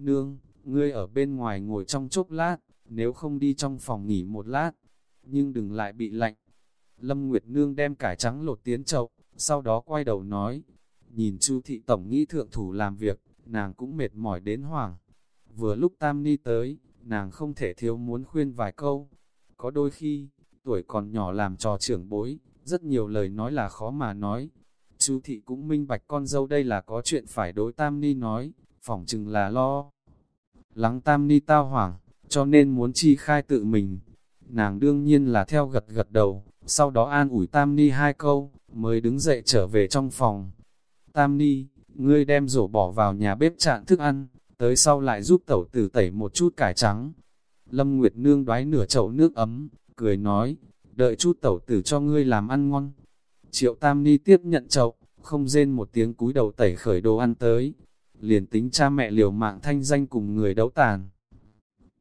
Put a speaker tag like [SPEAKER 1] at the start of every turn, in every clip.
[SPEAKER 1] nương, ngươi ở bên ngoài ngồi trong chốc lát, nếu không đi trong phòng nghỉ một lát, nhưng đừng lại bị lạnh. Lâm Nguyệt Nương đem cải trắng lột tiến chậu, sau đó quay đầu nói, nhìn Chu thị tổng nghĩ thượng thủ làm việc, nàng cũng mệt mỏi đến hoảng. Vừa lúc Tam Ni tới, nàng không thể thiếu muốn khuyên vài câu. Có đôi khi, tuổi còn nhỏ làm trò trưởng bối, rất nhiều lời nói là khó mà nói. Chu thị cũng minh bạch con dâu đây là có chuyện phải đối Tam Ni nói, phỏng chừng là lo. Lắng Tam Ni tao hoảng, cho nên muốn chi khai tự mình. Nàng đương nhiên là theo gật gật đầu, sau đó an ủi Tam Ni hai câu, mới đứng dậy trở về trong phòng. Tam Ni, ngươi đem rổ bỏ vào nhà bếp chạn thức ăn, tới sau lại giúp tẩu tử tẩy một chút cải trắng. Lâm Nguyệt Nương đoái nửa chậu nước ấm, cười nói, đợi chút tẩu tử cho ngươi làm ăn ngon. Triệu Tam Ni tiếp nhận chậu, không rên một tiếng cúi đầu tẩy khởi đồ ăn tới. Liền tính cha mẹ liều mạng thanh danh cùng người đấu tàn.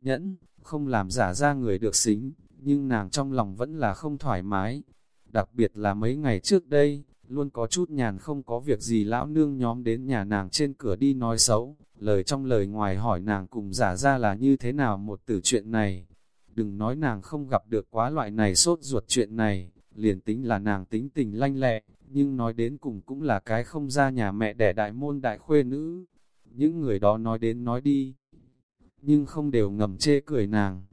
[SPEAKER 1] Nhẫn, không làm giả ra người được xính, nhưng nàng trong lòng vẫn là không thoải mái. Đặc biệt là mấy ngày trước đây, luôn có chút nhàn không có việc gì lão nương nhóm đến nhà nàng trên cửa đi nói xấu, lời trong lời ngoài hỏi nàng cùng giả ra là như thế nào một từ chuyện này. Đừng nói nàng không gặp được quá loại này sốt ruột chuyện này, liền tính là nàng tính tình lanh lẹ, nhưng nói đến cùng cũng là cái không ra nhà mẹ đẻ đại môn đại khuê nữ. Những người đó nói đến nói đi, nhưng không đều ngầm chê cười nàng.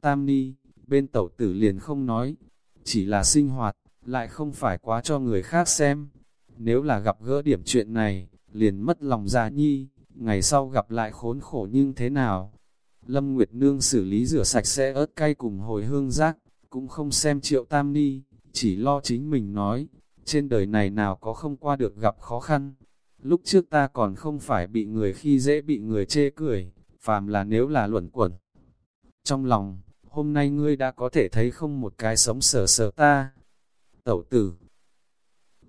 [SPEAKER 1] Tam Ni, bên tẩu tử liền không nói, chỉ là sinh hoạt, lại không phải quá cho người khác xem. Nếu là gặp gỡ điểm chuyện này, liền mất lòng già nhi, ngày sau gặp lại khốn khổ nhưng thế nào? Lâm Nguyệt Nương xử lý rửa sạch sẽ ớt cay cùng hồi hương rác, cũng không xem triệu tam ni, chỉ lo chính mình nói, trên đời này nào có không qua được gặp khó khăn. Lúc trước ta còn không phải bị người khi dễ bị người chê cười, phàm là nếu là luẩn quẩn. Trong lòng, hôm nay ngươi đã có thể thấy không một cái sống sờ sờ ta. Tẩu tử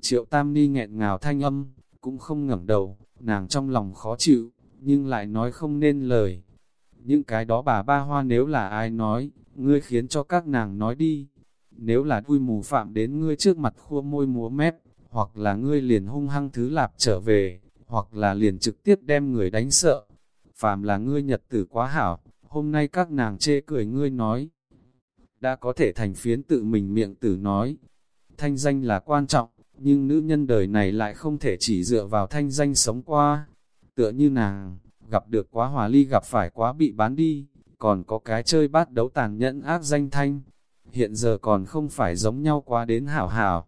[SPEAKER 1] Triệu Tam Ni nghẹn ngào thanh âm, cũng không ngẩng đầu, nàng trong lòng khó chịu, nhưng lại nói không nên lời. Những cái đó bà ba hoa nếu là ai nói, ngươi khiến cho các nàng nói đi. Nếu là vui mù phạm đến ngươi trước mặt khua môi múa mép, hoặc là ngươi liền hung hăng thứ lạp trở về, hoặc là liền trực tiếp đem người đánh sợ. Phạm là ngươi nhật tử quá hảo, hôm nay các nàng chê cười ngươi nói. Đã có thể thành phiến tự mình miệng tử nói. Thanh danh là quan trọng, nhưng nữ nhân đời này lại không thể chỉ dựa vào thanh danh sống qua. Tựa như nàng, gặp được quá hòa ly gặp phải quá bị bán đi, còn có cái chơi bát đấu tàn nhẫn ác danh thanh. Hiện giờ còn không phải giống nhau quá đến hảo hảo.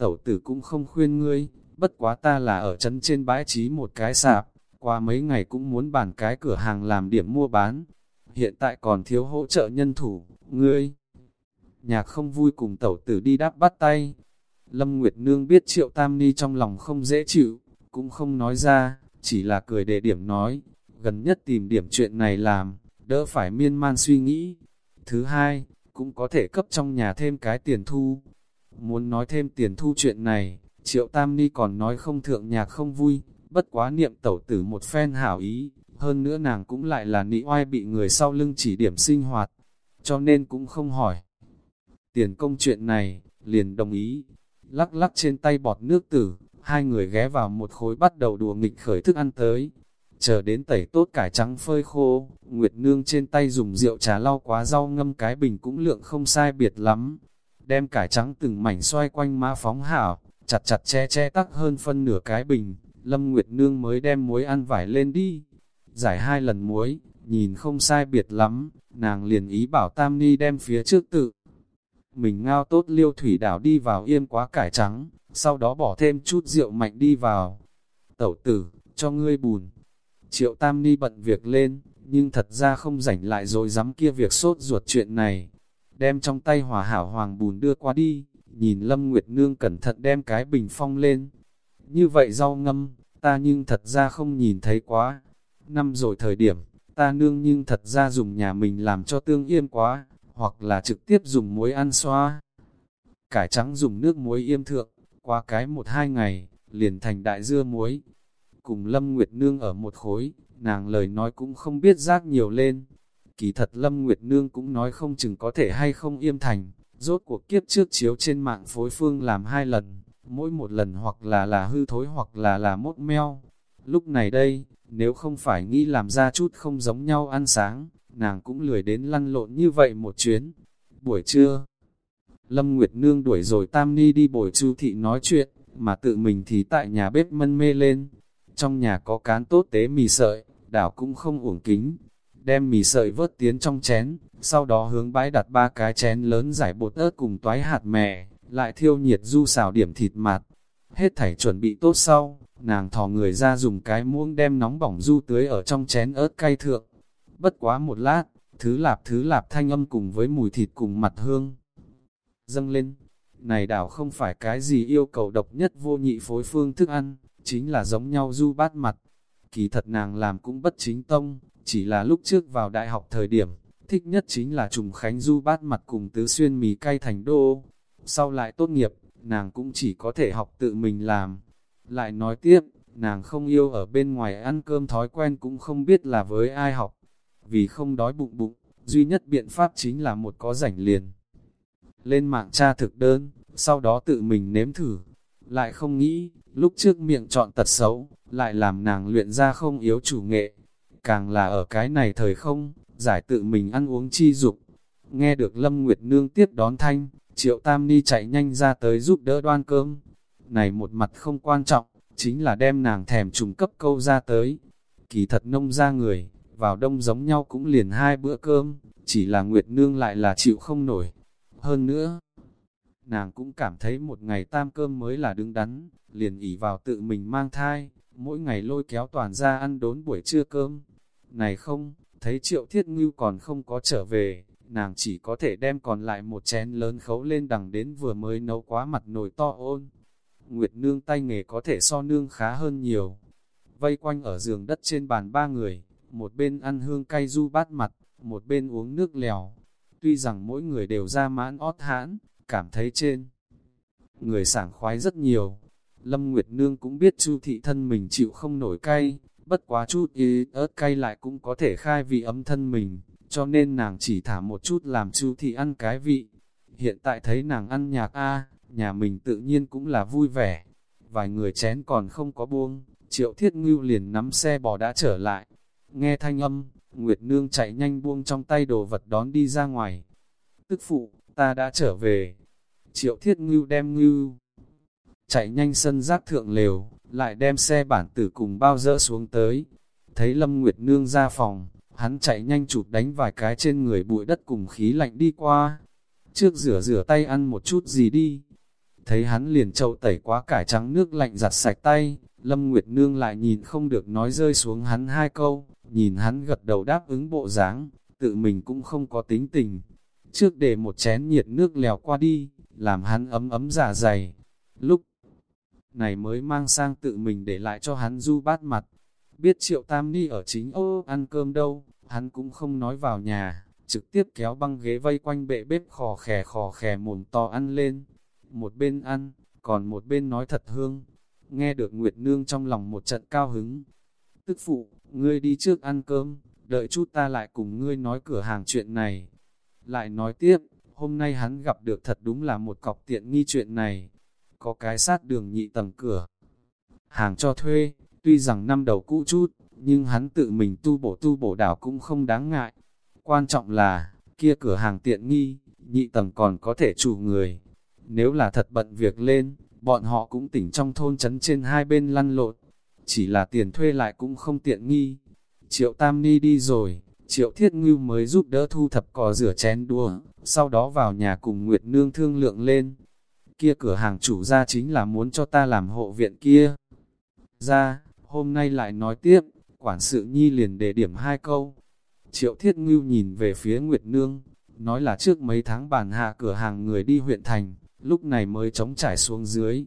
[SPEAKER 1] Tẩu tử cũng không khuyên ngươi, bất quá ta là ở chân trên bãi trí một cái sạp, qua mấy ngày cũng muốn bàn cái cửa hàng làm điểm mua bán. Hiện tại còn thiếu hỗ trợ nhân thủ, ngươi. Nhạc không vui cùng tẩu tử đi đáp bắt tay, Lâm Nguyệt Nương biết triệu tam ni trong lòng không dễ chịu, cũng không nói ra, chỉ là cười để điểm nói, gần nhất tìm điểm chuyện này làm, đỡ phải miên man suy nghĩ. Thứ hai, cũng có thể cấp trong nhà thêm cái tiền thu. Muốn nói thêm tiền thu chuyện này, triệu tam ni còn nói không thượng nhạc không vui, bất quá niệm tẩu tử một phen hảo ý, hơn nữa nàng cũng lại là nị oai bị người sau lưng chỉ điểm sinh hoạt, cho nên cũng không hỏi. Tiền công chuyện này, liền đồng ý, lắc lắc trên tay bọt nước tử, hai người ghé vào một khối bắt đầu đùa nghịch khởi thức ăn tới. Chờ đến tẩy tốt cải trắng phơi khô, Nguyệt Nương trên tay dùng rượu trà lau quá rau ngâm cái bình cũng lượng không sai biệt lắm. Đem cải trắng từng mảnh xoay quanh má phóng hảo, chặt chặt che che tắc hơn phân nửa cái bình, Lâm Nguyệt Nương mới đem muối ăn vải lên đi. Giải hai lần muối, nhìn không sai biệt lắm, nàng liền ý bảo Tam Ni đem phía trước tự mình ngao tốt liêu thủy đảo đi vào yên quá cải trắng, sau đó bỏ thêm chút rượu mạnh đi vào. Tẩu tử, cho ngươi bùn. Triệu Tam Ni bận việc lên, nhưng thật ra không rảnh lại rồi dám kia việc sốt ruột chuyện này. Đem trong tay hòa hảo hoàng bùn đưa qua đi, nhìn Lâm Nguyệt Nương cẩn thận đem cái bình phong lên. Như vậy rau ngâm, ta nhưng thật ra không nhìn thấy quá. Năm rồi thời điểm, ta nương nhưng thật ra dùng nhà mình làm cho tương yên quá hoặc là trực tiếp dùng muối ăn xoa. Cải trắng dùng nước muối yêm thượng, qua cái một hai ngày, liền thành đại dưa muối. Cùng Lâm Nguyệt Nương ở một khối, nàng lời nói cũng không biết rác nhiều lên. Kỳ thật Lâm Nguyệt Nương cũng nói không chừng có thể hay không yêm thành, rốt cuộc kiếp trước chiếu trên mạng phối phương làm hai lần, mỗi một lần hoặc là là hư thối hoặc là là mốt meo. Lúc này đây, Nếu không phải nghĩ làm ra chút không giống nhau ăn sáng, nàng cũng lười đến lăn lộn như vậy một chuyến. Buổi trưa, Lâm Nguyệt Nương đuổi rồi Tam Ni đi bồi chu thị nói chuyện, mà tự mình thì tại nhà bếp mân mê lên. Trong nhà có cán tốt tế mì sợi, đảo cũng không uổng kính. Đem mì sợi vớt tiến trong chén, sau đó hướng bãi đặt ba cái chén lớn giải bột ớt cùng toái hạt mè, lại thiêu nhiệt du xào điểm thịt mạt. Hết thảy chuẩn bị tốt sau, nàng thò người ra dùng cái muỗng đem nóng bỏng du tưới ở trong chén ớt cay thượng. Bất quá một lát, thứ lạp thứ lạp thanh âm cùng với mùi thịt cùng mặt hương. Dâng lên, này đảo không phải cái gì yêu cầu độc nhất vô nhị phối phương thức ăn, chính là giống nhau du bát mặt. Kỳ thật nàng làm cũng bất chính tông, chỉ là lúc trước vào đại học thời điểm, thích nhất chính là trùng khánh du bát mặt cùng tứ xuyên mì cay thành đô. Sau lại tốt nghiệp, nàng cũng chỉ có thể học tự mình làm. Lại nói tiếp, nàng không yêu ở bên ngoài ăn cơm thói quen cũng không biết là với ai học. Vì không đói bụng bụng, duy nhất biện pháp chính là một có rảnh liền. Lên mạng tra thực đơn, sau đó tự mình nếm thử. Lại không nghĩ, lúc trước miệng chọn tật xấu, lại làm nàng luyện ra không yếu chủ nghệ. Càng là ở cái này thời không, giải tự mình ăn uống chi dục. Nghe được Lâm Nguyệt Nương tiếp đón thanh, Triệu Tam Ni chạy nhanh ra tới giúp đỡ đoan cơm. Này một mặt không quan trọng, chính là đem nàng thèm trùng cấp câu ra tới. Kỳ thật nông ra người, vào đông giống nhau cũng liền hai bữa cơm, chỉ là Nguyệt Nương lại là chịu không nổi. Hơn nữa, nàng cũng cảm thấy một ngày tam cơm mới là đứng đắn, liền ỉ vào tự mình mang thai, mỗi ngày lôi kéo toàn ra ăn đốn buổi trưa cơm. Này không, thấy triệu thiết ngưu còn không có trở về, nàng chỉ có thể đem còn lại một chén lớn khấu lên đằng đến vừa mới nấu quá mặt nồi to ôn. Nguyệt nương tay nghề có thể so nương khá hơn nhiều. Vây quanh ở giường đất trên bàn ba người, một bên ăn hương cay du bát mặt, một bên uống nước lèo. Tuy rằng mỗi người đều ra mãn ót hãn, cảm thấy trên. Người sảng khoái rất nhiều. Lâm Nguyệt Nương cũng biết Chu thị thân mình chịu không nổi cay, bất quá chút ý ớt cay lại cũng có thể khai vị ấm thân mình, cho nên nàng chỉ thả một chút làm chú thị ăn cái vị. Hiện tại thấy nàng ăn nhạc A, nhà mình tự nhiên cũng là vui vẻ. Vài người chén còn không có buông, triệu thiết ngưu liền nắm xe bò đã trở lại. Nghe thanh âm, Nguyệt Nương chạy nhanh buông trong tay đồ vật đón đi ra ngoài. Tức phụ, ta đã trở về. Triệu thiết ngưu đem ngưu. Chạy nhanh sân rác thượng lều, lại đem xe bản tử cùng bao dỡ xuống tới. Thấy Lâm Nguyệt Nương ra phòng, hắn chạy nhanh chụp đánh vài cái trên người bụi đất cùng khí lạnh đi qua. Trước rửa rửa tay ăn một chút gì đi. Thấy hắn liền chậu tẩy quá cải trắng nước lạnh giặt sạch tay, Lâm Nguyệt Nương lại nhìn không được nói rơi xuống hắn hai câu, nhìn hắn gật đầu đáp ứng bộ dáng, tự mình cũng không có tính tình. Trước để một chén nhiệt nước lèo qua đi, làm hắn ấm ấm giả dạ dày. Lúc này mới mang sang tự mình để lại cho hắn du bát mặt. Biết triệu tam ni ở chính ô ăn cơm đâu, hắn cũng không nói vào nhà, trực tiếp kéo băng ghế vây quanh bệ bếp khò khè khò khè mồm to ăn lên. Một bên ăn, còn một bên nói thật hương. Nghe được Nguyệt Nương trong lòng một trận cao hứng. Tức phụ, ngươi đi trước ăn cơm, đợi chút ta lại cùng ngươi nói cửa hàng chuyện này. Lại nói tiếp, hôm nay hắn gặp được thật đúng là một cọc tiện nghi chuyện này. Có cái sát đường nhị tầng cửa. Hàng cho thuê, tuy rằng năm đầu cũ chút, nhưng hắn tự mình tu bổ tu bổ đảo cũng không đáng ngại. Quan trọng là, kia cửa hàng tiện nghi, nhị tầng còn có thể chủ người. Nếu là thật bận việc lên, bọn họ cũng tỉnh trong thôn trấn trên hai bên lăn lộn. Chỉ là tiền thuê lại cũng không tiện nghi. Triệu Tam Ni đi rồi, Triệu Thiết Ngưu mới giúp đỡ thu thập cò rửa chén đua, sau đó vào nhà cùng Nguyệt Nương thương lượng lên. Kia cửa hàng chủ ra chính là muốn cho ta làm hộ viện kia. Ra, hôm nay lại nói tiếp, quản sự nhi liền đề điểm hai câu. Triệu Thiết Ngưu nhìn về phía Nguyệt Nương, nói là trước mấy tháng bàn hạ cửa hàng người đi huyện thành, lúc này mới chống trải xuống dưới.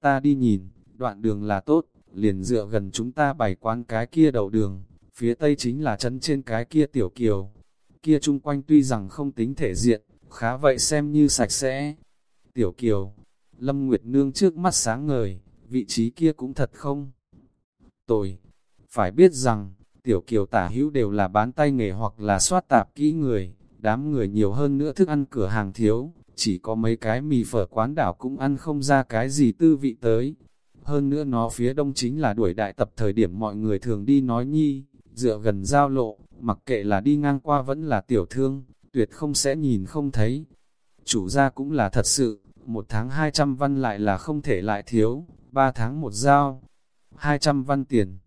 [SPEAKER 1] Ta đi nhìn, đoạn đường là tốt, liền dựa gần chúng ta bày quán cái kia đầu đường, phía tây chính là chân trên cái kia tiểu kiều. Kia chung quanh tuy rằng không tính thể diện, khá vậy xem như sạch sẽ. Tiểu kiều, Lâm Nguyệt Nương trước mắt sáng ngời, vị trí kia cũng thật không? Tồi, phải biết rằng, tiểu kiều tả hữu đều là bán tay nghề hoặc là soát tạp kỹ người, đám người nhiều hơn nữa thức ăn cửa hàng thiếu, chỉ có mấy cái mì phở quán đảo cũng ăn không ra cái gì tư vị tới. Hơn nữa nó phía đông chính là đuổi đại tập thời điểm mọi người thường đi nói nhi, dựa gần giao lộ, mặc kệ là đi ngang qua vẫn là tiểu thương, tuyệt không sẽ nhìn không thấy. Chủ gia cũng là thật sự, một tháng 200 văn lại là không thể lại thiếu, ba tháng một giao, 200 văn tiền.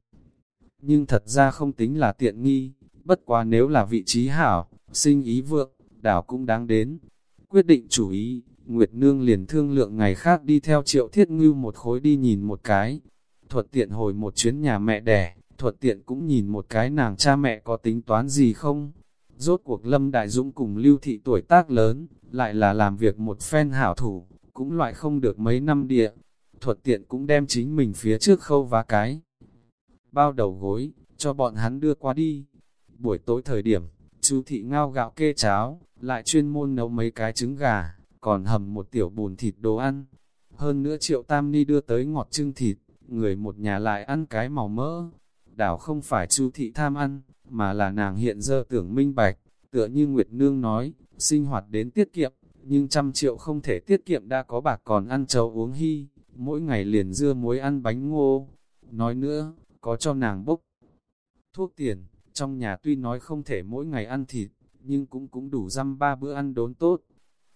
[SPEAKER 1] Nhưng thật ra không tính là tiện nghi, bất quá nếu là vị trí hảo, sinh ý vượng, đảo cũng đáng đến. Quyết định chủ ý, Nguyệt Nương liền thương lượng ngày khác đi theo triệu thiết ngưu một khối đi nhìn một cái. Thuật tiện hồi một chuyến nhà mẹ đẻ, thuật tiện cũng nhìn một cái nàng cha mẹ có tính toán gì không. Rốt cuộc Lâm Đại Dũng cùng Lưu Thị tuổi tác lớn, lại là làm việc một phen hảo thủ, cũng loại không được mấy năm địa. Thuật tiện cũng đem chính mình phía trước khâu vá cái. Bao đầu gối, cho bọn hắn đưa qua đi. Buổi tối thời điểm, chú thị ngao gạo kê cháo, lại chuyên môn nấu mấy cái trứng gà, còn hầm một tiểu bùn thịt đồ ăn. Hơn nữa triệu tam ni đưa tới ngọt trưng thịt, người một nhà lại ăn cái màu mỡ. Đảo không phải chú thị tham ăn, mà là nàng hiện giờ tưởng minh bạch, tựa như Nguyệt Nương nói, sinh hoạt đến tiết kiệm, nhưng trăm triệu không thể tiết kiệm đã có bạc còn ăn trâu uống hy, mỗi ngày liền dưa muối ăn bánh ngô. Nói nữa, có cho nàng bốc thuốc tiền, trong nhà tuy nói không thể mỗi ngày ăn thịt, nhưng cũng cũng đủ dăm ba bữa ăn đốn tốt.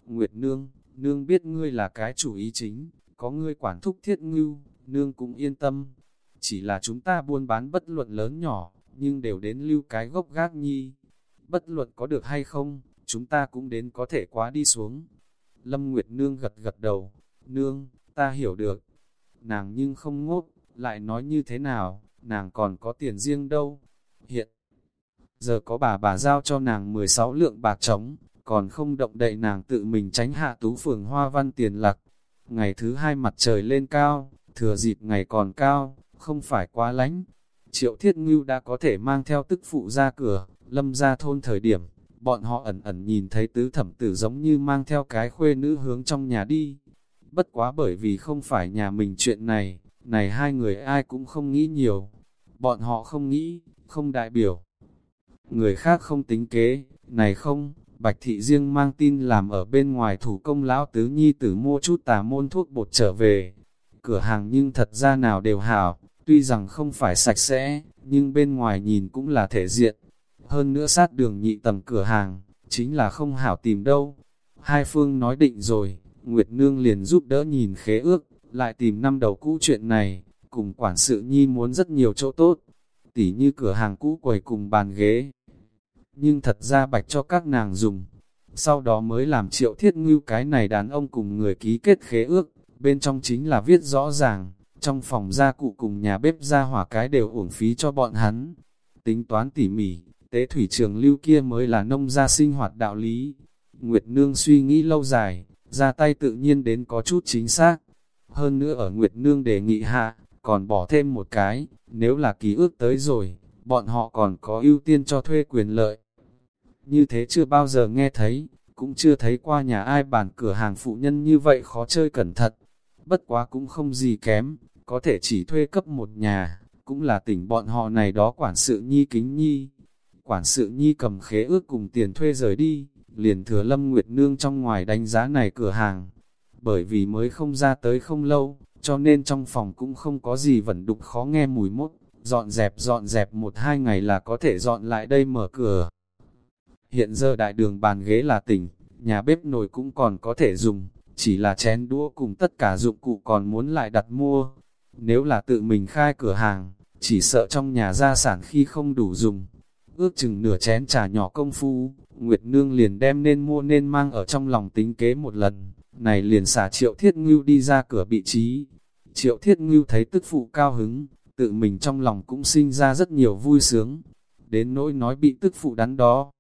[SPEAKER 1] Nguyệt Nương, Nương biết ngươi là cái chủ ý chính, có ngươi quản thúc thiết ngưu, Nương cũng yên tâm. Chỉ là chúng ta buôn bán bất luận lớn nhỏ, nhưng đều đến lưu cái gốc gác nhi. Bất luận có được hay không, chúng ta cũng đến có thể quá đi xuống. Lâm Nguyệt Nương gật gật đầu, Nương, ta hiểu được. Nàng nhưng không ngốc, lại nói như thế nào, nàng còn có tiền riêng đâu. Hiện giờ có bà bà giao cho nàng 16 lượng bạc trống, còn không động đậy nàng tự mình tránh hạ tú phường hoa văn tiền lạc. Ngày thứ hai mặt trời lên cao, thừa dịp ngày còn cao, không phải quá lánh. Triệu Thiết Ngưu đã có thể mang theo tức phụ ra cửa, lâm ra thôn thời điểm, bọn họ ẩn ẩn nhìn thấy tứ thẩm tử giống như mang theo cái khuê nữ hướng trong nhà đi. Bất quá bởi vì không phải nhà mình chuyện này, này hai người ai cũng không nghĩ nhiều. Bọn họ không nghĩ, không đại biểu. Người khác không tính kế, này không, Bạch Thị riêng mang tin làm ở bên ngoài thủ công lão tứ nhi tử mua chút tà môn thuốc bột trở về. Cửa hàng nhưng thật ra nào đều hảo, tuy rằng không phải sạch sẽ, nhưng bên ngoài nhìn cũng là thể diện. Hơn nữa sát đường nhị tầm cửa hàng, chính là không hảo tìm đâu. Hai phương nói định rồi, Nguyệt Nương liền giúp đỡ nhìn khế ước, lại tìm năm đầu cũ chuyện này, cùng quản sự nhi muốn rất nhiều chỗ tốt, tỉ như cửa hàng cũ quầy cùng bàn ghế. Nhưng thật ra bạch cho các nàng dùng, sau đó mới làm triệu thiết ngưu cái này đàn ông cùng người ký kết khế ước, bên trong chính là viết rõ ràng, trong phòng gia cụ cùng nhà bếp gia hỏa cái đều uổng phí cho bọn hắn. Tính toán tỉ mỉ, tế thủy trường lưu kia mới là nông gia sinh hoạt đạo lý. Nguyệt Nương suy nghĩ lâu dài, ra tay tự nhiên đến có chút chính xác. Hơn nữa ở Nguyệt Nương đề nghị hạ, còn bỏ thêm một cái, nếu là ký ước tới rồi, bọn họ còn có ưu tiên cho thuê quyền lợi. Như thế chưa bao giờ nghe thấy, cũng chưa thấy qua nhà ai bàn cửa hàng phụ nhân như vậy khó chơi cẩn thận. Bất quá cũng không gì kém, có thể chỉ thuê cấp một nhà, cũng là tỉnh bọn họ này đó quản sự nhi kính nhi. Quản sự nhi cầm khế ước cùng tiền thuê rời đi, liền thừa Lâm Nguyệt Nương trong ngoài đánh giá này cửa hàng. Bởi vì mới không ra tới không lâu, cho nên trong phòng cũng không có gì vẫn đục khó nghe mùi mốt, dọn dẹp dọn dẹp một hai ngày là có thể dọn lại đây mở cửa. Hiện giờ đại đường bàn ghế là tỉnh, nhà bếp nồi cũng còn có thể dùng, chỉ là chén đũa cùng tất cả dụng cụ còn muốn lại đặt mua. Nếu là tự mình khai cửa hàng, chỉ sợ trong nhà gia sản khi không đủ dùng. Ước chừng nửa chén trà nhỏ công phu, Nguyệt Nương liền đem nên mua nên mang ở trong lòng tính kế một lần. Này liền xả triệu thiết ngưu đi ra cửa bị trí. Triệu thiết ngưu thấy tức phụ cao hứng, tự mình trong lòng cũng sinh ra rất nhiều vui sướng. Đến nỗi nói bị tức phụ đắn đó.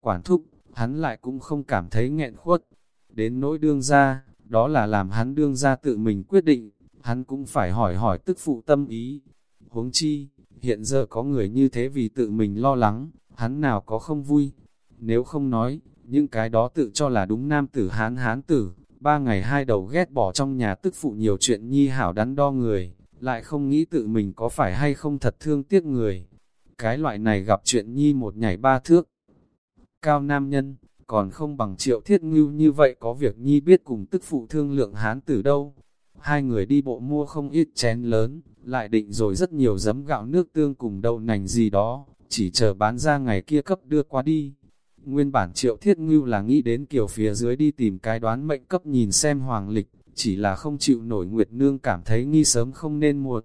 [SPEAKER 1] Quản thúc, hắn lại cũng không cảm thấy nghẹn khuất. Đến nỗi đương ra, đó là làm hắn đương ra tự mình quyết định, hắn cũng phải hỏi hỏi tức phụ tâm ý. Huống chi, hiện giờ có người như thế vì tự mình lo lắng, hắn nào có không vui. Nếu không nói, những cái đó tự cho là đúng nam tử hán hán tử, ba ngày hai đầu ghét bỏ trong nhà tức phụ nhiều chuyện nhi hảo đắn đo người, lại không nghĩ tự mình có phải hay không thật thương tiếc người. Cái loại này gặp chuyện nhi một nhảy ba thước. Cao nam nhân, còn không bằng triệu thiết ngưu như vậy có việc nhi biết cùng tức phụ thương lượng hán tử đâu. hai người đi bộ mua không ít chén lớn, lại định rồi rất nhiều giấm gạo nước tương cùng đậu nành gì đó, chỉ chờ bán ra ngày kia cấp đưa qua đi. Nguyên bản triệu thiết ngưu là nghĩ đến kiểu phía dưới đi tìm cái đoán mệnh cấp nhìn xem hoàng lịch, chỉ là không chịu nổi Nguyệt Nương cảm thấy nghi sớm không nên muộn.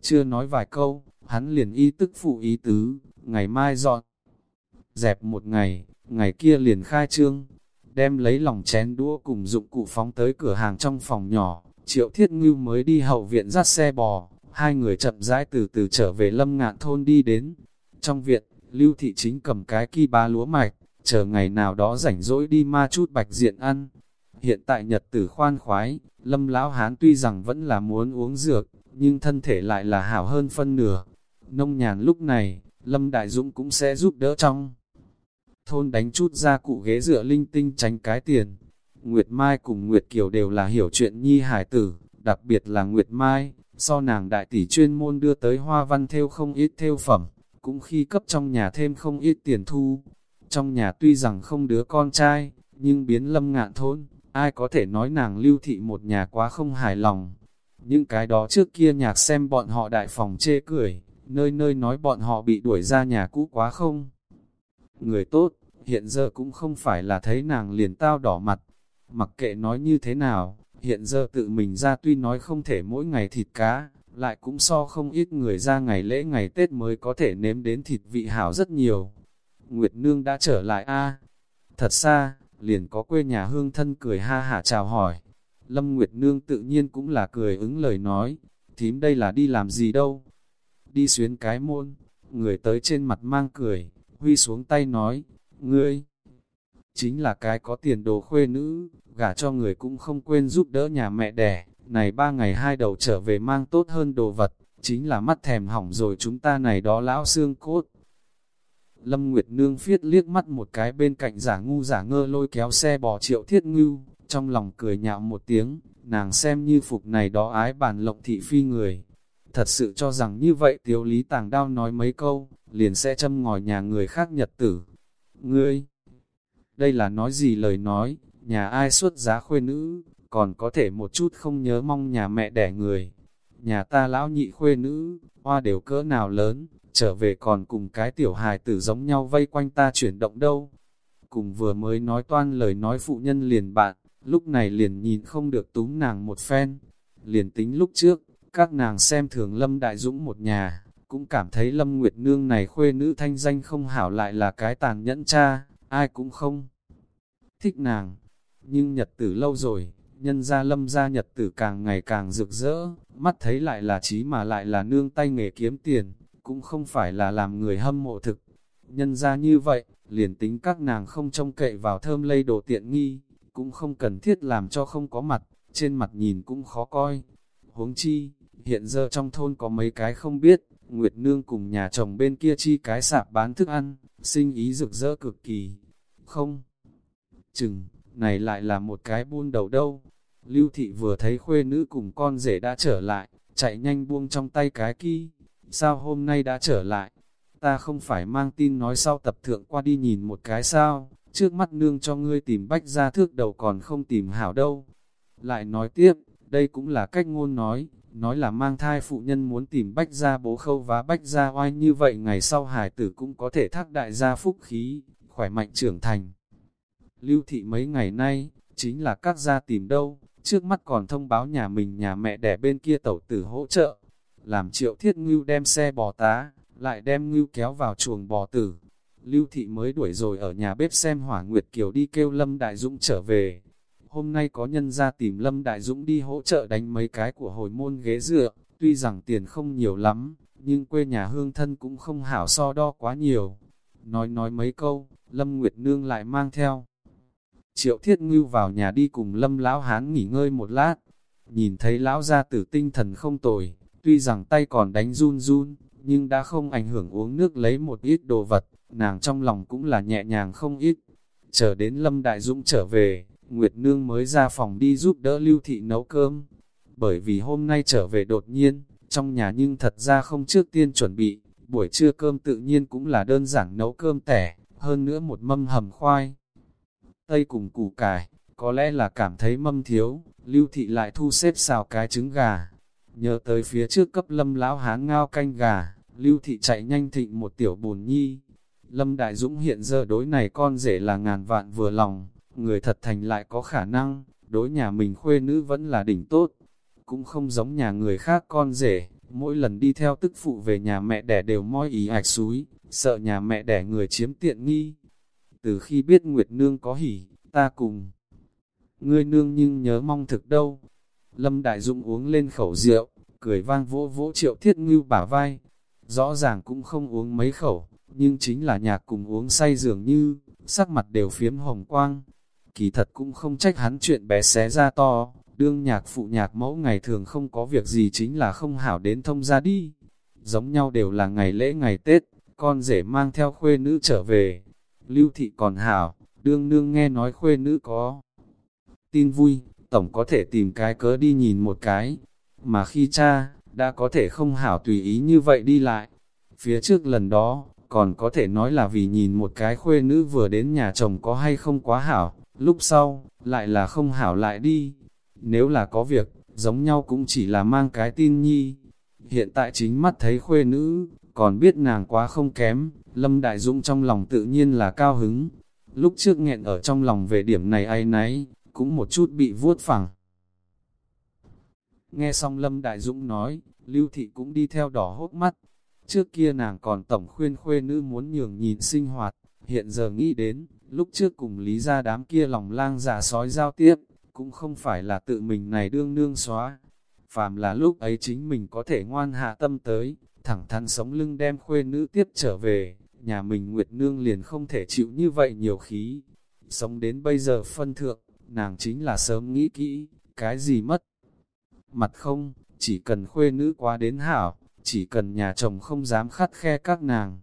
[SPEAKER 1] Chưa nói vài câu, hắn liền y tức phụ ý tứ, ngày mai dọn. Dẹp một ngày, ngày kia liền khai trương, đem lấy lòng chén đũa cùng dụng cụ phóng tới cửa hàng trong phòng nhỏ, triệu thiết ngưu mới đi hậu viện dắt xe bò, hai người chậm rãi từ từ trở về lâm ngạn thôn đi đến. Trong viện, lưu thị chính cầm cái ki ba lúa mạch, chờ ngày nào đó rảnh rỗi đi ma chút bạch diện ăn. Hiện tại nhật tử khoan khoái, lâm lão hán tuy rằng vẫn là muốn uống dược, nhưng thân thể lại là hảo hơn phân nửa. Nông nhàn lúc này, lâm đại dũng cũng sẽ giúp đỡ trong. Thôn đánh chút ra cụ ghế dựa linh tinh tránh cái tiền. Nguyệt Mai cùng Nguyệt Kiều đều là hiểu chuyện nhi hải tử, đặc biệt là Nguyệt Mai, so nàng đại tỷ chuyên môn đưa tới hoa văn theo không ít theo phẩm, cũng khi cấp trong nhà thêm không ít tiền thu. Trong nhà tuy rằng không đứa con trai, nhưng biến lâm ngạn thôn, ai có thể nói nàng lưu thị một nhà quá không hài lòng. Những cái đó trước kia nhạc xem bọn họ đại phòng chê cười, nơi nơi nói bọn họ bị đuổi ra nhà cũ quá không. Người tốt, hiện giờ cũng không phải là thấy nàng liền tao đỏ mặt, mặc kệ nói như thế nào, hiện giờ tự mình ra tuy nói không thể mỗi ngày thịt cá, lại cũng so không ít người ra ngày lễ ngày Tết mới có thể nếm đến thịt vị hảo rất nhiều. Nguyệt Nương đã trở lại a Thật xa, liền có quê nhà hương thân cười ha hả chào hỏi. Lâm Nguyệt Nương tự nhiên cũng là cười ứng lời nói, thím đây là đi làm gì đâu. Đi xuyến cái môn, người tới trên mặt mang cười, huy xuống tay nói, ngươi, chính là cái có tiền đồ khuê nữ, gả cho người cũng không quên giúp đỡ nhà mẹ đẻ, này ba ngày hai đầu trở về mang tốt hơn đồ vật, chính là mắt thèm hỏng rồi chúng ta này đó lão xương cốt. Lâm Nguyệt Nương phiết liếc mắt một cái bên cạnh giả ngu giả ngơ lôi kéo xe bò triệu thiết ngưu, trong lòng cười nhạo một tiếng, nàng xem như phục này đó ái bản lộng thị phi người. Thật sự cho rằng như vậy tiếu lý tàng đao nói mấy câu, liền sẽ châm ngòi nhà người khác nhật tử. Ngươi, đây là nói gì lời nói, nhà ai xuất giá khuê nữ, còn có thể một chút không nhớ mong nhà mẹ đẻ người. Nhà ta lão nhị khuê nữ, hoa đều cỡ nào lớn, trở về còn cùng cái tiểu hài tử giống nhau vây quanh ta chuyển động đâu. Cùng vừa mới nói toan lời nói phụ nhân liền bạn, lúc này liền nhìn không được túm nàng một phen. Liền tính lúc trước, các nàng xem thường Lâm Đại Dũng một nhà, cũng cảm thấy Lâm Nguyệt Nương này khuê nữ thanh danh không hảo lại là cái tàn nhẫn cha, ai cũng không thích nàng. Nhưng nhật tử lâu rồi, nhân gia lâm gia nhật tử càng ngày càng rực rỡ, mắt thấy lại là trí mà lại là nương tay nghề kiếm tiền, cũng không phải là làm người hâm mộ thực. Nhân gia như vậy, liền tính các nàng không trông cậy vào thơm lây đồ tiện nghi, cũng không cần thiết làm cho không có mặt, trên mặt nhìn cũng khó coi. Huống chi, hiện giờ trong thôn có mấy cái không biết, Nguyệt Nương cùng nhà chồng bên kia chi cái sạp bán thức ăn, sinh ý rực rỡ cực kỳ. Không, chừng, này lại là một cái buôn đầu đâu. Lưu thị vừa thấy khuê nữ cùng con rể đã trở lại, chạy nhanh buông trong tay cái kia. Sao hôm nay đã trở lại? Ta không phải mang tin nói sau tập thượng qua đi nhìn một cái sao, trước mắt nương cho ngươi tìm bách ra thước đầu còn không tìm hảo đâu. Lại nói tiếp, đây cũng là cách ngôn nói, nói là mang thai phụ nhân muốn tìm bách ra bố khâu và bách ra oai như vậy ngày sau hải tử cũng có thể thác đại gia phúc khí, khỏe mạnh trưởng thành. Lưu thị mấy ngày nay, chính là các gia tìm đâu, trước mắt còn thông báo nhà mình nhà mẹ đẻ bên kia tẩu tử hỗ trợ. Làm triệu thiết ngưu đem xe bò tá, lại đem ngưu kéo vào chuồng bò tử. Lưu thị mới đuổi rồi ở nhà bếp xem hỏa nguyệt kiều đi kêu Lâm Đại Dũng trở về. Hôm nay có nhân ra tìm Lâm Đại Dũng đi hỗ trợ đánh mấy cái của hồi môn ghế dựa, tuy rằng tiền không nhiều lắm, nhưng quê nhà hương thân cũng không hảo so đo quá nhiều. Nói nói mấy câu, Lâm Nguyệt Nương lại mang theo. Triệu Thiết Ngưu vào nhà đi cùng Lâm Lão Hán nghỉ ngơi một lát, nhìn thấy Lão gia tử tinh thần không tồi, tuy rằng tay còn đánh run run, nhưng đã không ảnh hưởng uống nước lấy một ít đồ vật, nàng trong lòng cũng là nhẹ nhàng không ít. Chờ đến Lâm Đại Dũng trở về, Nguyệt Nương mới ra phòng đi giúp đỡ Lưu Thị nấu cơm. Bởi vì hôm nay trở về đột nhiên, trong nhà nhưng thật ra không trước tiên chuẩn bị, buổi trưa cơm tự nhiên cũng là đơn giản nấu cơm tẻ, hơn nữa một mâm hầm khoai tây cùng củ cải, có lẽ là cảm thấy mâm thiếu, lưu thị lại thu xếp xào cái trứng gà. Nhớ tới phía trước cấp lâm lão hán ngao canh gà, lưu thị chạy nhanh thịnh một tiểu bùn nhi. Lâm Đại Dũng hiện giờ đối này con rể là ngàn vạn vừa lòng, người thật thành lại có khả năng, đối nhà mình khuê nữ vẫn là đỉnh tốt. Cũng không giống nhà người khác con rể, mỗi lần đi theo tức phụ về nhà mẹ đẻ đều moi ý ạch suối, sợ nhà mẹ đẻ người chiếm tiện nghi. Từ khi biết Nguyệt Nương có hỉ, ta cùng. Ngươi nương nhưng nhớ mong thực đâu. Lâm Đại Dũng uống lên khẩu rượu, cười vang vỗ vỗ triệu thiết ngưu bả vai. Rõ ràng cũng không uống mấy khẩu, nhưng chính là nhạc cùng uống say dường như, sắc mặt đều phiếm hồng quang. Kỳ thật cũng không trách hắn chuyện bé xé ra to, đương nhạc phụ nhạc mẫu ngày thường không có việc gì chính là không hảo đến thông ra đi. Giống nhau đều là ngày lễ ngày Tết, con rể mang theo khuê nữ trở về. Lưu thị còn hảo, đương nương nghe nói khuê nữ có. Tin vui, tổng có thể tìm cái cớ đi nhìn một cái. Mà khi cha, đã có thể không hảo tùy ý như vậy đi lại. Phía trước lần đó, còn có thể nói là vì nhìn một cái khuê nữ vừa đến nhà chồng có hay không quá hảo, lúc sau, lại là không hảo lại đi. Nếu là có việc, giống nhau cũng chỉ là mang cái tin nhi. Hiện tại chính mắt thấy khuê nữ, còn biết nàng quá không kém, Lâm Đại Dũng trong lòng tự nhiên là cao hứng. Lúc trước nghẹn ở trong lòng về điểm này ai nấy, cũng một chút bị vuốt phẳng. Nghe xong Lâm Đại Dũng nói, Lưu Thị cũng đi theo đỏ hốt mắt. Trước kia nàng còn tổng khuyên khuê nữ muốn nhường nhìn sinh hoạt, hiện giờ nghĩ đến, lúc trước cùng lý ra đám kia lòng lang giả sói giao tiếp, cũng không phải là tự mình này đương nương xóa. Phàm là lúc ấy chính mình có thể ngoan hạ tâm tới, thẳng thắn sống lưng đem khuê nữ tiếp trở về, nhà mình Nguyệt Nương liền không thể chịu như vậy nhiều khí. Sống đến bây giờ phân thượng, nàng chính là sớm nghĩ kỹ, cái gì mất. Mặt không, chỉ cần khuê nữ quá đến hảo, chỉ cần nhà chồng không dám khắt khe các nàng.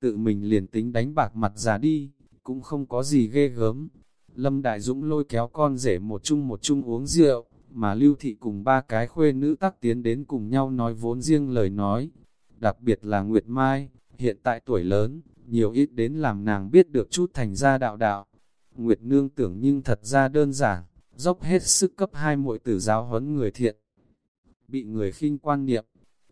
[SPEAKER 1] Tự mình liền tính đánh bạc mặt già đi, cũng không có gì ghê gớm. Lâm Đại Dũng lôi kéo con rể một chung một chung uống rượu, mà Lưu Thị cùng ba cái khuê nữ tắc tiến đến cùng nhau nói vốn riêng lời nói. Đặc biệt là Nguyệt Mai, hiện tại tuổi lớn, nhiều ít đến làm nàng biết được chút thành ra đạo đạo. Nguyệt Nương tưởng nhưng thật ra đơn giản, dốc hết sức cấp hai muội tử giáo huấn người thiện. Bị người khinh quan niệm,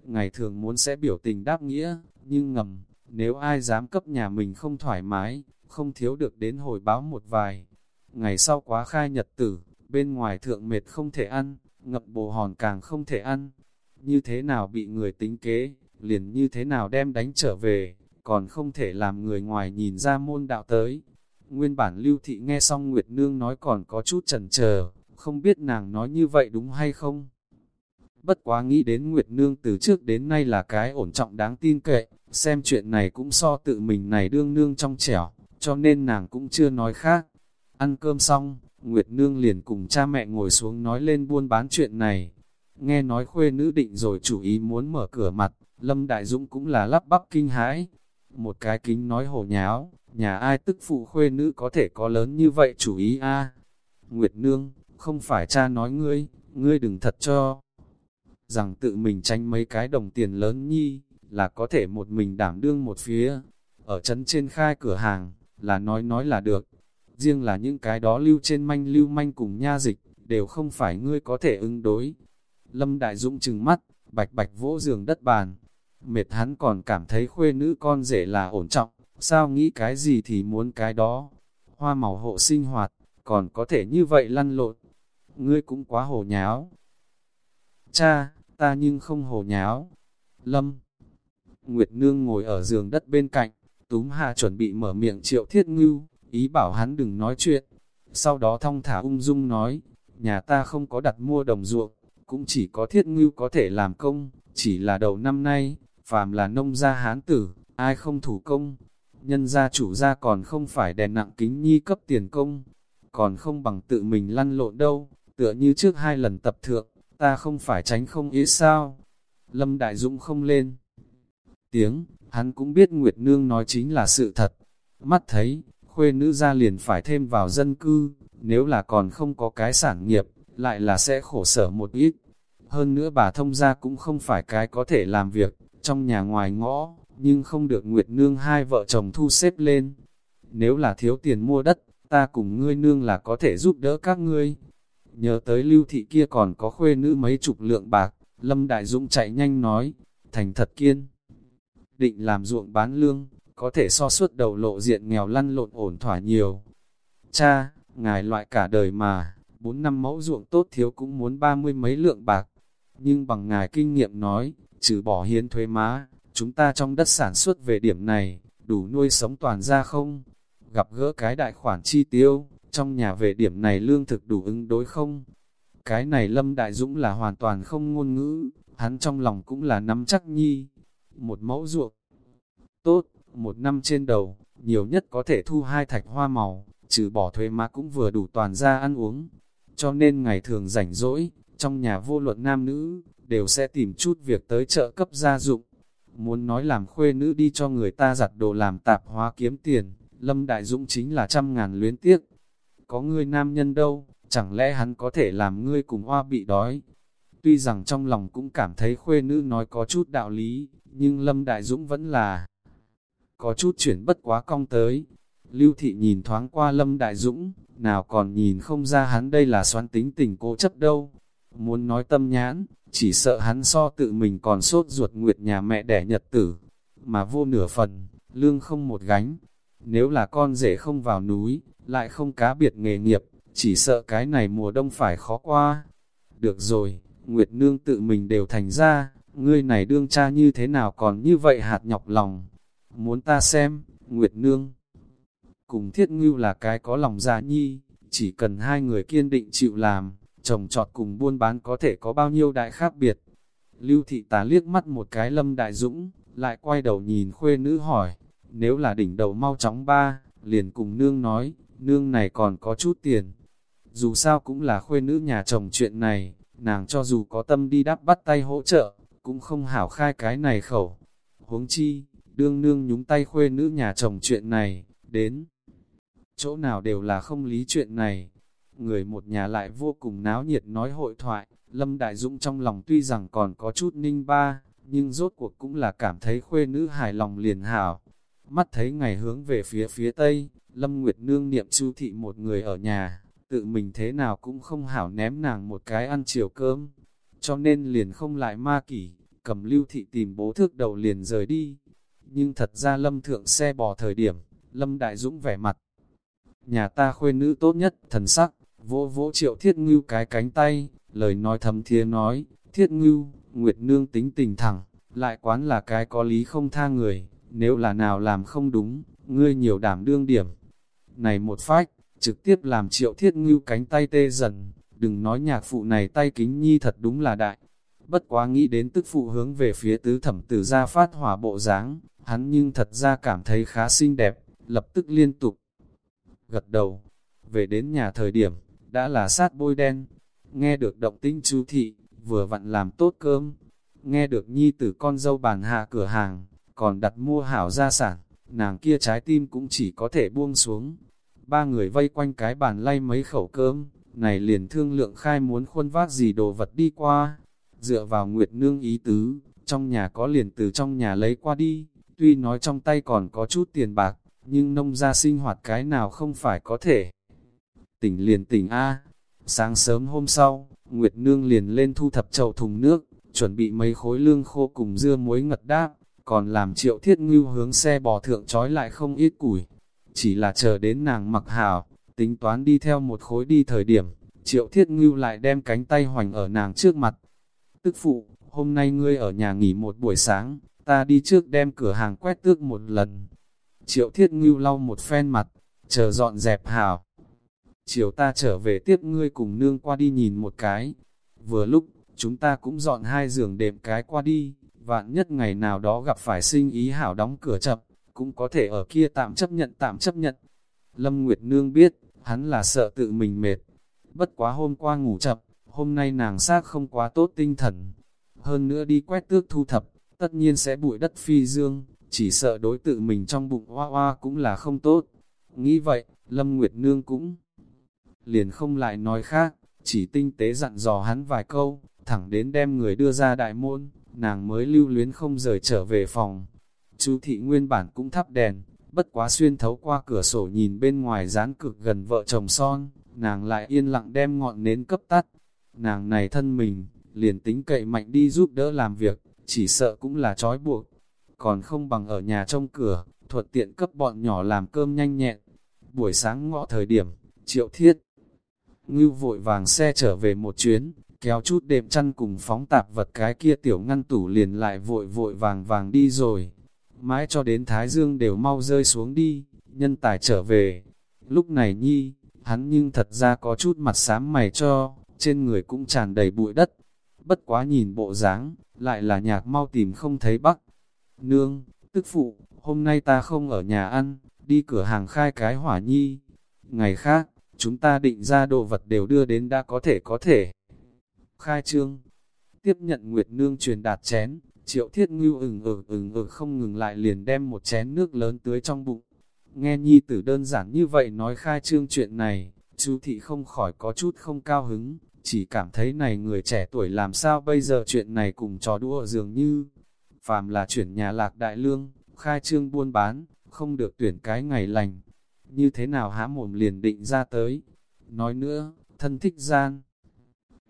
[SPEAKER 1] ngày thường muốn sẽ biểu tình đáp nghĩa, nhưng ngầm, nếu ai dám cấp nhà mình không thoải mái, không thiếu được đến hồi báo một vài. Ngày sau quá khai nhật tử, bên ngoài thượng mệt không thể ăn, ngập bồ hòn càng không thể ăn. Như thế nào bị người tính kế, liền như thế nào đem đánh trở về, còn không thể làm người ngoài nhìn ra môn đạo tới. Nguyên bản lưu thị nghe xong Nguyệt Nương nói còn có chút chần chờ, không biết nàng nói như vậy đúng hay không. Bất quá nghĩ đến Nguyệt Nương từ trước đến nay là cái ổn trọng đáng tin cậy, xem chuyện này cũng so tự mình này đương nương trong trẻo, cho nên nàng cũng chưa nói khác. Ăn cơm xong, Nguyệt Nương liền cùng cha mẹ ngồi xuống nói lên buôn bán chuyện này. Nghe nói khuê nữ định rồi chủ ý muốn mở cửa mặt, Lâm Đại Dũng cũng là lắp bắp kinh hãi. Một cái kính nói hồ nháo, nhà ai tức phụ khuê nữ có thể có lớn như vậy chủ ý a Nguyệt Nương, không phải cha nói ngươi, ngươi đừng thật cho. Rằng tự mình tranh mấy cái đồng tiền lớn nhi, là có thể một mình đảm đương một phía. Ở chân trên khai cửa hàng, là nói nói là được. Riêng là những cái đó lưu trên manh lưu manh cùng nha dịch, đều không phải ngươi có thể ứng đối. Lâm Đại Dũng trừng mắt, bạch bạch vỗ giường đất bàn. Mệt hắn còn cảm thấy khuê nữ con rể là ổn trọng, sao nghĩ cái gì thì muốn cái đó. Hoa màu hộ sinh hoạt, còn có thể như vậy lăn lộn. Ngươi cũng quá hồ nháo. Cha, ta nhưng không hồ nháo. Lâm Nguyệt Nương ngồi ở giường đất bên cạnh, túm hà chuẩn bị mở miệng triệu thiết ngưu, ý bảo hắn đừng nói chuyện. Sau đó thong thả ung dung nói, nhà ta không có đặt mua đồng ruộng, cũng chỉ có thiết ngưu có thể làm công, chỉ là đầu năm nay, phàm là nông gia hán tử, ai không thủ công, nhân gia chủ gia còn không phải đè nặng kính nhi cấp tiền công, còn không bằng tự mình lăn lộn đâu, tựa như trước hai lần tập thượng, ta không phải tránh không ý sao. Lâm Đại Dũng không lên tiếng, hắn cũng biết Nguyệt Nương nói chính là sự thật. Mắt thấy, khuê nữ ra liền phải thêm vào dân cư, nếu là còn không có cái sản nghiệp, lại là sẽ khổ sở một ít. Hơn nữa bà thông gia cũng không phải cái có thể làm việc, trong nhà ngoài ngõ, nhưng không được Nguyệt Nương hai vợ chồng thu xếp lên. Nếu là thiếu tiền mua đất, ta cùng ngươi nương là có thể giúp đỡ các ngươi. Nhớ tới lưu thị kia còn có khuê nữ mấy chục lượng bạc, Lâm Đại Dũng chạy nhanh nói, thành thật kiên. Định làm ruộng bán lương, có thể so suốt đầu lộ diện nghèo lăn lộn ổn thỏa nhiều. Cha, ngài loại cả đời mà, bốn năm mẫu ruộng tốt thiếu cũng muốn ba mươi mấy lượng bạc. Nhưng bằng ngài kinh nghiệm nói, trừ bỏ hiến thuế má, chúng ta trong đất sản xuất về điểm này, đủ nuôi sống toàn ra không? Gặp gỡ cái đại khoản chi tiêu, trong nhà về điểm này lương thực đủ ứng đối không? Cái này Lâm Đại Dũng là hoàn toàn không ngôn ngữ, hắn trong lòng cũng là nắm chắc nhi. Một mẫu ruộng tốt, một năm trên đầu, nhiều nhất có thể thu hai thạch hoa màu, trừ bỏ thuế má cũng vừa đủ toàn ra ăn uống. Cho nên ngày thường rảnh rỗi, trong nhà vô luận nam nữ, đều sẽ tìm chút việc tới chợ cấp gia dụng. Muốn nói làm khuê nữ đi cho người ta giặt đồ làm tạp hóa kiếm tiền, Lâm Đại Dũng chính là trăm ngàn luyến tiếc. Có người nam nhân đâu, chẳng lẽ hắn có thể làm ngươi cùng hoa bị đói. Tuy rằng trong lòng cũng cảm thấy khuê nữ nói có chút đạo lý, nhưng Lâm Đại Dũng vẫn là có chút chuyển bất quá cong tới. Lưu Thị nhìn thoáng qua Lâm Đại Dũng, nào còn nhìn không ra hắn đây là xoắn tính tình cố chấp đâu. Muốn nói tâm nhãn, chỉ sợ hắn so tự mình còn sốt ruột nguyệt nhà mẹ đẻ nhật tử, mà vô nửa phần, lương không một gánh. Nếu là con rể không vào núi, lại không cá biệt nghề nghiệp, chỉ sợ cái này mùa đông phải khó qua. Được rồi, Nguyệt Nương tự mình đều thành ra, ngươi này đương cha như thế nào còn như vậy hạt nhọc lòng. Muốn ta xem, Nguyệt Nương. Cùng thiết ngưu là cái có lòng dạ nhi, chỉ cần hai người kiên định chịu làm, chồng trọt cùng buôn bán có thể có bao nhiêu đại khác biệt. Lưu thị tá liếc mắt một cái lâm đại dũng, lại quay đầu nhìn khuê nữ hỏi, nếu là đỉnh đầu mau chóng ba, liền cùng nương nói, nương này còn có chút tiền. Dù sao cũng là khuê nữ nhà chồng chuyện này, nàng cho dù có tâm đi đáp bắt tay hỗ trợ, cũng không hảo khai cái này khẩu. Huống chi, đương nương nhúng tay khuê nữ nhà chồng chuyện này, đến chỗ nào đều là không lý chuyện này. Người một nhà lại vô cùng náo nhiệt nói hội thoại, Lâm Đại Dũng trong lòng tuy rằng còn có chút ninh ba, nhưng rốt cuộc cũng là cảm thấy khuê nữ hài lòng liền hảo. Mắt thấy ngày hướng về phía phía tây, Lâm Nguyệt Nương niệm chu thị một người ở nhà, tự mình thế nào cũng không hảo ném nàng một cái ăn chiều cơm, cho nên liền không lại ma kỷ, cầm lưu thị tìm bố thước đầu liền rời đi. Nhưng thật ra Lâm thượng xe bò thời điểm, Lâm Đại Dũng vẻ mặt. Nhà ta khuê nữ tốt nhất, thần sắc, vỗ vỗ triệu thiết ngưu cái cánh tay, lời nói thầm thía nói, thiết ngưu, Nguyệt Nương tính tình thẳng, lại quán là cái có lý không tha người, nếu là nào làm không đúng, ngươi nhiều đảm đương điểm. Này một phách, trực tiếp làm triệu thiết ngưu cánh tay tê dần, đừng nói nhạc phụ này tay kính nhi thật đúng là đại. Bất quá nghĩ đến tức phụ hướng về phía tứ thẩm tử ra phát hỏa bộ dáng hắn nhưng thật ra cảm thấy khá xinh đẹp, lập tức liên tục gật đầu. Về đến nhà thời điểm, đã là sát bôi đen, nghe được động tinh chú thị, vừa vặn làm tốt cơm, nghe được nhi tử con dâu bàn hạ cửa hàng, còn đặt mua hảo gia sản, nàng kia trái tim cũng chỉ có thể buông xuống. Ba người vây quanh cái bàn lay mấy khẩu cơm, này liền thương lượng khai muốn khuôn vác gì đồ vật đi qua. Dựa vào Nguyệt Nương ý tứ, trong nhà có liền từ trong nhà lấy qua đi, tuy nói trong tay còn có chút tiền bạc, nhưng nông gia sinh hoạt cái nào không phải có thể. Tỉnh liền tỉnh A, sáng sớm hôm sau, Nguyệt Nương liền lên thu thập chậu thùng nước, chuẩn bị mấy khối lương khô cùng dưa muối ngật đáp, còn làm triệu thiết ngưu hướng xe bò thượng trói lại không ít củi. Chỉ là chờ đến nàng mặc hảo, tính toán đi theo một khối đi thời điểm, triệu thiết ngưu lại đem cánh tay hoành ở nàng trước mặt. Tức phụ, hôm nay ngươi ở nhà nghỉ một buổi sáng, ta đi trước đem cửa hàng quét tước một lần. Triệu thiết ngưu lau một phen mặt, chờ dọn dẹp hảo. Chiều ta trở về tiếp ngươi cùng nương qua đi nhìn một cái. Vừa lúc, chúng ta cũng dọn hai giường đệm cái qua đi, vạn nhất ngày nào đó gặp phải sinh ý hảo đóng cửa chập cũng có thể ở kia tạm chấp nhận tạm chấp nhận. Lâm Nguyệt Nương biết, hắn là sợ tự mình mệt. Bất quá hôm qua ngủ chập hôm nay nàng xác không quá tốt tinh thần. Hơn nữa đi quét tước thu thập, tất nhiên sẽ bụi đất phi dương, chỉ sợ đối tự mình trong bụng hoa hoa cũng là không tốt. Nghĩ vậy, Lâm Nguyệt Nương cũng liền không lại nói khác, chỉ tinh tế dặn dò hắn vài câu, thẳng đến đem người đưa ra đại môn, nàng mới lưu luyến không rời trở về phòng. Chú thị nguyên bản cũng thắp đèn, Bất quá xuyên thấu qua cửa sổ nhìn bên ngoài dán cực gần vợ chồng son, nàng lại yên lặng đem ngọn nến cấp tắt. Nàng này thân mình, liền tính cậy mạnh đi giúp đỡ làm việc, chỉ sợ cũng là trói buộc. Còn không bằng ở nhà trong cửa, thuận tiện cấp bọn nhỏ làm cơm nhanh nhẹn. Buổi sáng ngọ thời điểm, triệu thiết. Ngưu vội vàng xe trở về một chuyến, kéo chút đệm chăn cùng phóng tạp vật cái kia tiểu ngăn tủ liền lại vội vội vàng vàng đi rồi. Mãi cho đến Thái Dương đều mau rơi xuống đi, nhân tài trở về. Lúc này nhi, hắn nhưng thật ra có chút mặt xám mày cho, trên người cũng tràn đầy bụi đất. Bất quá nhìn bộ dáng, lại là nhạc mau tìm không thấy bắc. Nương, tức phụ, hôm nay ta không ở nhà ăn, đi cửa hàng khai cái hỏa nhi. Ngày khác, chúng ta định ra đồ vật đều đưa đến đã có thể có thể. Khai trương, tiếp nhận Nguyệt Nương truyền đạt chén, triệu thiết ngưu ừng ở ừng ở không ngừng lại liền đem một chén nước lớn tưới trong bụng. Nghe nhi tử đơn giản như vậy nói khai trương chuyện này, chú thị không khỏi có chút không cao hứng, chỉ cảm thấy này người trẻ tuổi làm sao bây giờ chuyện này cùng trò đua dường như, phàm là chuyển nhà lạc đại lương, khai trương buôn bán, không được tuyển cái ngày lành, như thế nào há mồm liền định ra tới. Nói nữa, thân thích gian,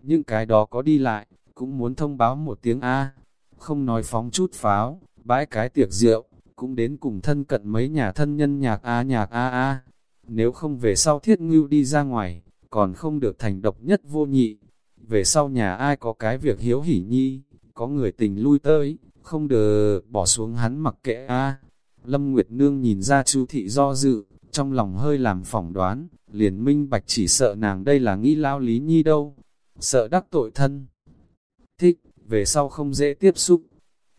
[SPEAKER 1] những cái đó có đi lại, cũng muốn thông báo một tiếng A, không nói phóng chút pháo, bãi cái tiệc rượu, cũng đến cùng thân cận mấy nhà thân nhân nhạc A nhạc A A. Nếu không về sau thiết ngưu đi ra ngoài, còn không được thành độc nhất vô nhị. Về sau nhà ai có cái việc hiếu hỉ nhi, có người tình lui tới, không được bỏ xuống hắn mặc kệ A. Lâm Nguyệt Nương nhìn ra chu thị do dự, trong lòng hơi làm phỏng đoán, liền minh bạch chỉ sợ nàng đây là nghĩ lao lý nhi đâu, sợ đắc tội thân. Thích, về sau không dễ tiếp xúc.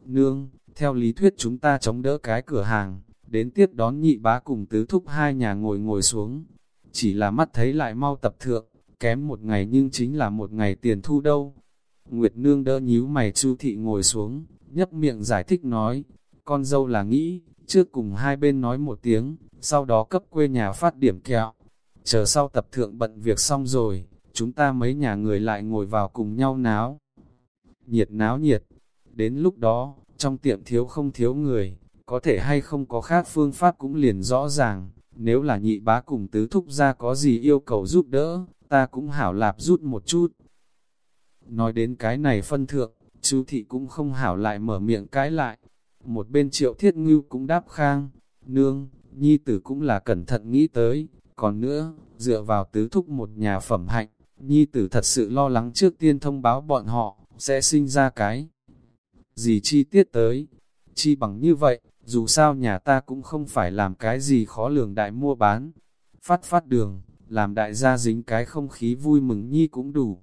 [SPEAKER 1] Nương, theo lý thuyết chúng ta chống đỡ cái cửa hàng, đến tiếp đón nhị bá cùng tứ thúc hai nhà ngồi ngồi xuống. Chỉ là mắt thấy lại mau tập thượng, kém một ngày nhưng chính là một ngày tiền thu đâu. Nguyệt Nương đỡ nhíu mày chu thị ngồi xuống, nhấp miệng giải thích nói, con dâu là nghĩ, trước cùng hai bên nói một tiếng, sau đó cấp quê nhà phát điểm kẹo. Chờ sau tập thượng bận việc xong rồi, chúng ta mấy nhà người lại ngồi vào cùng nhau náo. Nhiệt náo nhiệt, đến lúc đó, trong tiệm thiếu không thiếu người, có thể hay không có khác phương pháp cũng liền rõ ràng, nếu là nhị bá cùng tứ thúc ra có gì yêu cầu giúp đỡ, ta cũng hảo lạp rút một chút. Nói đến cái này phân thượng, chú thị cũng không hảo lại mở miệng cái lại. Một bên triệu thiết ngưu cũng đáp khang, nương, nhi tử cũng là cẩn thận nghĩ tới, còn nữa, dựa vào tứ thúc một nhà phẩm hạnh, nhi tử thật sự lo lắng trước tiên thông báo bọn họ, sẽ sinh ra cái gì chi tiết tới. Chi bằng như vậy, dù sao nhà ta cũng không phải làm cái gì khó lường đại mua bán. Phát phát đường, làm đại gia dính cái không khí vui mừng nhi cũng đủ.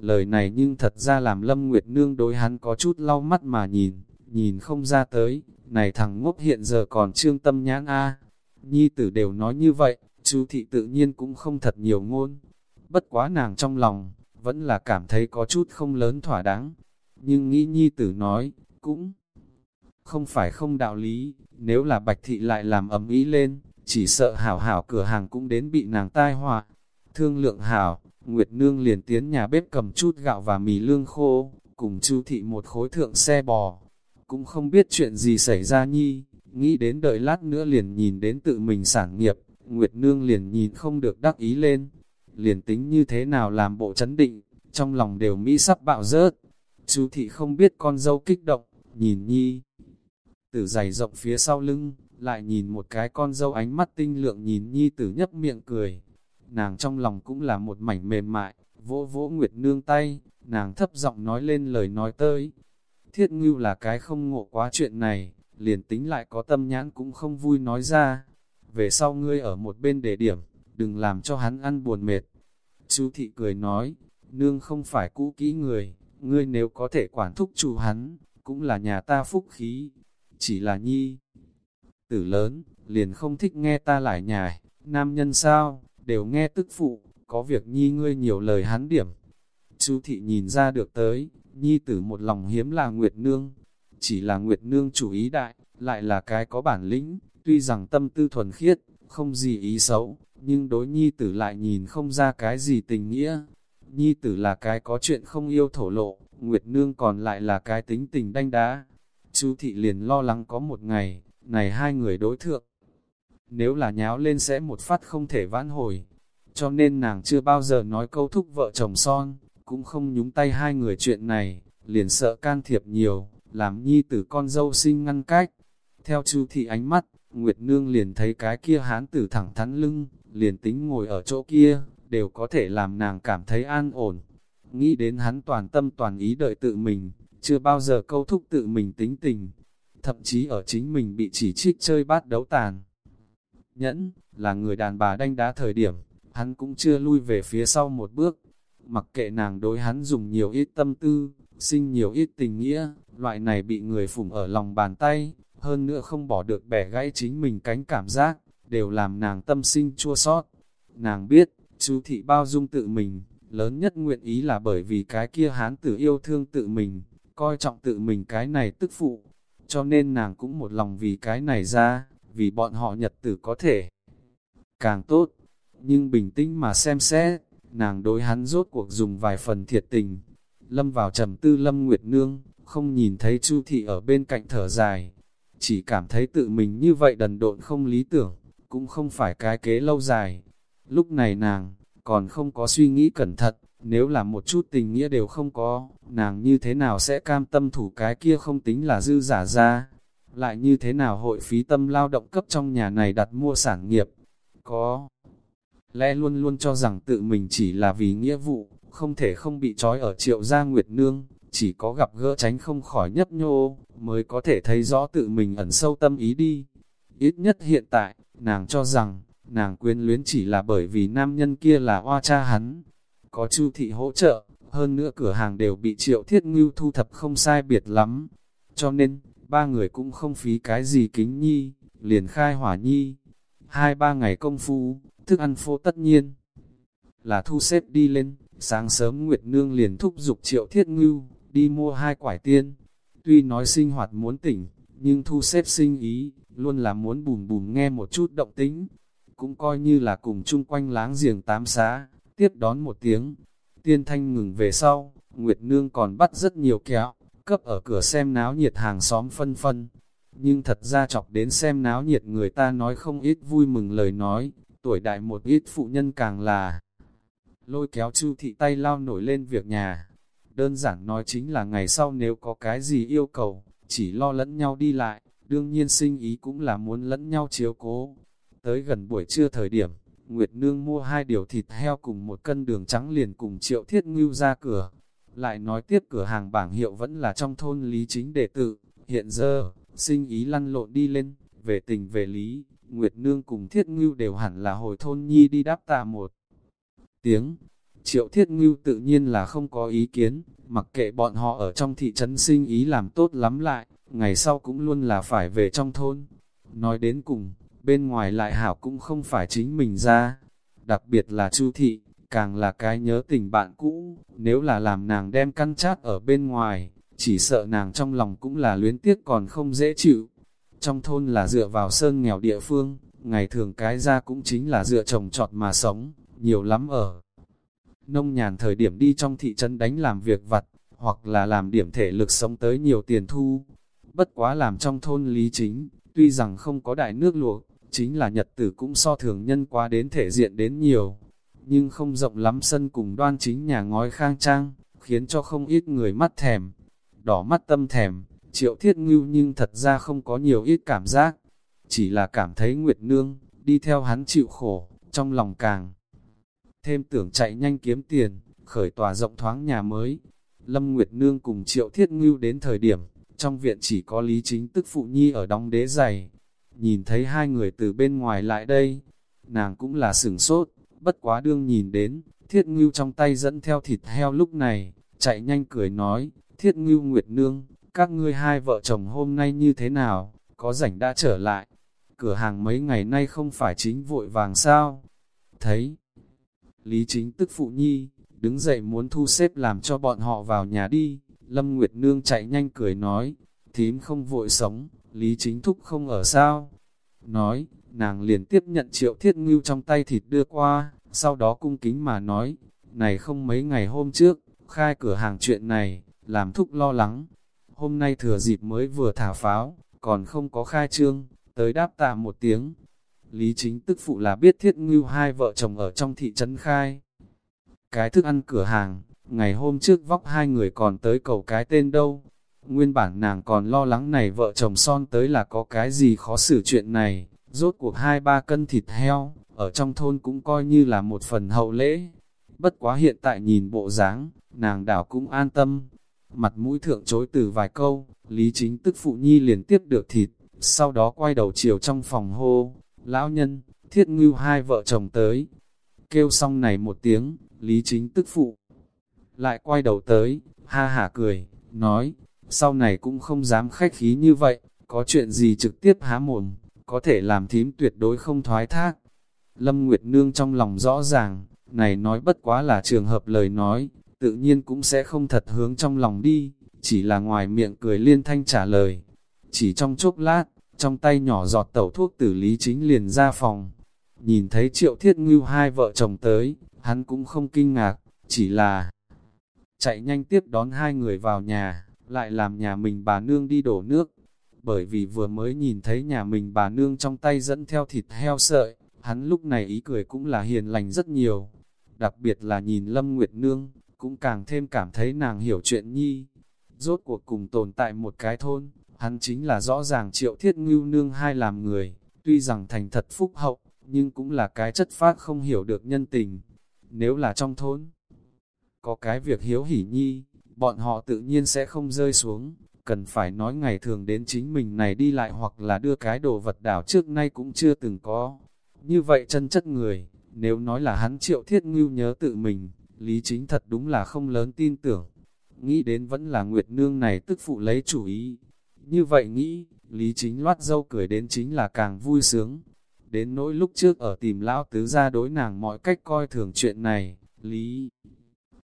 [SPEAKER 1] Lời này nhưng thật ra làm Lâm Nguyệt Nương đối hắn có chút lau mắt mà nhìn, nhìn không ra tới, này thằng ngốc hiện giờ còn trương tâm nhãn a Nhi tử đều nói như vậy, chú thị tự nhiên cũng không thật nhiều ngôn. Bất quá nàng trong lòng, vẫn là cảm thấy có chút không lớn thỏa đáng. Nhưng nghĩ nhi tử nói, cũng không phải không đạo lý, nếu là bạch thị lại làm ầm ý lên, chỉ sợ hảo hảo cửa hàng cũng đến bị nàng tai họa. Thương lượng hảo, Nguyệt Nương liền tiến nhà bếp cầm chút gạo và mì lương khô, cùng chu thị một khối thượng xe bò. Cũng không biết chuyện gì xảy ra nhi, nghĩ đến đợi lát nữa liền nhìn đến tự mình sản nghiệp, Nguyệt Nương liền nhìn không được đắc ý lên. Liền tính như thế nào làm bộ chấn định, trong lòng đều Mỹ sắp bạo rớt. Chú thị không biết con dâu kích động, nhìn nhi. Tử dày rộng phía sau lưng, lại nhìn một cái con dâu ánh mắt tinh lượng nhìn nhi tử nhấp miệng cười. Nàng trong lòng cũng là một mảnh mềm mại, vỗ vỗ Nguyệt Nương tay, nàng thấp giọng nói lên lời nói tới. Thiết ngưu là cái không ngộ quá chuyện này, liền tính lại có tâm nhãn cũng không vui nói ra. Về sau ngươi ở một bên để điểm, đừng làm cho hắn ăn buồn mệt. Chú thị cười nói, nương không phải cũ kỹ người, ngươi nếu có thể quản thúc chủ hắn, cũng là nhà ta phúc khí, chỉ là nhi. Tử lớn, liền không thích nghe ta lại nhài, nam nhân sao, đều nghe tức phụ, có việc nhi ngươi nhiều lời hắn điểm. Chú thị nhìn ra được tới, nhi tử một lòng hiếm là Nguyệt Nương, chỉ là Nguyệt Nương chủ ý đại, lại là cái có bản lĩnh, tuy rằng tâm tư thuần khiết, không gì ý xấu, nhưng đối nhi tử lại nhìn không ra cái gì tình nghĩa. Nhi tử là cái có chuyện không yêu thổ lộ, Nguyệt Nương còn lại là cái tính tình đanh đá. Chú thị liền lo lắng có một ngày, này hai người đối thượng. nếu là nháo lên sẽ một phát không thể vãn hồi. Cho nên nàng chưa bao giờ nói câu thúc vợ chồng son, cũng không nhúng tay hai người chuyện này, liền sợ can thiệp nhiều, làm nhi tử con dâu sinh ngăn cách. Theo chu thị ánh mắt, Nguyệt Nương liền thấy cái kia hán tử thẳng thắn lưng, liền tính ngồi ở chỗ kia, đều có thể làm nàng cảm thấy an ổn. Nghĩ đến hắn toàn tâm toàn ý đợi tự mình, chưa bao giờ câu thúc tự mình tính tình, thậm chí ở chính mình bị chỉ trích chơi bát đấu tàn. Nhẫn, là người đàn bà đanh đá thời điểm, hắn cũng chưa lui về phía sau một bước, mặc kệ nàng đối hắn dùng nhiều ít tâm tư, sinh nhiều ít tình nghĩa, loại này bị người phủng ở lòng bàn tay, hơn nữa không bỏ được bẻ gãy chính mình cánh cảm giác, đều làm nàng tâm sinh chua sót. Nàng biết, chú thị bao dung tự mình, lớn nhất nguyện ý là bởi vì cái kia hán tử yêu thương tự mình, coi trọng tự mình cái này tức phụ, cho nên nàng cũng một lòng vì cái này ra, vì bọn họ nhật tử có thể càng tốt, nhưng bình tĩnh mà xem xét, nàng đối hắn rốt cuộc dùng vài phần thiệt tình. Lâm vào trầm tư Lâm Nguyệt Nương, không nhìn thấy Chu Thị ở bên cạnh thở dài, chỉ cảm thấy tự mình như vậy đần độn không lý tưởng, cũng không phải cái kế lâu dài. Lúc này nàng, còn không có suy nghĩ cẩn thận, nếu là một chút tình nghĩa đều không có, nàng như thế nào sẽ cam tâm thủ cái kia không tính là dư giả ra, lại như thế nào hội phí tâm lao động cấp trong nhà này đặt mua sản nghiệp, có lẽ luôn luôn cho rằng tự mình chỉ là vì nghĩa vụ, không thể không bị trói ở triệu gia nguyệt nương, chỉ có gặp gỡ tránh không khỏi nhấp nhô, mới có thể thấy rõ tự mình ẩn sâu tâm ý đi. Ít nhất hiện tại, nàng cho rằng, nàng quyến luyến chỉ là bởi vì nam nhân kia là oa cha hắn. Có chu thị hỗ trợ, hơn nữa cửa hàng đều bị triệu thiết ngưu thu thập không sai biệt lắm. Cho nên, ba người cũng không phí cái gì kính nhi, liền khai hỏa nhi. Hai ba ngày công phu, thức ăn phô tất nhiên là thu xếp đi lên, sáng sớm Nguyệt Nương liền thúc giục triệu thiết ngưu, đi mua hai quải tiên. Tuy nói sinh hoạt muốn tỉnh, nhưng thu xếp sinh ý, luôn là muốn bùm bùm nghe một chút động tính. Cũng coi như là cùng chung quanh láng giềng tám xá, tiếp đón một tiếng. Tiên thanh ngừng về sau, Nguyệt Nương còn bắt rất nhiều kẹo, cấp ở cửa xem náo nhiệt hàng xóm phân phân. Nhưng thật ra chọc đến xem náo nhiệt người ta nói không ít vui mừng lời nói, tuổi đại một ít phụ nhân càng là lôi kéo chu thị tay lao nổi lên việc nhà. Đơn giản nói chính là ngày sau nếu có cái gì yêu cầu, chỉ lo lẫn nhau đi lại, đương nhiên sinh ý cũng là muốn lẫn nhau chiếu cố. Tới gần buổi trưa thời điểm, Nguyệt Nương mua hai điều thịt heo cùng một cân đường trắng liền cùng triệu thiết ngưu ra cửa. Lại nói tiếp cửa hàng bảng hiệu vẫn là trong thôn lý chính đệ tự, hiện giờ, sinh ý lăn lộn đi lên, về tình về lý, Nguyệt Nương cùng Thiết Ngưu đều hẳn là hồi thôn nhi đi đáp tà một tiếng. Triệu Thiết Ngưu tự nhiên là không có ý kiến, mặc kệ bọn họ ở trong thị trấn sinh ý làm tốt lắm lại, ngày sau cũng luôn là phải về trong thôn. Nói đến cùng, bên ngoài lại hảo cũng không phải chính mình ra, đặc biệt là Chu thị, càng là cái nhớ tình bạn cũ, nếu là làm nàng đem căn chát ở bên ngoài, chỉ sợ nàng trong lòng cũng là luyến tiếc còn không dễ chịu. Trong thôn là dựa vào sơn nghèo địa phương, ngày thường cái ra cũng chính là dựa trồng trọt mà sống, nhiều lắm ở. Nông nhàn thời điểm đi trong thị trấn đánh làm việc vặt, hoặc là làm điểm thể lực sống tới nhiều tiền thu. Bất quá làm trong thôn lý chính, tuy rằng không có đại nước luộc, chính là nhật tử cũng so thường nhân qua đến thể diện đến nhiều. Nhưng không rộng lắm sân cùng đoan chính nhà ngói khang trang, khiến cho không ít người mắt thèm, đỏ mắt tâm thèm, triệu thiết ngưu nhưng thật ra không có nhiều ít cảm giác, chỉ là cảm thấy Nguyệt Nương, đi theo hắn chịu khổ, trong lòng càng thêm tưởng chạy nhanh kiếm tiền, khởi tòa rộng thoáng nhà mới. Lâm Nguyệt Nương cùng Triệu Thiết Ngưu đến thời điểm, trong viện chỉ có Lý Chính tức Phụ Nhi ở đóng đế giày. Nhìn thấy hai người từ bên ngoài lại đây, nàng cũng là sửng sốt, bất quá đương nhìn đến, Thiết Ngưu trong tay dẫn theo thịt heo lúc này, chạy nhanh cười nói, Thiết Ngưu Nguyệt Nương, các ngươi hai vợ chồng hôm nay như thế nào, có rảnh đã trở lại. Cửa hàng mấy ngày nay không phải chính vội vàng sao? Thấy, Lý chính tức phụ nhi, đứng dậy muốn thu xếp làm cho bọn họ vào nhà đi. Lâm Nguyệt Nương chạy nhanh cười nói, thím không vội sống, Lý chính thúc không ở sao. Nói, nàng liền tiếp nhận triệu thiết ngưu trong tay thịt đưa qua, sau đó cung kính mà nói, này không mấy ngày hôm trước, khai cửa hàng chuyện này, làm thúc lo lắng. Hôm nay thừa dịp mới vừa thả pháo, còn không có khai trương, tới đáp tạ một tiếng. Lý chính tức phụ là biết thiết ngưu hai vợ chồng ở trong thị trấn khai. Cái thức ăn cửa hàng, ngày hôm trước vóc hai người còn tới cầu cái tên đâu. Nguyên bản nàng còn lo lắng này vợ chồng son tới là có cái gì khó xử chuyện này, rốt cuộc hai ba cân thịt heo, ở trong thôn cũng coi như là một phần hậu lễ. Bất quá hiện tại nhìn bộ dáng, nàng đảo cũng an tâm. Mặt mũi thượng chối từ vài câu, Lý Chính tức phụ nhi liền tiếp được thịt, sau đó quay đầu chiều trong phòng hô, lão nhân, thiết ngưu hai vợ chồng tới. Kêu xong này một tiếng, Lý Chính tức phụ. Lại quay đầu tới, ha hả cười, nói, sau này cũng không dám khách khí như vậy, có chuyện gì trực tiếp há mồm, có thể làm thím tuyệt đối không thoái thác. Lâm Nguyệt Nương trong lòng rõ ràng, này nói bất quá là trường hợp lời nói, tự nhiên cũng sẽ không thật hướng trong lòng đi, chỉ là ngoài miệng cười liên thanh trả lời. Chỉ trong chốc lát, trong tay nhỏ giọt tẩu thuốc tử lý chính liền ra phòng. Nhìn thấy triệu thiết ngưu hai vợ chồng tới, hắn cũng không kinh ngạc, chỉ là chạy nhanh tiếp đón hai người vào nhà, lại làm nhà mình bà nương đi đổ nước. Bởi vì vừa mới nhìn thấy nhà mình bà nương trong tay dẫn theo thịt heo sợi, hắn lúc này ý cười cũng là hiền lành rất nhiều. Đặc biệt là nhìn Lâm Nguyệt Nương, cũng càng thêm cảm thấy nàng hiểu chuyện nhi. Rốt cuộc cùng tồn tại một cái thôn, hắn chính là rõ ràng triệu thiết ngưu nương hai làm người, tuy rằng thành thật phúc hậu, nhưng cũng là cái chất phát không hiểu được nhân tình. Nếu là trong thôn, có cái việc hiếu hỉ nhi, bọn họ tự nhiên sẽ không rơi xuống, cần phải nói ngày thường đến chính mình này đi lại hoặc là đưa cái đồ vật đảo trước nay cũng chưa từng có. Như vậy chân chất người, nếu nói là hắn triệu thiết ngưu nhớ tự mình, lý chính thật đúng là không lớn tin tưởng. Nghĩ đến vẫn là Nguyệt Nương này tức phụ lấy chủ ý. Như vậy nghĩ, lý chính loát dâu cười đến chính là càng vui sướng. Đến nỗi lúc trước ở tìm lão tứ ra đối nàng mọi cách coi thường chuyện này, lý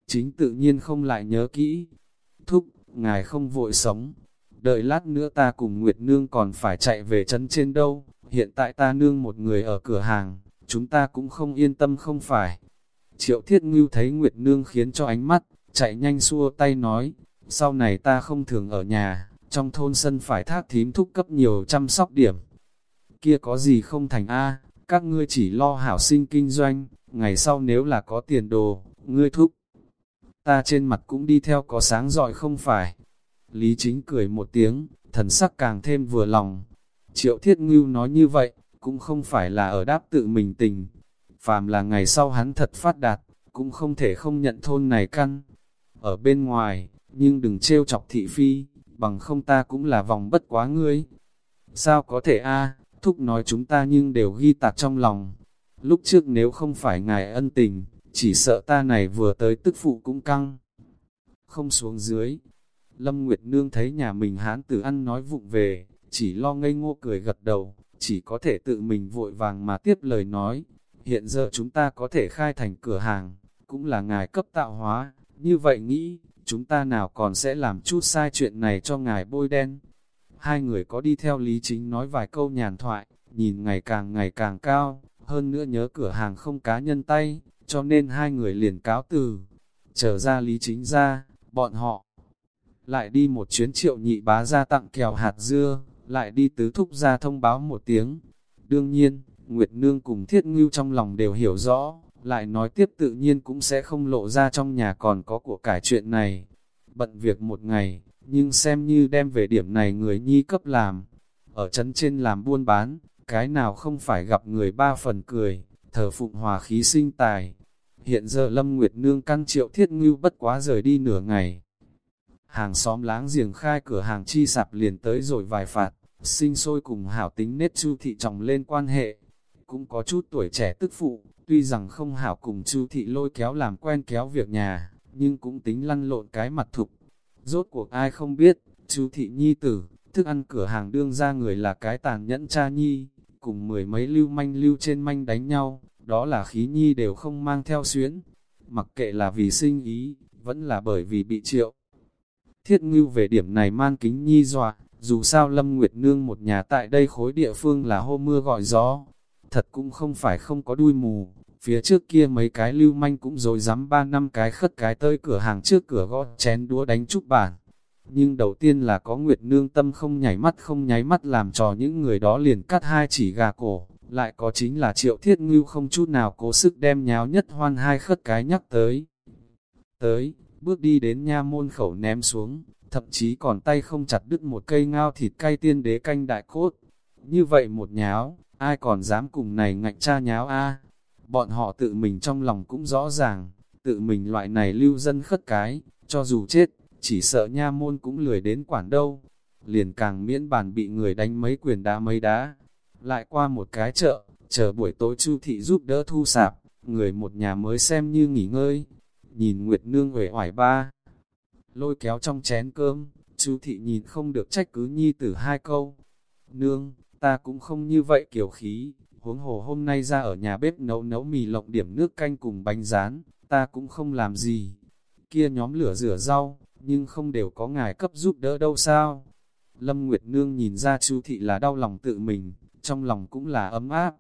[SPEAKER 1] chính tự nhiên không lại nhớ kỹ. Thúc, ngài không vội sống, đợi lát nữa ta cùng Nguyệt Nương còn phải chạy về chân trên đâu, hiện tại ta nương một người ở cửa hàng, chúng ta cũng không yên tâm không phải. Triệu Thiết Ngưu thấy Nguyệt Nương khiến cho ánh mắt, chạy nhanh xua tay nói, sau này ta không thường ở nhà, trong thôn sân phải thác thím thúc cấp nhiều chăm sóc điểm. Kia có gì không thành A, các ngươi chỉ lo hảo sinh kinh doanh, ngày sau nếu là có tiền đồ, ngươi thúc. Ta trên mặt cũng đi theo có sáng giỏi không phải. Lý chính cười một tiếng, thần sắc càng thêm vừa lòng. Triệu thiết ngưu nói như vậy, cũng không phải là ở đáp tự mình tình. Phàm là ngày sau hắn thật phát đạt, cũng không thể không nhận thôn này căn. Ở bên ngoài, nhưng đừng trêu chọc thị phi, bằng không ta cũng là vòng bất quá ngươi. Sao có thể a thúc nói chúng ta nhưng đều ghi tạc trong lòng. Lúc trước nếu không phải ngài ân tình, chỉ sợ ta này vừa tới tức phụ cũng căng. Không xuống dưới, Lâm Nguyệt Nương thấy nhà mình hán tử ăn nói vụng về, chỉ lo ngây ngô cười gật đầu, chỉ có thể tự mình vội vàng mà tiếp lời nói. Hiện giờ chúng ta có thể khai thành cửa hàng, cũng là ngài cấp tạo hóa, như vậy nghĩ, chúng ta nào còn sẽ làm chút sai chuyện này cho ngài bôi đen. Hai người có đi theo lý chính nói vài câu nhàn thoại, nhìn ngày càng ngày càng cao, hơn nữa nhớ cửa hàng không cá nhân tay, cho nên hai người liền cáo từ. Trở ra lý chính ra, bọn họ lại đi một chuyến triệu nhị bá ra tặng kèo hạt dưa, lại đi tứ thúc ra thông báo một tiếng. Đương nhiên, Nguyệt Nương cùng Thiết Ngưu trong lòng đều hiểu rõ, lại nói tiếp tự nhiên cũng sẽ không lộ ra trong nhà còn có của cải chuyện này. Bận việc một ngày, nhưng xem như đem về điểm này người nhi cấp làm. Ở trấn trên làm buôn bán, cái nào không phải gặp người ba phần cười, thờ phụng hòa khí sinh tài. Hiện giờ Lâm Nguyệt Nương căn triệu thiết ngưu bất quá rời đi nửa ngày. Hàng xóm láng giềng khai cửa hàng chi sạp liền tới rồi vài phạt, sinh sôi cùng hảo tính nết chu thị trọng lên quan hệ. Cũng có chút tuổi trẻ tức phụ, tuy rằng không hảo cùng chu thị lôi kéo làm quen kéo việc nhà, nhưng cũng tính lăn lộn cái mặt thục. Rốt cuộc ai không biết, chu thị nhi tử, thức ăn cửa hàng đương ra người là cái tàn nhẫn cha nhi, cùng mười mấy lưu manh lưu trên manh đánh nhau, đó là khí nhi đều không mang theo xuyến. Mặc kệ là vì sinh ý, vẫn là bởi vì bị triệu. Thiết ngưu về điểm này mang kính nhi dọa, dù sao Lâm Nguyệt Nương một nhà tại đây khối địa phương là hô mưa gọi gió. Thật cũng không phải không có đuôi mù, phía trước kia mấy cái lưu manh cũng rồi dám ba năm cái khất cái tơi cửa hàng trước cửa gõ chén đũa đánh chút bản. Nhưng đầu tiên là có Nguyệt Nương tâm không nhảy mắt không nháy mắt làm trò những người đó liền cắt hai chỉ gà cổ, lại có chính là triệu thiết ngưu không chút nào cố sức đem nháo nhất hoan hai khất cái nhắc tới. Tới, bước đi đến nha môn khẩu ném xuống, thậm chí còn tay không chặt đứt một cây ngao thịt cay tiên đế canh đại cốt. Như vậy một nháo, ai còn dám cùng này ngạnh cha nháo a Bọn họ tự mình trong lòng cũng rõ ràng, tự mình loại này lưu dân khất cái, cho dù chết, chỉ sợ nha môn cũng lười đến quản đâu. Liền càng miễn bàn bị người đánh mấy quyền đá mấy đá. Lại qua một cái chợ, chờ buổi tối chu thị giúp đỡ thu sạp, người một nhà mới xem như nghỉ ngơi. Nhìn Nguyệt Nương uể oải ba, lôi kéo trong chén cơm, chu thị nhìn không được trách cứ nhi tử hai câu. Nương, ta cũng không như vậy kiểu khí, huống hồ hôm nay ra ở nhà bếp nấu nấu mì lộng điểm nước canh cùng bánh rán, ta cũng không làm gì. Kia nhóm lửa rửa rau, nhưng không đều có ngài cấp giúp đỡ đâu sao. Lâm Nguyệt Nương nhìn ra chú thị là đau lòng tự mình, trong lòng cũng là ấm áp.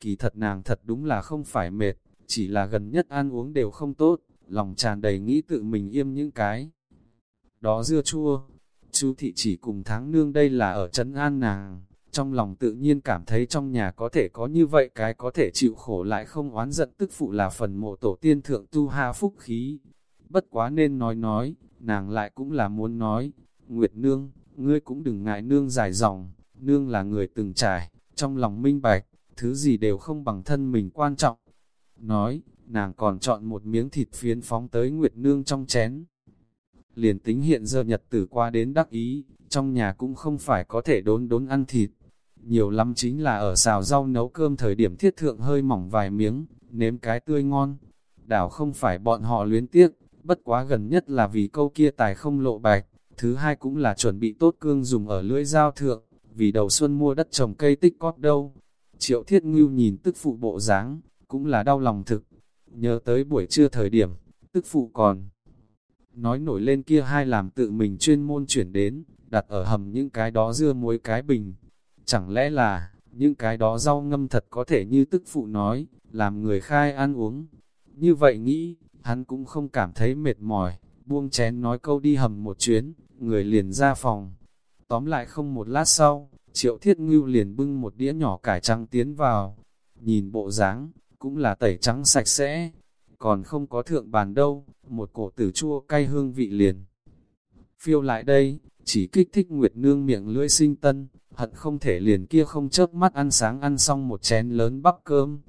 [SPEAKER 1] Kỳ thật nàng thật đúng là không phải mệt, chỉ là gần nhất ăn uống đều không tốt, lòng tràn đầy nghĩ tự mình im những cái. Đó dưa chua, chú thị chỉ cùng tháng nương đây là ở trấn an nàng, trong lòng tự nhiên cảm thấy trong nhà có thể có như vậy cái có thể chịu khổ lại không oán giận tức phụ là phần mộ tổ tiên thượng tu ha phúc khí. Bất quá nên nói nói, nàng lại cũng là muốn nói, Nguyệt Nương, ngươi cũng đừng ngại Nương dài dòng, Nương là người từng trải, trong lòng minh bạch, thứ gì đều không bằng thân mình quan trọng. Nói, nàng còn chọn một miếng thịt phiến phóng tới Nguyệt Nương trong chén. Liền tính hiện giờ nhật tử qua đến đắc ý, trong nhà cũng không phải có thể đốn đốn ăn thịt, nhiều lắm chính là ở xào rau nấu cơm thời điểm thiết thượng hơi mỏng vài miếng, nếm cái tươi ngon. Đảo không phải bọn họ luyến tiếc, bất quá gần nhất là vì câu kia tài không lộ bạch, thứ hai cũng là chuẩn bị tốt cương dùng ở lưỡi dao thượng, vì đầu xuân mua đất trồng cây tích cót đâu. Triệu thiết ngưu nhìn tức phụ bộ dáng cũng là đau lòng thực. Nhớ tới buổi trưa thời điểm, tức phụ còn nói nổi lên kia hai làm tự mình chuyên môn chuyển đến, đặt ở hầm những cái đó dưa muối cái bình, Chẳng lẽ là, những cái đó rau ngâm thật có thể như tức phụ nói, làm người khai ăn uống. Như vậy nghĩ, hắn cũng không cảm thấy mệt mỏi, buông chén nói câu đi hầm một chuyến, người liền ra phòng. Tóm lại không một lát sau, triệu thiết ngưu liền bưng một đĩa nhỏ cải trắng tiến vào. Nhìn bộ dáng cũng là tẩy trắng sạch sẽ, còn không có thượng bàn đâu, một cổ tử chua cay hương vị liền. Phiêu lại đây, chỉ kích thích Nguyệt Nương miệng lưỡi sinh tân, hận không thể liền kia không chớp mắt ăn sáng ăn xong một chén lớn bắp cơm.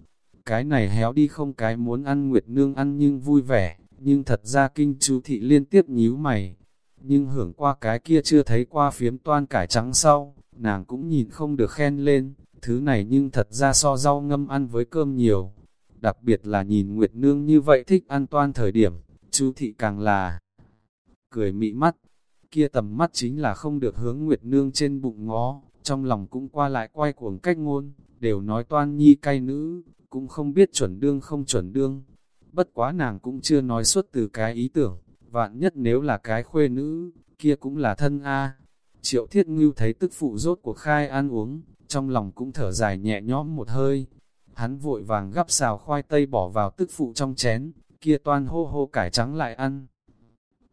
[SPEAKER 1] Cái này héo đi không cái muốn ăn Nguyệt Nương ăn nhưng vui vẻ, nhưng thật ra kinh chú thị liên tiếp nhíu mày. Nhưng hưởng qua cái kia chưa thấy qua phiếm toan cải trắng sau, nàng cũng nhìn không được khen lên, thứ này nhưng thật ra so rau ngâm ăn với cơm nhiều. Đặc biệt là nhìn Nguyệt Nương như vậy thích ăn toan thời điểm, chú thị càng là cười mị mắt, kia tầm mắt chính là không được hướng Nguyệt Nương trên bụng ngó, trong lòng cũng qua lại quay cuồng cách ngôn, đều nói toan nhi cay nữ, cũng không biết chuẩn đương không chuẩn đương. Bất quá nàng cũng chưa nói suốt từ cái ý tưởng, vạn nhất nếu là cái khuê nữ, kia cũng là thân A. Triệu thiết ngưu thấy tức phụ rốt của khai ăn uống, trong lòng cũng thở dài nhẹ nhõm một hơi. Hắn vội vàng gắp xào khoai tây bỏ vào tức phụ trong chén, kia toan hô hô cải trắng lại ăn.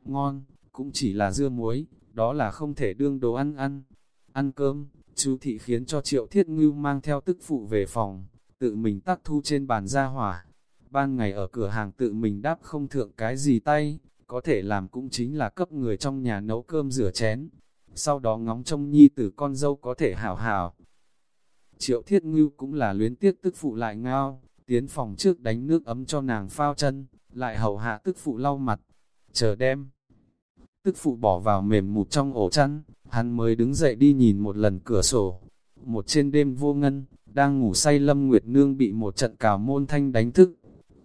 [SPEAKER 1] Ngon, cũng chỉ là dưa muối, đó là không thể đương đồ ăn ăn. Ăn cơm, Chú thị khiến cho triệu thiết ngưu mang theo tức phụ về phòng, tự mình tắc thu trên bàn ra hỏa. Ban ngày ở cửa hàng tự mình đáp không thượng cái gì tay, có thể làm cũng chính là cấp người trong nhà nấu cơm rửa chén. Sau đó ngóng trông nhi tử con dâu có thể hảo hảo. Triệu thiết ngưu cũng là luyến tiếc tức phụ lại ngao, tiến phòng trước đánh nước ấm cho nàng phao chân, lại hầu hạ tức phụ lau mặt, chờ đem. Tức phụ bỏ vào mềm mụt trong ổ chăn, hắn mới đứng dậy đi nhìn một lần cửa sổ. Một trên đêm vô ngân, đang ngủ say Lâm Nguyệt Nương bị một trận cào môn thanh đánh thức.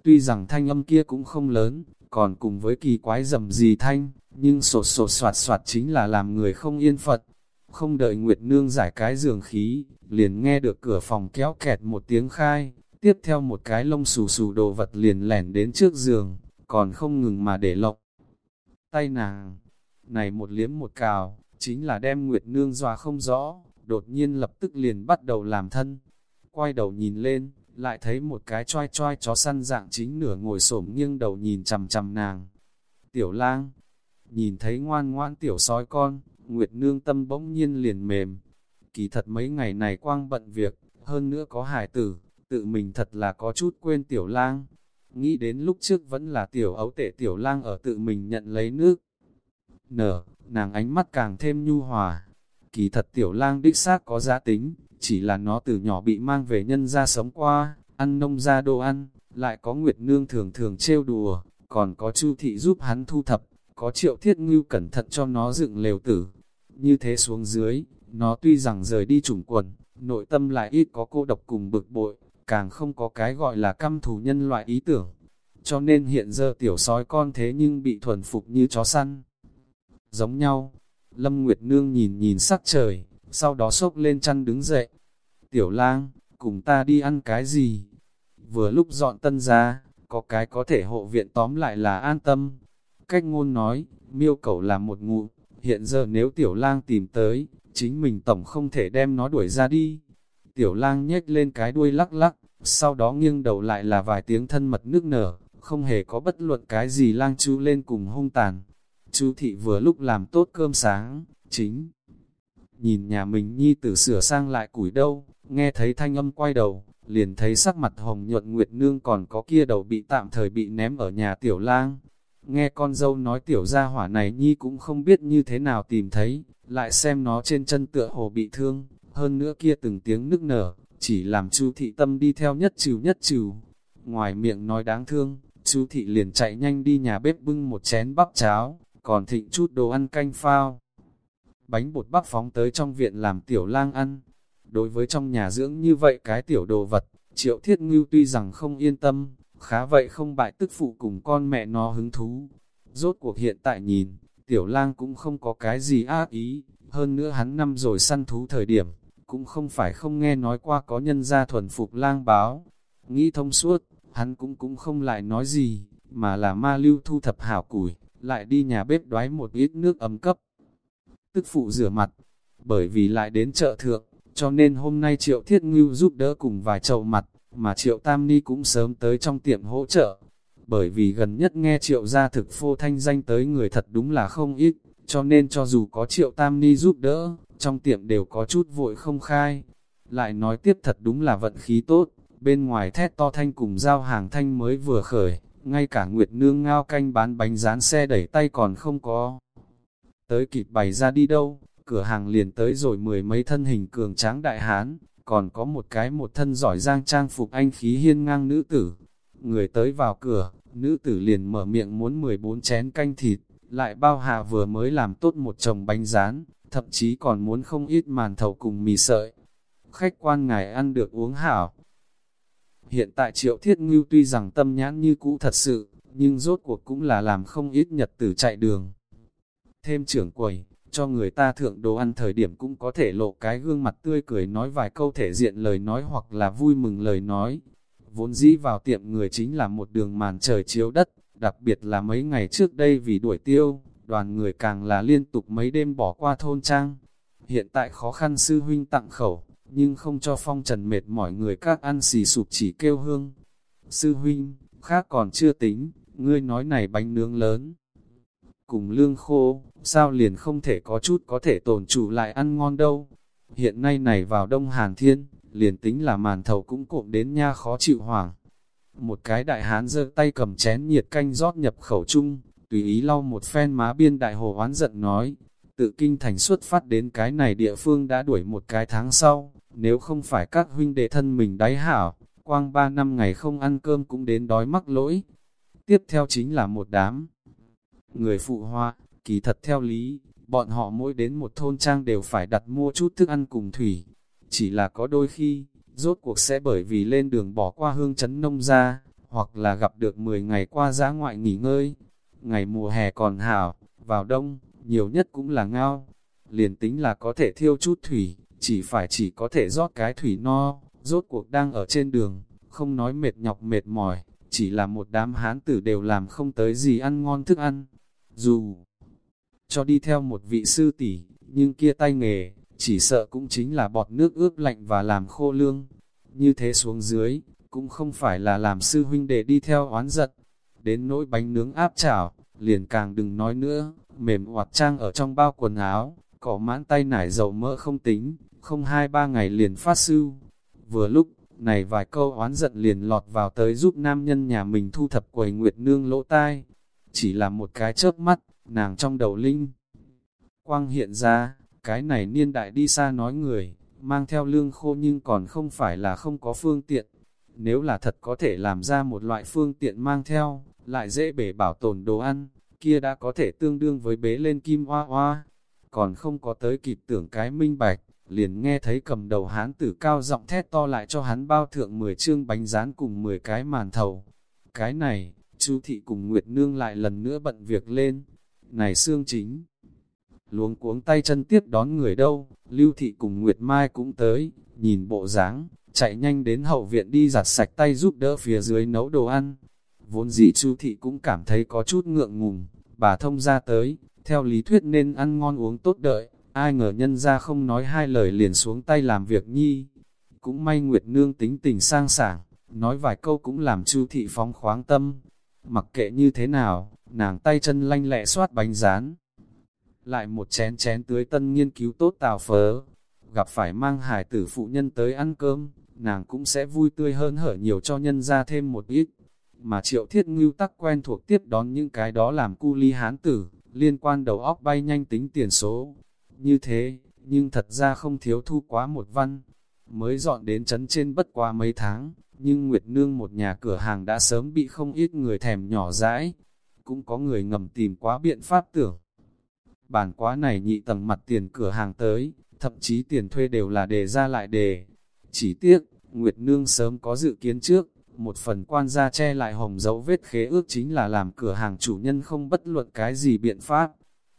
[SPEAKER 1] Tuy rằng thanh âm kia cũng không lớn, còn cùng với kỳ quái rầm gì thanh, nhưng sột sột soạt soạt chính là làm người không yên phật. Không đợi Nguyệt Nương giải cái giường khí, liền nghe được cửa phòng kéo kẹt một tiếng khai, tiếp theo một cái lông xù xù đồ vật liền lẻn đến trước giường, còn không ngừng mà để lộc Tay nàng, này một liếm một cào, chính là đem Nguyệt Nương dòa không rõ, đột nhiên lập tức liền bắt đầu làm thân. Quay đầu nhìn lên, lại thấy một cái choi choi chó săn dạng chính nửa ngồi xổm nghiêng đầu nhìn chằm chằm nàng. Tiểu lang, nhìn thấy ngoan ngoan tiểu sói con, Nguyệt Nương tâm bỗng nhiên liền mềm. Kỳ thật mấy ngày này quang bận việc, hơn nữa có Hải tử, tự mình thật là có chút quên tiểu lang. Nghĩ đến lúc trước vẫn là tiểu ấu tệ tiểu lang ở tự mình nhận lấy nước. Nở, nàng ánh mắt càng thêm nhu hòa. Kỳ thật tiểu lang đích xác có giá tính, chỉ là nó từ nhỏ bị mang về nhân ra sống qua, ăn nông ra đồ ăn, lại có Nguyệt Nương thường thường trêu đùa, còn có Chu thị giúp hắn thu thập, có triệu thiết ngưu cẩn thận cho nó dựng lều tử. Như thế xuống dưới, nó tuy rằng rời đi chủng quần, nội tâm lại ít có cô độc cùng bực bội, càng không có cái gọi là căm thù nhân loại ý tưởng. Cho nên hiện giờ tiểu sói con thế nhưng bị thuần phục như chó săn. Giống nhau, Lâm Nguyệt Nương nhìn nhìn sắc trời, sau đó sốc lên chăn đứng dậy. Tiểu lang, cùng ta đi ăn cái gì? Vừa lúc dọn tân ra, có cái có thể hộ viện tóm lại là an tâm. Cách ngôn nói, miêu cầu là một ngụ, hiện giờ nếu tiểu lang tìm tới, chính mình tổng không thể đem nó đuổi ra đi. Tiểu lang nhếch lên cái đuôi lắc lắc, sau đó nghiêng đầu lại là vài tiếng thân mật nước nở, không hề có bất luận cái gì lang chú lên cùng hung tàn. Chú thị vừa lúc làm tốt cơm sáng, chính. Nhìn nhà mình nhi tử sửa sang lại củi đâu, nghe thấy thanh âm quay đầu, liền thấy sắc mặt hồng nhuận Nguyệt Nương còn có kia đầu bị tạm thời bị ném ở nhà tiểu lang. Nghe con dâu nói tiểu gia hỏa này nhi cũng không biết như thế nào tìm thấy, lại xem nó trên chân tựa hồ bị thương, hơn nữa kia từng tiếng nức nở, chỉ làm chu thị tâm đi theo nhất trừ nhất trừ. Ngoài miệng nói đáng thương, chu thị liền chạy nhanh đi nhà bếp bưng một chén bắp cháo, còn thịnh chút đồ ăn canh phao. Bánh bột bắp phóng tới trong viện làm tiểu lang ăn. Đối với trong nhà dưỡng như vậy cái tiểu đồ vật, triệu thiết ngưu tuy rằng không yên tâm, khá vậy không bại tức phụ cùng con mẹ nó hứng thú. Rốt cuộc hiện tại nhìn, tiểu lang cũng không có cái gì ác ý, hơn nữa hắn năm rồi săn thú thời điểm, cũng không phải không nghe nói qua có nhân gia thuần phục lang báo. Nghĩ thông suốt, hắn cũng cũng không lại nói gì, mà là ma lưu thu thập hảo củi, lại đi nhà bếp đoái một ít nước ấm cấp. Tức phụ rửa mặt, bởi vì lại đến chợ thượng, cho nên hôm nay Triệu Thiết Ngưu giúp đỡ cùng vài chậu mặt, mà Triệu Tam Ni cũng sớm tới trong tiệm hỗ trợ. Bởi vì gần nhất nghe Triệu gia thực phô thanh danh tới người thật đúng là không ít, cho nên cho dù có Triệu Tam Ni giúp đỡ, trong tiệm đều có chút vội không khai. Lại nói tiếp thật đúng là vận khí tốt, bên ngoài thét to thanh cùng giao hàng thanh mới vừa khởi, ngay cả Nguyệt Nương ngao canh bán bánh rán xe đẩy tay còn không có. Tới kịp bày ra đi đâu, cửa hàng liền tới rồi mười mấy thân hình cường tráng đại hán, còn có một cái một thân giỏi giang trang phục anh khí hiên ngang nữ tử. Người tới vào cửa, nữ tử liền mở miệng muốn 14 chén canh thịt, lại bao hà vừa mới làm tốt một chồng bánh rán, thậm chí còn muốn không ít màn thầu cùng mì sợi. Khách quan ngài ăn được uống hảo. Hiện tại triệu thiết ngưu tuy rằng tâm nhãn như cũ thật sự, nhưng rốt cuộc cũng là làm không ít nhật tử chạy đường. Thêm trưởng quầy, cho người ta thượng đồ ăn thời điểm cũng có thể lộ cái gương mặt tươi cười nói vài câu thể diện lời nói hoặc là vui mừng lời nói. Vốn dĩ vào tiệm người chính là một đường màn trời chiếu đất, đặc biệt là mấy ngày trước đây vì đuổi tiêu, đoàn người càng là liên tục mấy đêm bỏ qua thôn trang. Hiện tại khó khăn sư huynh tặng khẩu, nhưng không cho phong trần mệt mỏi người các ăn xì sụp chỉ kêu hương. Sư huynh, khác còn chưa tính, ngươi nói này bánh nướng lớn. Cùng lương khô, sao liền không thể có chút có thể tồn trụ lại ăn ngon đâu. Hiện nay này vào đông hàn thiên, liền tính là màn thầu cũng cộm đến nha khó chịu hoàng. Một cái đại hán giơ tay cầm chén nhiệt canh rót nhập khẩu chung, tùy ý lau một phen má biên đại hồ oán giận nói, tự kinh thành xuất phát đến cái này địa phương đã đuổi một cái tháng sau, nếu không phải các huynh đệ thân mình đáy hảo, quang ba năm ngày không ăn cơm cũng đến đói mắc lỗi. Tiếp theo chính là một đám người phụ hoa, kỳ thật theo lý, bọn họ mỗi đến một thôn trang đều phải đặt mua chút thức ăn cùng thủy. Chỉ là có đôi khi, rốt cuộc sẽ bởi vì lên đường bỏ qua hương chấn nông ra, hoặc là gặp được 10 ngày qua giã ngoại nghỉ ngơi. Ngày mùa hè còn hảo, vào đông, nhiều nhất cũng là ngao. Liền tính là có thể thiêu chút thủy, chỉ phải chỉ có thể rót cái thủy no, rốt cuộc đang ở trên đường, không nói mệt nhọc mệt mỏi, chỉ là một đám hán tử đều làm không tới gì ăn ngon thức ăn. Dù cho đi theo một vị sư tỷ, nhưng kia tay nghề, chỉ sợ cũng chính là bọt nước ướp lạnh và làm khô lương. Như thế xuống dưới, cũng không phải là làm sư huynh để đi theo oán giận. Đến nỗi bánh nướng áp chảo, liền càng đừng nói nữa, mềm hoạt trang ở trong bao quần áo, cỏ mãn tay nải dầu mỡ không tính, không hai ba ngày liền phát sưu Vừa lúc, này vài câu oán giận liền lọt vào tới giúp nam nhân nhà mình thu thập quầy nguyệt nương lỗ tai. Chỉ là một cái chớp mắt, nàng trong đầu linh. Quang hiện ra, cái này niên đại đi xa nói người, mang theo lương khô nhưng còn không phải là không có phương tiện. Nếu là thật có thể làm ra một loại phương tiện mang theo, lại dễ bể bảo tồn đồ ăn, kia đã có thể tương đương với bế lên kim hoa hoa. Còn không có tới kịp tưởng cái minh bạch, liền nghe thấy cầm đầu hán tử cao giọng thét to lại cho hắn bao thượng 10 chương bánh rán cùng 10 cái màn thầu. Cái này, chú thị cùng Nguyệt Nương lại lần nữa bận việc lên. Này xương chính, luống cuống tay chân tiếp đón người đâu, Lưu thị cùng Nguyệt Mai cũng tới, nhìn bộ dáng chạy nhanh đến hậu viện đi giặt sạch tay giúp đỡ phía dưới nấu đồ ăn. Vốn dĩ chú thị cũng cảm thấy có chút ngượng ngùng, bà thông ra tới, theo lý thuyết nên ăn ngon uống tốt đợi, ai ngờ nhân ra không nói hai lời liền xuống tay làm việc nhi. Cũng may Nguyệt Nương tính tình sang sảng, nói vài câu cũng làm Chu thị phóng khoáng tâm. Mặc kệ như thế nào, nàng tay chân lanh lẹ soát bánh rán. Lại một chén chén tưới tân nghiên cứu tốt tào phớ, gặp phải mang hải tử phụ nhân tới ăn cơm, nàng cũng sẽ vui tươi hơn hở nhiều cho nhân ra thêm một ít. Mà triệu thiết ngưu tắc quen thuộc tiếp đón những cái đó làm cu ly hán tử, liên quan đầu óc bay nhanh tính tiền số. Như thế, nhưng thật ra không thiếu thu quá một văn. Mới dọn đến trấn trên bất quá mấy tháng, nhưng Nguyệt Nương một nhà cửa hàng đã sớm bị không ít người thèm nhỏ dãi. Cũng có người ngầm tìm quá biện pháp tưởng. Bản quá này nhị tầng mặt tiền cửa hàng tới, thậm chí tiền thuê đều là đề ra lại đề. Chỉ tiếc, Nguyệt Nương sớm có dự kiến trước, một phần quan gia che lại hồng dấu vết khế ước chính là làm cửa hàng chủ nhân không bất luận cái gì biện pháp.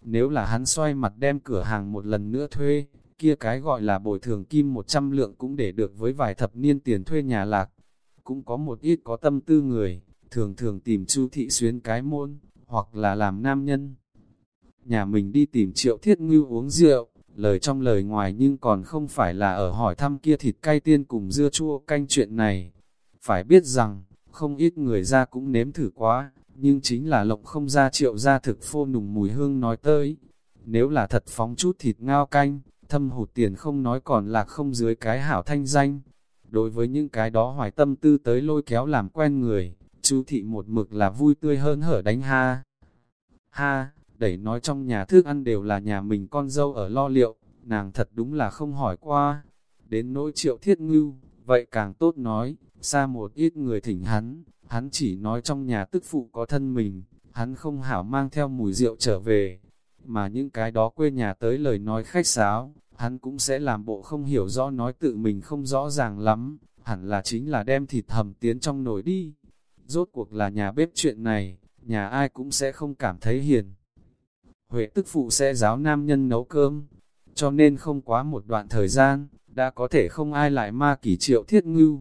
[SPEAKER 1] Nếu là hắn xoay mặt đem cửa hàng một lần nữa thuê, kia cái gọi là bồi thường kim 100 lượng cũng để được với vài thập niên tiền thuê nhà lạc. Cũng có một ít có tâm tư người, thường thường tìm chu thị xuyến cái môn, hoặc là làm nam nhân. Nhà mình đi tìm triệu thiết ngưu uống rượu, lời trong lời ngoài nhưng còn không phải là ở hỏi thăm kia thịt cay tiên cùng dưa chua canh chuyện này. Phải biết rằng, không ít người ra cũng nếm thử quá, nhưng chính là lộng không ra triệu ra thực phô nùng mùi hương nói tới. Nếu là thật phóng chút thịt ngao canh, thâm hụt tiền không nói còn là không dưới cái hảo thanh danh. Đối với những cái đó hoài tâm tư tới lôi kéo làm quen người, chú thị một mực là vui tươi hơn hở đánh ha. Ha, đẩy nói trong nhà thức ăn đều là nhà mình con dâu ở lo liệu, nàng thật đúng là không hỏi qua. Đến nỗi triệu thiết ngưu, vậy càng tốt nói, xa một ít người thỉnh hắn, hắn chỉ nói trong nhà tức phụ có thân mình, hắn không hảo mang theo mùi rượu trở về. Mà những cái đó quê nhà tới lời nói khách sáo, hắn cũng sẽ làm bộ không hiểu rõ nói tự mình không rõ ràng lắm, hẳn là chính là đem thịt hầm tiến trong nồi đi. Rốt cuộc là nhà bếp chuyện này, nhà ai cũng sẽ không cảm thấy hiền. Huệ tức phụ sẽ giáo nam nhân nấu cơm, cho nên không quá một đoạn thời gian, đã có thể không ai lại ma kỳ triệu thiết ngưu.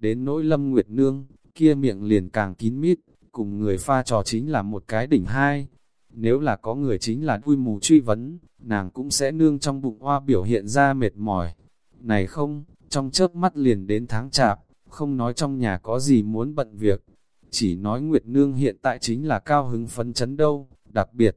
[SPEAKER 1] Đến nỗi lâm nguyệt nương, kia miệng liền càng kín mít, cùng người pha trò chính là một cái đỉnh hai. Nếu là có người chính là vui mù truy vấn, nàng cũng sẽ nương trong bụng hoa biểu hiện ra mệt mỏi. Này không, trong chớp mắt liền đến tháng chạp, không nói trong nhà có gì muốn bận việc. Chỉ nói Nguyệt Nương hiện tại chính là cao hứng phấn chấn đâu, đặc biệt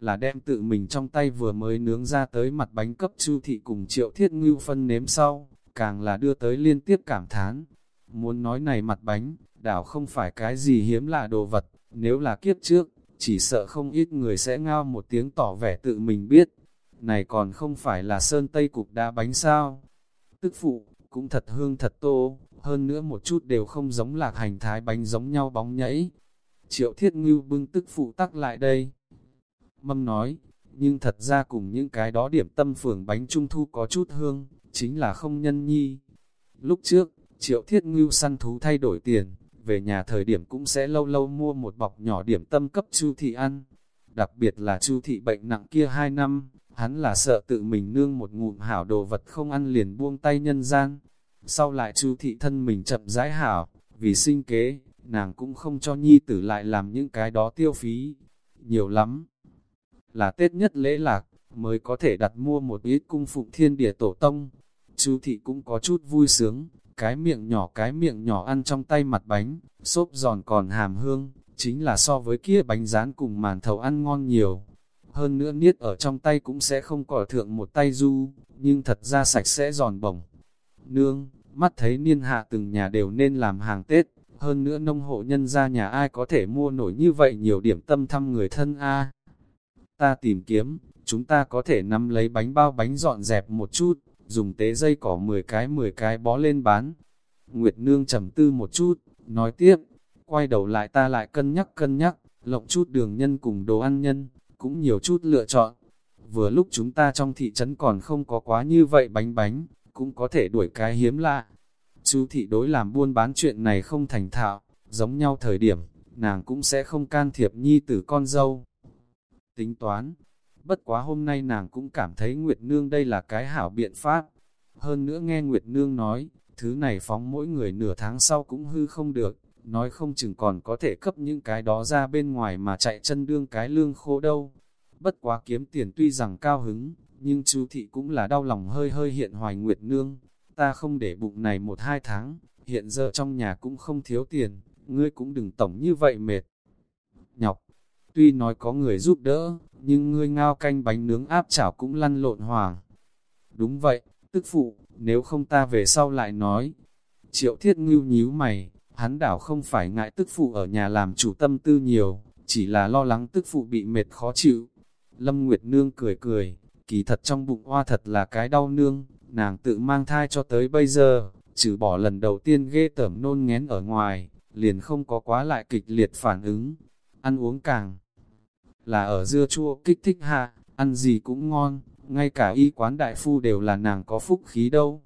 [SPEAKER 1] là đem tự mình trong tay vừa mới nướng ra tới mặt bánh cấp chu thị cùng triệu thiết ngưu phân nếm sau, càng là đưa tới liên tiếp cảm thán. Muốn nói này mặt bánh, đảo không phải cái gì hiếm lạ đồ vật, nếu là kiếp trước, chỉ sợ không ít người sẽ ngao một tiếng tỏ vẻ tự mình biết. Này còn không phải là sơn tây cục đá bánh sao. Tức phụ, cũng thật hương thật tô, hơn nữa một chút đều không giống lạc hành thái bánh giống nhau bóng nhảy. Triệu thiết ngưu bưng tức phụ tắc lại đây Mâm nói, nhưng thật ra cùng những cái đó điểm tâm phường bánh trung thu có chút hương, chính là không nhân nhi. Lúc trước, triệu thiết ngưu săn thú thay đổi tiền, về nhà thời điểm cũng sẽ lâu lâu mua một bọc nhỏ điểm tâm cấp chu thị ăn. Đặc biệt là chu thị bệnh nặng kia hai năm, hắn là sợ tự mình nương một ngụm hảo đồ vật không ăn liền buông tay nhân gian. Sau lại chu thị thân mình chậm rãi hảo, vì sinh kế, nàng cũng không cho nhi tử lại làm những cái đó tiêu phí. Nhiều lắm, là Tết nhất lễ lạc, mới có thể đặt mua một ít cung phụng thiên địa tổ tông. Chú thị cũng có chút vui sướng, cái miệng nhỏ cái miệng nhỏ ăn trong tay mặt bánh, xốp giòn còn hàm hương, chính là so với kia bánh rán cùng màn thầu ăn ngon nhiều. Hơn nữa niết ở trong tay cũng sẽ không cỏ thượng một tay du, nhưng thật ra sạch sẽ giòn bổng. Nương, mắt thấy niên hạ từng nhà đều nên làm hàng Tết, hơn nữa nông hộ nhân ra nhà ai có thể mua nổi như vậy nhiều điểm tâm thăm người thân a Ta tìm kiếm, chúng ta có thể nắm lấy bánh bao bánh dọn dẹp một chút, dùng tế dây cỏ 10 cái 10 cái bó lên bán. Nguyệt Nương trầm tư một chút, nói tiếp, quay đầu lại ta lại cân nhắc cân nhắc, lộng chút đường nhân cùng đồ ăn nhân, cũng nhiều chút lựa chọn. Vừa lúc chúng ta trong thị trấn còn không có quá như vậy bánh bánh, cũng có thể đuổi cái hiếm lạ. Chú thị đối làm buôn bán chuyện này không thành thạo, giống nhau thời điểm, nàng cũng sẽ không can thiệp nhi tử con dâu. Tính toán, bất quá hôm nay nàng cũng cảm thấy Nguyệt Nương đây là cái hảo biện pháp. Hơn nữa nghe Nguyệt Nương nói, thứ này phóng mỗi người nửa tháng sau cũng hư không được, nói không chừng còn có thể cấp những cái đó ra bên ngoài mà chạy chân đương cái lương khô đâu. Bất quá kiếm tiền tuy rằng cao hứng, nhưng chú thị cũng là đau lòng hơi hơi hiện hoài Nguyệt Nương. Ta không để bụng này một hai tháng, hiện giờ trong nhà cũng không thiếu tiền, ngươi cũng đừng tổng như vậy mệt. Nhọc, tuy nói có người giúp đỡ, nhưng ngươi ngao canh bánh nướng áp chảo cũng lăn lộn hoàng. Đúng vậy, tức phụ, nếu không ta về sau lại nói. Triệu thiết ngưu nhíu mày, hắn đảo không phải ngại tức phụ ở nhà làm chủ tâm tư nhiều, chỉ là lo lắng tức phụ bị mệt khó chịu. Lâm Nguyệt Nương cười cười, kỳ thật trong bụng hoa thật là cái đau nương, nàng tự mang thai cho tới bây giờ, trừ bỏ lần đầu tiên ghê tởm nôn ngén ở ngoài, liền không có quá lại kịch liệt phản ứng. Ăn uống càng là ở dưa chua kích thích hạ, ăn gì cũng ngon, ngay cả y quán đại phu đều là nàng có phúc khí đâu.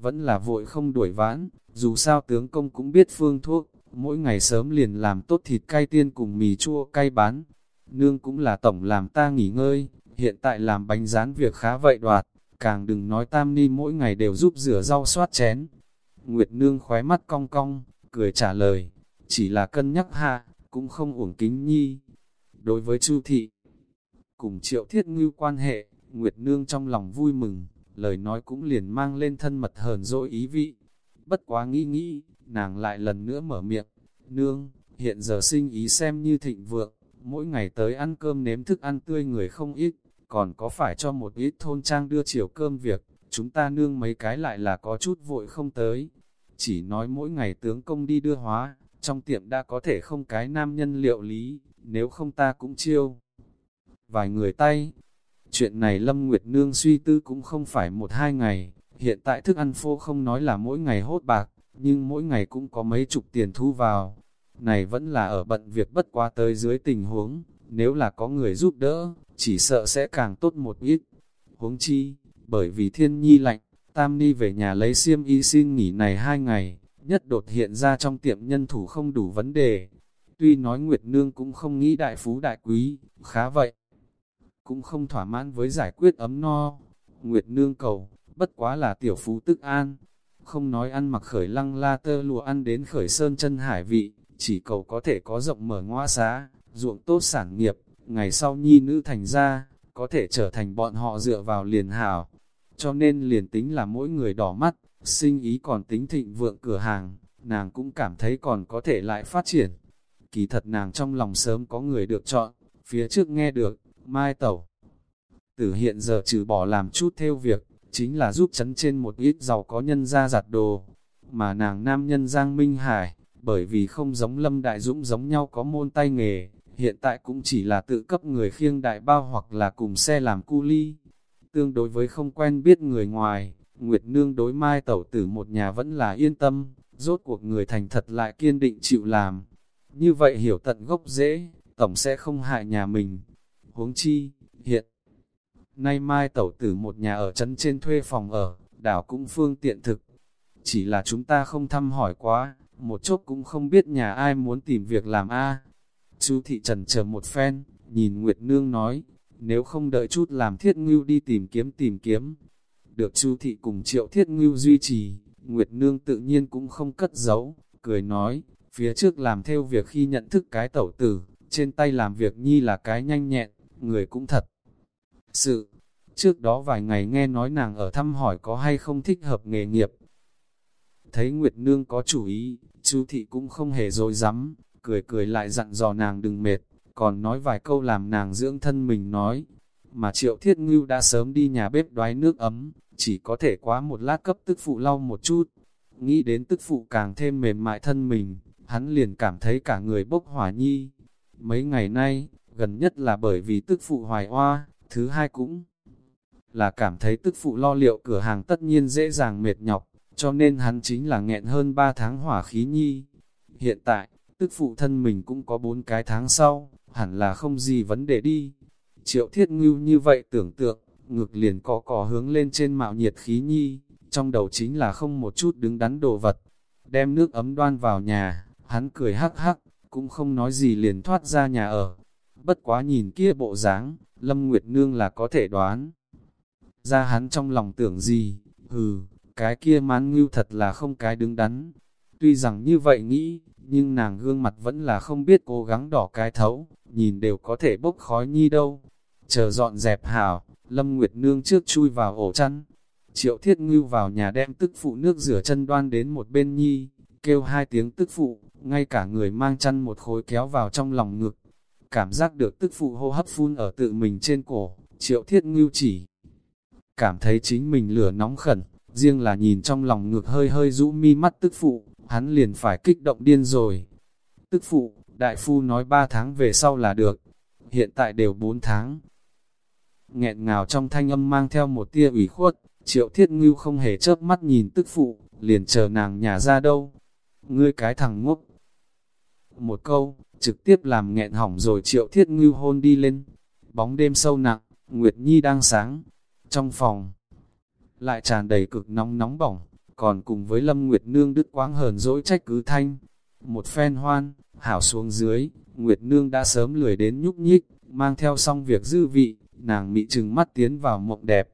[SPEAKER 1] Vẫn là vội không đuổi vãn, dù sao tướng công cũng biết phương thuốc, mỗi ngày sớm liền làm tốt thịt cay tiên cùng mì chua cay bán. Nương cũng là tổng làm ta nghỉ ngơi, hiện tại làm bánh rán việc khá vậy đoạt, càng đừng nói tam ni mỗi ngày đều giúp rửa rau xoát chén. Nguyệt nương khóe mắt cong cong, cười trả lời, chỉ là cân nhắc hạ, cũng không uổng kính nhi. Đối với Chu thị, cùng triệu thiết ngưu quan hệ, Nguyệt nương trong lòng vui mừng, lời nói cũng liền mang lên thân mật hờn dỗi ý vị. Bất quá nghĩ nghĩ, nàng lại lần nữa mở miệng, nương, hiện giờ sinh ý xem như thịnh vượng, mỗi ngày tới ăn cơm nếm thức ăn tươi người không ít, còn có phải cho một ít thôn trang đưa chiều cơm việc, chúng ta nương mấy cái lại là có chút vội không tới. Chỉ nói mỗi ngày tướng công đi đưa hóa, trong tiệm đã có thể không cái nam nhân liệu lý, nếu không ta cũng chiêu. Vài người tay, chuyện này Lâm Nguyệt Nương suy tư cũng không phải một hai ngày, hiện tại thức ăn phô không nói là mỗi ngày hốt bạc, nhưng mỗi ngày cũng có mấy chục tiền thu vào. Này vẫn là ở bận việc bất quá tới dưới tình huống, nếu là có người giúp đỡ, chỉ sợ sẽ càng tốt một ít. Huống chi, bởi vì thiên nhi lạnh, Tam Ni về nhà lấy xiêm y xin nghỉ này hai ngày, nhất đột hiện ra trong tiệm nhân thủ không đủ vấn đề. Tuy nói Nguyệt Nương cũng không nghĩ đại phú đại quý, khá vậy. Cũng không thỏa mãn với giải quyết ấm no. Nguyệt Nương cầu, bất quá là tiểu phú tức an. Không nói ăn mặc khởi lăng la tơ lụa ăn đến khởi sơn chân hải vị, chỉ cầu có thể có rộng mở ngoa xá, ruộng tốt sản nghiệp, ngày sau nhi nữ thành ra, có thể trở thành bọn họ dựa vào liền hảo. Cho nên liền tính là mỗi người đỏ mắt, sinh ý còn tính thịnh vượng cửa hàng, nàng cũng cảm thấy còn có thể lại phát triển. Kỳ thật nàng trong lòng sớm có người được chọn, phía trước nghe được, mai tẩu. Tử hiện giờ trừ bỏ làm chút theo việc, chính là giúp chấn trên một ít giàu có nhân ra giặt đồ. Mà nàng nam nhân Giang Minh Hải, bởi vì không giống Lâm Đại Dũng giống nhau có môn tay nghề, hiện tại cũng chỉ là tự cấp người khiêng đại bao hoặc là cùng xe làm cu ly. Tương đối với không quen biết người ngoài, Nguyệt Nương đối mai tẩu tử một nhà vẫn là yên tâm, rốt cuộc người thành thật lại kiên định chịu làm. Như vậy hiểu tận gốc dễ, tổng sẽ không hại nhà mình. Huống chi, hiện nay mai tẩu tử một nhà ở trấn trên thuê phòng ở, đảo cũng phương tiện thực. Chỉ là chúng ta không thăm hỏi quá, một chốc cũng không biết nhà ai muốn tìm việc làm a Chú thị trần chờ một phen, nhìn Nguyệt Nương nói, nếu không đợi chút làm thiết ngưu đi tìm kiếm tìm kiếm. Được chú thị cùng triệu thiết ngưu duy trì, Nguyệt Nương tự nhiên cũng không cất giấu, cười nói, phía trước làm theo việc khi nhận thức cái tẩu tử, trên tay làm việc nhi là cái nhanh nhẹn, người cũng thật. Sự, trước đó vài ngày nghe nói nàng ở thăm hỏi có hay không thích hợp nghề nghiệp. Thấy Nguyệt Nương có chủ ý, chú thị cũng không hề dối rắm cười cười lại dặn dò nàng đừng mệt, còn nói vài câu làm nàng dưỡng thân mình nói. Mà triệu thiết ngưu đã sớm đi nhà bếp đoái nước ấm, chỉ có thể quá một lát cấp tức phụ lau một chút. nghĩ đến tức phụ càng thêm mềm mại thân mình, hắn liền cảm thấy cả người bốc hỏa nhi. Mấy ngày nay, gần nhất là bởi vì tức phụ hoài hoa, thứ hai cũng là cảm thấy tức phụ lo liệu cửa hàng tất nhiên dễ dàng mệt nhọc, cho nên hắn chính là nghẹn hơn 3 tháng hỏa khí nhi. Hiện tại, tức phụ thân mình cũng có 4 cái tháng sau, hẳn là không gì vấn đề đi. Triệu thiết ngưu như vậy tưởng tượng, ngực liền có cò hướng lên trên mạo nhiệt khí nhi, trong đầu chính là không một chút đứng đắn đồ vật. Đem nước ấm đoan vào nhà, hắn cười hắc hắc, cũng không nói gì liền thoát ra nhà ở. Bất quá nhìn kia bộ dáng, Lâm Nguyệt Nương là có thể đoán. Ra hắn trong lòng tưởng gì, hừ, cái kia mán ngưu thật là không cái đứng đắn. Tuy rằng như vậy nghĩ, nhưng nàng gương mặt vẫn là không biết cố gắng đỏ cái thấu, nhìn đều có thể bốc khói nhi đâu. Chờ dọn dẹp hảo, Lâm Nguyệt Nương trước chui vào ổ chăn. Triệu thiết ngưu vào nhà đem tức phụ nước rửa chân đoan đến một bên nhi, kêu hai tiếng tức phụ, ngay cả người mang chăn một khối kéo vào trong lòng ngực. Cảm giác được tức phụ hô hấp phun ở tự mình trên cổ, triệu thiết ngưu chỉ. Cảm thấy chính mình lửa nóng khẩn, riêng là nhìn trong lòng ngực hơi hơi rũ mi mắt tức phụ, hắn liền phải kích động điên rồi. Tức phụ, đại phu nói ba tháng về sau là được, hiện tại đều bốn tháng. Nghẹn ngào trong thanh âm mang theo một tia ủy khuất, triệu thiết ngưu không hề chớp mắt nhìn tức phụ, liền chờ nàng nhà ra đâu. Ngươi cái thằng ngốc. Một câu, trực tiếp làm nghẹn hỏng rồi triệu thiết ngưu hôn đi lên. Bóng đêm sâu nặng, Nguyệt Nhi đang sáng. Trong phòng, lại tràn đầy cực nóng nóng bỏng, còn cùng với Lâm Nguyệt Nương đứt quáng hờn dỗi trách cứ thanh. Một phen hoan, hảo xuống dưới, Nguyệt Nương đã sớm lười đến nhúc nhích, mang theo xong việc dư vị, nàng mị trừng mắt tiến vào mộng đẹp.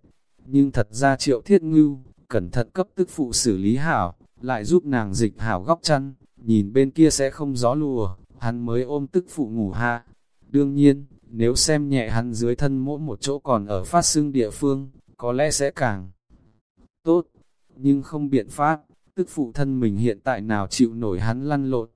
[SPEAKER 1] Nhưng thật ra triệu thiết ngưu, cẩn thận cấp tức phụ xử lý hảo, lại giúp nàng dịch hảo góc chăn, nhìn bên kia sẽ không gió lùa, hắn mới ôm tức phụ ngủ ha. Đương nhiên, nếu xem nhẹ hắn dưới thân mỗi một chỗ còn ở phát xương địa phương, có lẽ sẽ càng tốt, nhưng không biện pháp, tức phụ thân mình hiện tại nào chịu nổi hắn lăn lộn.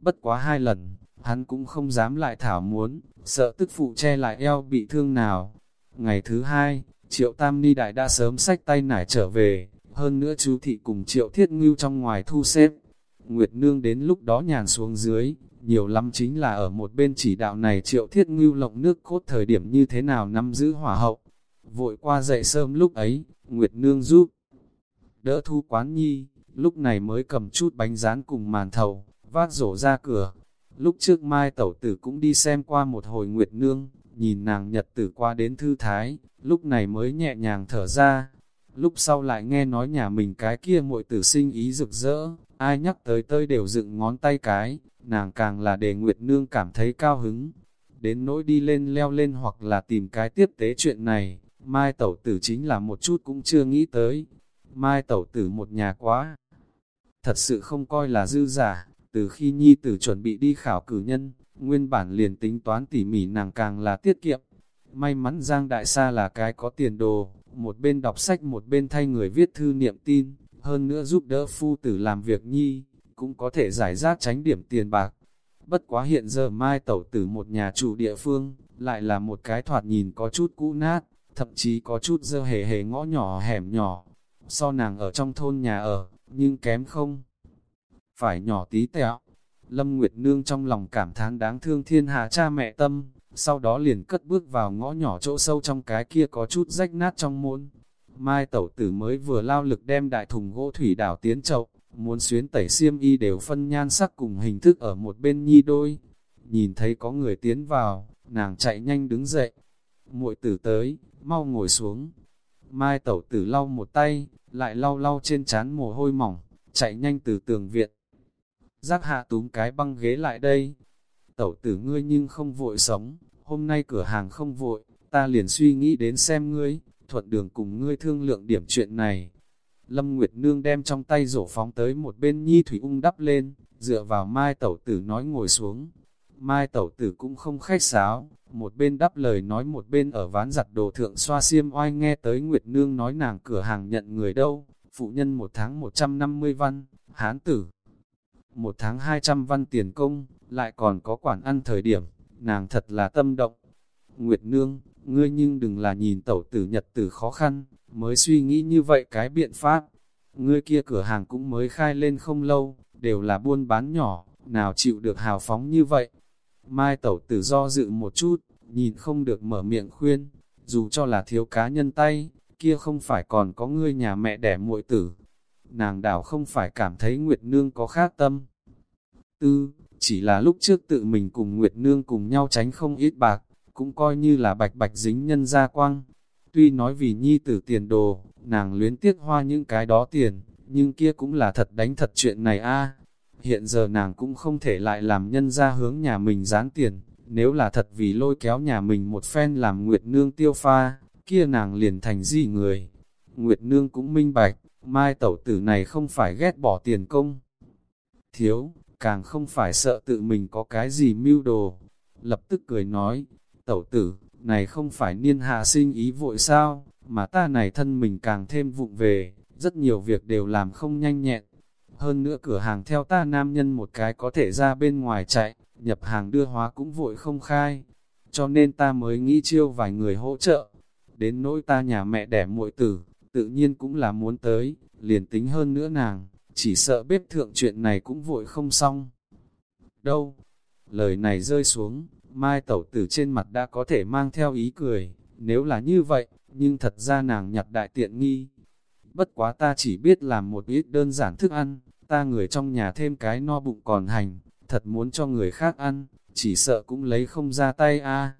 [SPEAKER 1] Bất quá hai lần, hắn cũng không dám lại thảo muốn, sợ tức phụ che lại eo bị thương nào. Ngày thứ hai, triệu tam ni đại đã sớm xách tay nải trở về, hơn nữa chú thị cùng triệu thiết ngưu trong ngoài thu xếp. Nguyệt Nương đến lúc đó nhàn xuống dưới, nhiều lắm chính là ở một bên chỉ đạo này triệu thiết ngưu lộng nước cốt thời điểm như thế nào nắm giữ hỏa hậu. Vội qua dậy sớm lúc ấy, Nguyệt Nương giúp đỡ thu quán nhi, lúc này mới cầm chút bánh rán cùng màn thầu, vác rổ ra cửa. Lúc trước mai tẩu tử cũng đi xem qua một hồi Nguyệt Nương, nhìn nàng nhật tử qua đến thư thái, lúc này mới nhẹ nhàng thở ra. Lúc sau lại nghe nói nhà mình cái kia muội tử sinh ý rực rỡ, ai nhắc tới tơi đều dựng ngón tay cái, nàng càng là để Nguyệt Nương cảm thấy cao hứng. Đến nỗi đi lên leo lên hoặc là tìm cái tiếp tế chuyện này, Mai Tẩu Tử chính là một chút cũng chưa nghĩ tới. Mai Tẩu Tử một nhà quá. Thật sự không coi là dư giả, từ khi Nhi Tử chuẩn bị đi khảo cử nhân, nguyên bản liền tính toán tỉ mỉ nàng càng là tiết kiệm. May mắn Giang Đại Sa là cái có tiền đồ, một bên đọc sách một bên thay người viết thư niệm tin, hơn nữa giúp đỡ phu tử làm việc Nhi, cũng có thể giải rác tránh điểm tiền bạc. Bất quá hiện giờ Mai Tẩu Tử một nhà chủ địa phương, lại là một cái thoạt nhìn có chút cũ nát, thậm chí có chút dơ hề hề ngõ nhỏ hẻm nhỏ. So nàng ở trong thôn nhà ở, nhưng kém không. Phải nhỏ tí tẹo. Lâm Nguyệt Nương trong lòng cảm thán đáng thương thiên hạ cha mẹ tâm, sau đó liền cất bước vào ngõ nhỏ chỗ sâu trong cái kia có chút rách nát trong môn. Mai tẩu tử mới vừa lao lực đem đại thùng gỗ thủy đảo tiến chậu, muốn xuyến tẩy xiêm y đều phân nhan sắc cùng hình thức ở một bên nhi đôi. Nhìn thấy có người tiến vào, nàng chạy nhanh đứng dậy. muội tử tới, mau ngồi xuống. Mai tẩu tử lau một tay, lại lau lau trên chán mồ hôi mỏng, chạy nhanh từ tường viện. Giác hạ túm cái băng ghế lại đây. Tẩu tử ngươi nhưng không vội sống, hôm nay cửa hàng không vội, ta liền suy nghĩ đến xem ngươi, thuận đường cùng ngươi thương lượng điểm chuyện này. Lâm Nguyệt Nương đem trong tay rổ phóng tới một bên nhi thủy ung đắp lên, dựa vào mai tẩu tử nói ngồi xuống. Mai tẩu tử cũng không khách sáo, một bên đắp lời nói một bên ở ván giặt đồ thượng xoa xiêm oai nghe tới Nguyệt Nương nói nàng cửa hàng nhận người đâu, phụ nhân một tháng 150 văn, hán tử. Một tháng 200 văn tiền công, lại còn có quản ăn thời điểm, nàng thật là tâm động. Nguyệt Nương, ngươi nhưng đừng là nhìn tẩu tử nhật tử khó khăn, mới suy nghĩ như vậy cái biện pháp. ngươi kia cửa hàng cũng mới khai lên không lâu, đều là buôn bán nhỏ, nào chịu được hào phóng như vậy. Mai tẩu tử do dự một chút, nhìn không được mở miệng khuyên, dù cho là thiếu cá nhân tay, kia không phải còn có ngươi nhà mẹ đẻ muội tử. Nàng đảo không phải cảm thấy Nguyệt Nương có khác tâm. Tư, chỉ là lúc trước tự mình cùng Nguyệt Nương cùng nhau tránh không ít bạc, cũng coi như là bạch bạch dính nhân gia quang. Tuy nói vì nhi tử tiền đồ, nàng luyến tiếc hoa những cái đó tiền, nhưng kia cũng là thật đánh thật chuyện này a. Hiện giờ nàng cũng không thể lại làm nhân ra hướng nhà mình dán tiền, nếu là thật vì lôi kéo nhà mình một phen làm Nguyệt Nương tiêu pha, kia nàng liền thành gì người. Nguyệt Nương cũng minh bạch, mai tẩu tử này không phải ghét bỏ tiền công. Thiếu, càng không phải sợ tự mình có cái gì mưu đồ. Lập tức cười nói, tẩu tử, này không phải niên hạ sinh ý vội sao, mà ta này thân mình càng thêm vụng về, rất nhiều việc đều làm không nhanh nhẹn. Hơn nữa cửa hàng theo ta nam nhân một cái có thể ra bên ngoài chạy, nhập hàng đưa hóa cũng vội không khai. Cho nên ta mới nghĩ chiêu vài người hỗ trợ. Đến nỗi ta nhà mẹ đẻ muội tử, tự nhiên cũng là muốn tới, liền tính hơn nữa nàng, chỉ sợ bếp thượng chuyện này cũng vội không xong. Đâu? Lời này rơi xuống, mai tẩu tử trên mặt đã có thể mang theo ý cười, nếu là như vậy, nhưng thật ra nàng nhặt đại tiện nghi. Bất quá ta chỉ biết làm một ít đơn giản thức ăn, ta người trong nhà thêm cái no bụng còn hành, thật muốn cho người khác ăn, chỉ sợ cũng lấy không ra tay a.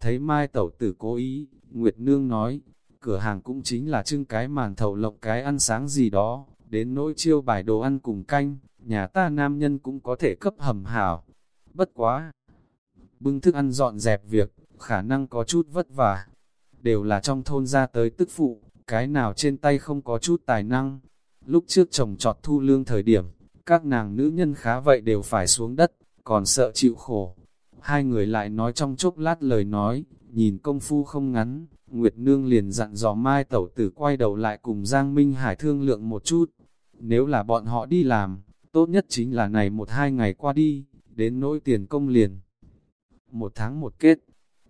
[SPEAKER 1] Thấy Mai Tẩu Tử cố ý, Nguyệt Nương nói, cửa hàng cũng chính là trưng cái màn thầu lộng cái ăn sáng gì đó, đến nỗi chiêu bài đồ ăn cùng canh, nhà ta nam nhân cũng có thể cấp hầm hảo. Bất quá! Bưng thức ăn dọn dẹp việc, khả năng có chút vất vả. Đều là trong thôn ra tới tức phụ, cái nào trên tay không có chút tài năng. Lúc trước chồng trọt thu lương thời điểm, các nàng nữ nhân khá vậy đều phải xuống đất, còn sợ chịu khổ. Hai người lại nói trong chốc lát lời nói, nhìn công phu không ngắn, Nguyệt Nương liền dặn dò Mai Tẩu Tử quay đầu lại cùng Giang Minh Hải thương lượng một chút. Nếu là bọn họ đi làm, tốt nhất chính là này một hai ngày qua đi, đến nỗi tiền công liền. Một tháng một kết,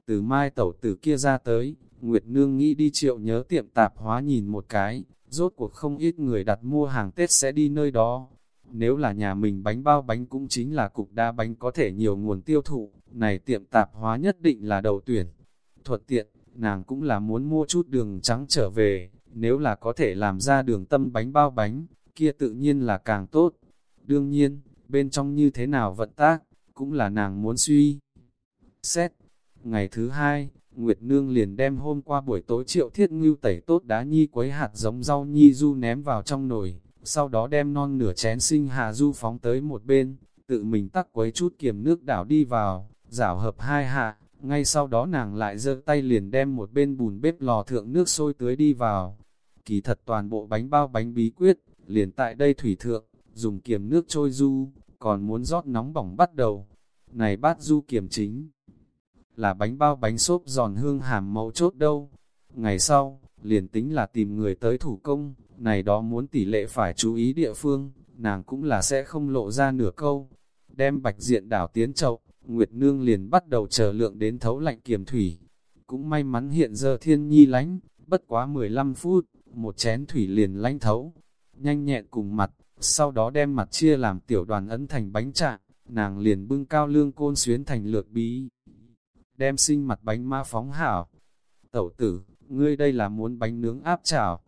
[SPEAKER 1] từ Mai Tẩu Tử kia ra tới, Nguyệt Nương nghĩ đi triệu nhớ tiệm tạp hóa nhìn một cái, rốt cuộc không ít người đặt mua hàng Tết sẽ đi nơi đó. Nếu là nhà mình bánh bao bánh cũng chính là cục đa bánh có thể nhiều nguồn tiêu thụ, này tiệm tạp hóa nhất định là đầu tuyển. Thuật tiện, nàng cũng là muốn mua chút đường trắng trở về, nếu là có thể làm ra đường tâm bánh bao bánh, kia tự nhiên là càng tốt. Đương nhiên, bên trong như thế nào vận tác, cũng là nàng muốn suy. Xét, ngày thứ hai, Nguyệt Nương liền đem hôm qua buổi tối triệu thiết ngưu tẩy tốt đá nhi quấy hạt giống rau nhi du ném vào trong nồi, sau đó đem non nửa chén sinh hà du phóng tới một bên, tự mình tắc quấy chút kiềm nước đảo đi vào, rảo hợp hai hạ, ngay sau đó nàng lại giơ tay liền đem một bên bùn bếp lò thượng nước sôi tưới đi vào. Kỳ thật toàn bộ bánh bao bánh bí quyết, liền tại đây thủy thượng, dùng kiềm nước trôi du, còn muốn rót nóng bỏng bắt đầu. Này bát du kiềm chính là bánh bao bánh xốp giòn hương hàm mẫu chốt đâu. Ngày sau, liền tính là tìm người tới thủ công, này đó muốn tỷ lệ phải chú ý địa phương, nàng cũng là sẽ không lộ ra nửa câu. Đem bạch diện đảo tiến chậu, Nguyệt Nương liền bắt đầu chờ lượng đến thấu lạnh kiềm thủy. Cũng may mắn hiện giờ thiên nhi lánh, bất quá 15 phút, một chén thủy liền lánh thấu. Nhanh nhẹn cùng mặt, sau đó đem mặt chia làm tiểu đoàn ấn thành bánh trạng, nàng liền bưng cao lương côn xuyến thành lược bí đem sinh mặt bánh ma phóng hảo. Tẩu tử, ngươi đây là muốn bánh nướng áp chảo.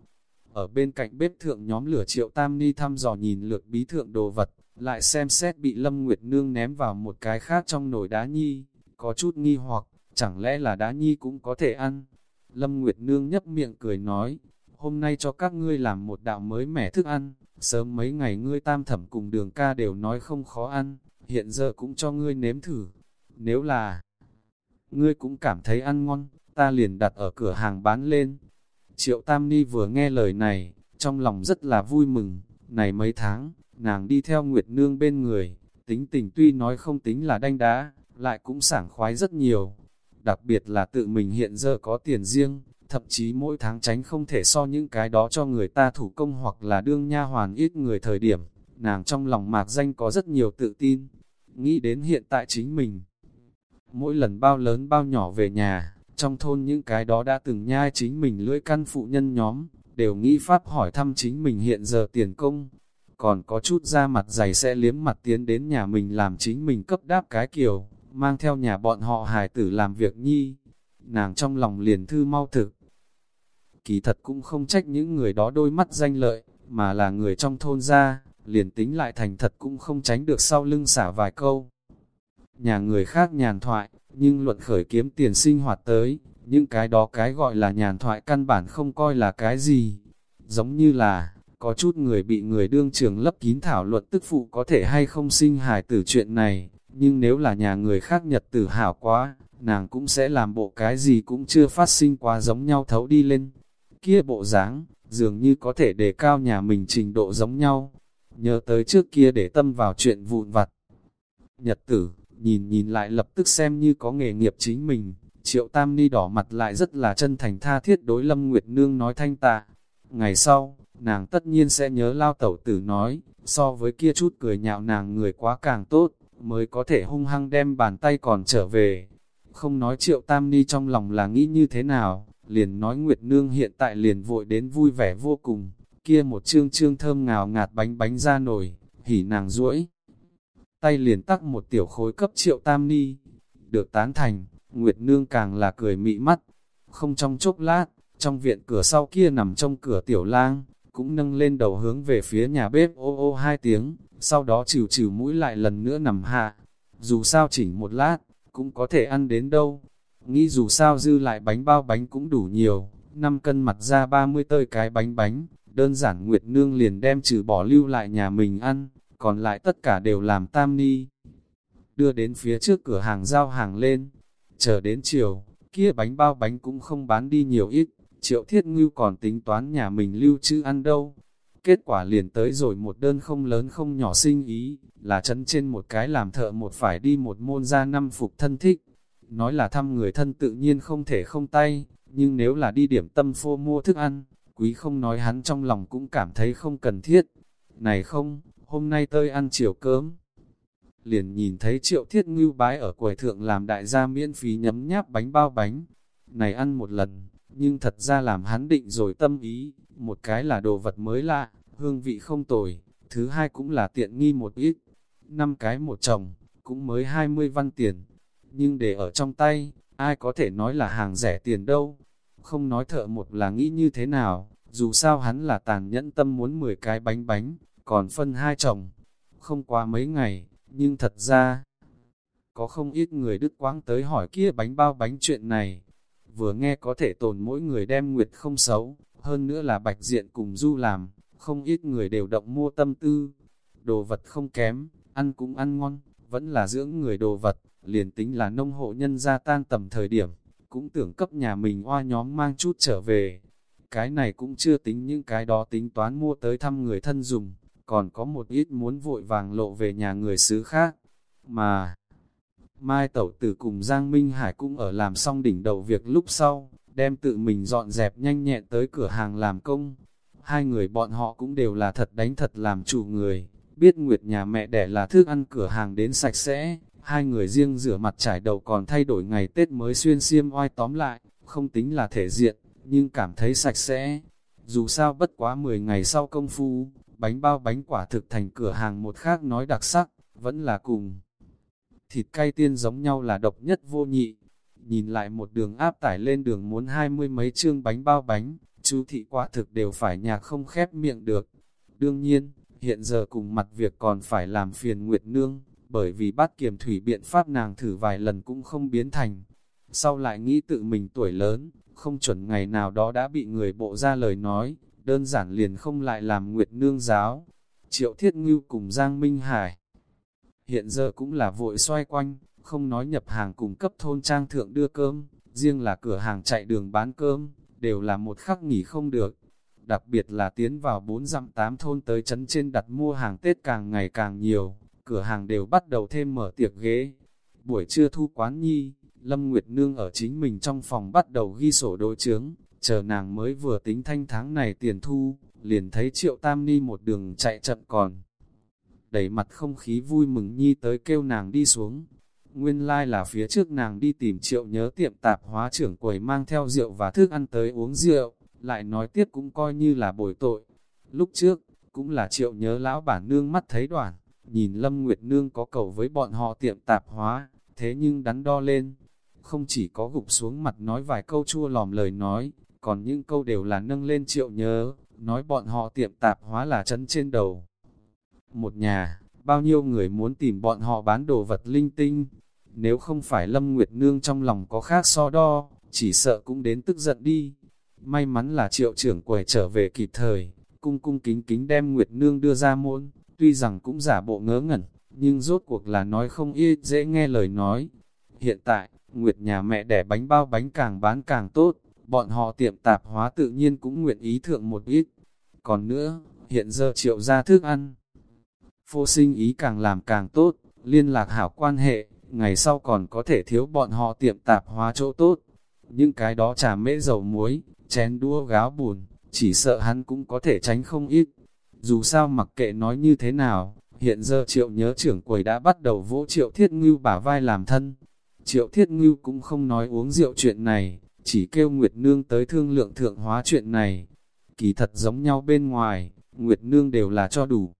[SPEAKER 1] Ở bên cạnh bếp thượng nhóm lửa triệu tam ni thăm dò nhìn lược bí thượng đồ vật, lại xem xét bị Lâm Nguyệt Nương ném vào một cái khác trong nồi đá nhi, có chút nghi hoặc, chẳng lẽ là đá nhi cũng có thể ăn. Lâm Nguyệt Nương nhấp miệng cười nói, hôm nay cho các ngươi làm một đạo mới mẻ thức ăn, sớm mấy ngày ngươi tam thẩm cùng đường ca đều nói không khó ăn, hiện giờ cũng cho ngươi nếm thử. Nếu là ngươi cũng cảm thấy ăn ngon, ta liền đặt ở cửa hàng bán lên. Triệu Tam Ni vừa nghe lời này, trong lòng rất là vui mừng, này mấy tháng, nàng đi theo Nguyệt Nương bên người, tính tình tuy nói không tính là đanh đá, lại cũng sảng khoái rất nhiều. Đặc biệt là tự mình hiện giờ có tiền riêng, thậm chí mỗi tháng tránh không thể so những cái đó cho người ta thủ công hoặc là đương nha hoàn ít người thời điểm, nàng trong lòng mạc danh có rất nhiều tự tin, nghĩ đến hiện tại chính mình Mỗi lần bao lớn bao nhỏ về nhà, trong thôn những cái đó đã từng nhai chính mình lưỡi căn phụ nhân nhóm, đều nghĩ pháp hỏi thăm chính mình hiện giờ tiền công. Còn có chút da mặt dày sẽ liếm mặt tiến đến nhà mình làm chính mình cấp đáp cái kiểu, mang theo nhà bọn họ hài tử làm việc nhi. Nàng trong lòng liền thư mau thực. Kỳ thật cũng không trách những người đó đôi mắt danh lợi, mà là người trong thôn ra, liền tính lại thành thật cũng không tránh được sau lưng xả vài câu. Nhà người khác nhàn thoại, nhưng luận khởi kiếm tiền sinh hoạt tới, những cái đó cái gọi là nhàn thoại căn bản không coi là cái gì. Giống như là, có chút người bị người đương trường lấp kín thảo luận tức phụ có thể hay không sinh hài tử chuyện này, nhưng nếu là nhà người khác nhật tử hảo quá, nàng cũng sẽ làm bộ cái gì cũng chưa phát sinh quá giống nhau thấu đi lên. Kia bộ dáng dường như có thể đề cao nhà mình trình độ giống nhau. Nhớ tới trước kia để tâm vào chuyện vụn vặt. Nhật tử, nhìn nhìn lại lập tức xem như có nghề nghiệp chính mình, triệu tam ni đỏ mặt lại rất là chân thành tha thiết đối Lâm Nguyệt Nương nói thanh tạ. Ngày sau, nàng tất nhiên sẽ nhớ lao tẩu tử nói, so với kia chút cười nhạo nàng người quá càng tốt, mới có thể hung hăng đem bàn tay còn trở về. Không nói triệu tam ni trong lòng là nghĩ như thế nào, liền nói Nguyệt Nương hiện tại liền vội đến vui vẻ vô cùng, kia một trương trương thơm ngào ngạt bánh bánh ra nổi, hỉ nàng ruỗi tay liền tắc một tiểu khối cấp triệu tam ni. Được tán thành, Nguyệt Nương càng là cười mị mắt. Không trong chốc lát, trong viện cửa sau kia nằm trong cửa tiểu lang, cũng nâng lên đầu hướng về phía nhà bếp ô ô hai tiếng, sau đó chịu chịu mũi lại lần nữa nằm hạ. Dù sao chỉnh một lát, cũng có thể ăn đến đâu. Nghĩ dù sao dư lại bánh bao bánh cũng đủ nhiều, 5 cân mặt ra 30 tơi cái bánh bánh, đơn giản Nguyệt Nương liền đem trừ bỏ lưu lại nhà mình ăn, còn lại tất cả đều làm tam ni. Đưa đến phía trước cửa hàng giao hàng lên, chờ đến chiều, kia bánh bao bánh cũng không bán đi nhiều ít, triệu thiết ngưu còn tính toán nhà mình lưu trữ ăn đâu. Kết quả liền tới rồi một đơn không lớn không nhỏ sinh ý, là chấn trên một cái làm thợ một phải đi một môn ra năm phục thân thích. Nói là thăm người thân tự nhiên không thể không tay, nhưng nếu là đi điểm tâm phô mua thức ăn, quý không nói hắn trong lòng cũng cảm thấy không cần thiết. Này không, hôm nay tơi ăn chiều cơm. Liền nhìn thấy triệu thiết ngưu bái ở quầy thượng làm đại gia miễn phí nhấm nháp bánh bao bánh. Này ăn một lần, nhưng thật ra làm hắn định rồi tâm ý, một cái là đồ vật mới lạ, hương vị không tồi, thứ hai cũng là tiện nghi một ít. Năm cái một chồng, cũng mới 20 văn tiền, nhưng để ở trong tay, ai có thể nói là hàng rẻ tiền đâu. Không nói thợ một là nghĩ như thế nào, dù sao hắn là tàn nhẫn tâm muốn 10 cái bánh bánh, còn phân hai chồng. Không qua mấy ngày, nhưng thật ra, có không ít người đứt quãng tới hỏi kia bánh bao bánh chuyện này. Vừa nghe có thể tồn mỗi người đem nguyệt không xấu, hơn nữa là bạch diện cùng du làm, không ít người đều động mua tâm tư. Đồ vật không kém, ăn cũng ăn ngon, vẫn là dưỡng người đồ vật, liền tính là nông hộ nhân gia tan tầm thời điểm, cũng tưởng cấp nhà mình oa nhóm mang chút trở về. Cái này cũng chưa tính những cái đó tính toán mua tới thăm người thân dùng còn có một ít muốn vội vàng lộ về nhà người xứ khác. Mà, Mai Tẩu Tử cùng Giang Minh Hải cũng ở làm xong đỉnh đầu việc lúc sau, đem tự mình dọn dẹp nhanh nhẹn tới cửa hàng làm công. Hai người bọn họ cũng đều là thật đánh thật làm chủ người, biết Nguyệt nhà mẹ đẻ là thức ăn cửa hàng đến sạch sẽ, hai người riêng rửa mặt trải đầu còn thay đổi ngày Tết mới xuyên xiêm oai tóm lại, không tính là thể diện, nhưng cảm thấy sạch sẽ. Dù sao bất quá 10 ngày sau công phu, bánh bao bánh quả thực thành cửa hàng một khác nói đặc sắc, vẫn là cùng. Thịt cay tiên giống nhau là độc nhất vô nhị. Nhìn lại một đường áp tải lên đường muốn hai mươi mấy chương bánh bao bánh, chú thị quả thực đều phải nhà không khép miệng được. Đương nhiên, hiện giờ cùng mặt việc còn phải làm phiền Nguyệt Nương, bởi vì bắt kiềm thủy biện pháp nàng thử vài lần cũng không biến thành. Sau lại nghĩ tự mình tuổi lớn, không chuẩn ngày nào đó đã bị người bộ ra lời nói, đơn giản liền không lại làm nguyệt nương giáo. Triệu Thiết Ngưu cùng Giang Minh Hải. Hiện giờ cũng là vội xoay quanh, không nói nhập hàng cùng cấp thôn trang thượng đưa cơm, riêng là cửa hàng chạy đường bán cơm, đều là một khắc nghỉ không được. Đặc biệt là tiến vào bốn dặm tám thôn tới chấn trên đặt mua hàng Tết càng ngày càng nhiều, cửa hàng đều bắt đầu thêm mở tiệc ghế. Buổi trưa thu quán nhi, Lâm Nguyệt Nương ở chính mình trong phòng bắt đầu ghi sổ đối chướng, chờ nàng mới vừa tính thanh tháng này tiền thu, liền thấy triệu tam ni một đường chạy chậm còn. Đẩy mặt không khí vui mừng nhi tới kêu nàng đi xuống. Nguyên lai like là phía trước nàng đi tìm triệu nhớ tiệm tạp hóa trưởng quầy mang theo rượu và thức ăn tới uống rượu, lại nói tiếp cũng coi như là bồi tội. Lúc trước, cũng là triệu nhớ lão bản nương mắt thấy đoạn, nhìn Lâm Nguyệt Nương có cầu với bọn họ tiệm tạp hóa, thế nhưng đắn đo lên, không chỉ có gục xuống mặt nói vài câu chua lòm lời nói, còn những câu đều là nâng lên triệu nhớ, nói bọn họ tiệm tạp hóa là chấn trên đầu. Một nhà, bao nhiêu người muốn tìm bọn họ bán đồ vật linh tinh, nếu không phải Lâm Nguyệt Nương trong lòng có khác so đo, chỉ sợ cũng đến tức giận đi. May mắn là triệu trưởng quầy trở về kịp thời, cung cung kính kính đem Nguyệt Nương đưa ra môn, tuy rằng cũng giả bộ ngớ ngẩn, nhưng rốt cuộc là nói không y dễ nghe lời nói. Hiện tại, Nguyệt nhà mẹ đẻ bánh bao bánh càng bán càng tốt, bọn họ tiệm tạp hóa tự nhiên cũng nguyện ý thượng một ít. Còn nữa, hiện giờ triệu ra thức ăn. Phô sinh ý càng làm càng tốt, liên lạc hảo quan hệ, ngày sau còn có thể thiếu bọn họ tiệm tạp hóa chỗ tốt. Những cái đó trà mễ dầu muối, chén đua gáo bùn, chỉ sợ hắn cũng có thể tránh không ít. Dù sao mặc kệ nói như thế nào, hiện giờ triệu nhớ trưởng quầy đã bắt đầu vỗ triệu thiết ngưu bả vai làm thân. Triệu thiết ngưu cũng không nói uống rượu chuyện này, chỉ kêu Nguyệt Nương tới thương lượng thượng hóa chuyện này. Kỳ thật giống nhau bên ngoài, Nguyệt Nương đều là cho đủ.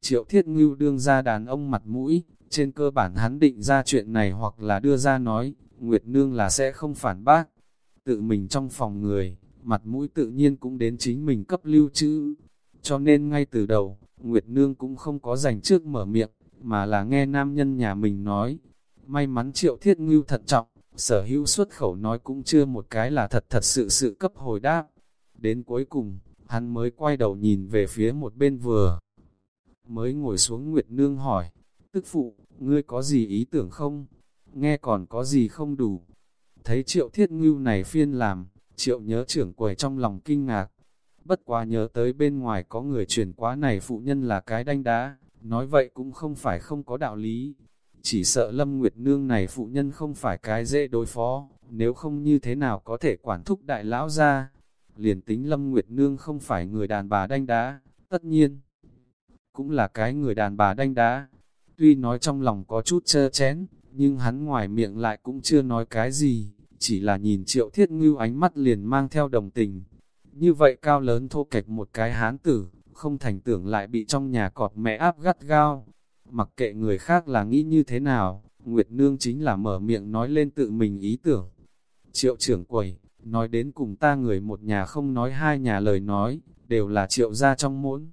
[SPEAKER 1] Triệu thiết ngưu đương ra đàn ông mặt mũi, trên cơ bản hắn định ra chuyện này hoặc là đưa ra nói, Nguyệt Nương là sẽ không phản bác. Tự mình trong phòng người, mặt mũi tự nhiên cũng đến chính mình cấp lưu trữ. Cho nên ngay từ đầu, Nguyệt Nương cũng không có dành trước mở miệng, mà là nghe nam nhân nhà mình nói. May mắn triệu thiết ngưu thận trọng, sở hữu xuất khẩu nói cũng chưa một cái là thật thật sự sự cấp hồi đáp. Đến cuối cùng, hắn mới quay đầu nhìn về phía một bên vừa. Mới ngồi xuống Nguyệt Nương hỏi, tức phụ, ngươi có gì ý tưởng không? Nghe còn có gì không đủ? Thấy triệu thiết ngưu này phiên làm, triệu nhớ trưởng quầy trong lòng kinh ngạc. Bất quá nhớ tới bên ngoài có người truyền quá này phụ nhân là cái đanh đá, nói vậy cũng không phải không có đạo lý. Chỉ sợ Lâm Nguyệt Nương này phụ nhân không phải cái dễ đối phó, nếu không như thế nào có thể quản thúc đại lão ra. Liền tính Lâm Nguyệt Nương không phải người đàn bà đanh đá, tất nhiên, cũng là cái người đàn bà đanh đá. Tuy nói trong lòng có chút chơ chén, nhưng hắn ngoài miệng lại cũng chưa nói cái gì, chỉ là nhìn triệu thiết ngưu ánh mắt liền mang theo đồng tình. Như vậy cao lớn thô kệch một cái hán tử, không thành tưởng lại bị trong nhà cọt mẹ áp gắt gao. Mặc kệ người khác là nghĩ như thế nào, Nguyệt Nương chính là mở miệng nói lên tự mình ý tưởng. Triệu trưởng quầy, nói đến cùng ta người một nhà không nói hai nhà lời nói, đều là triệu gia trong muốn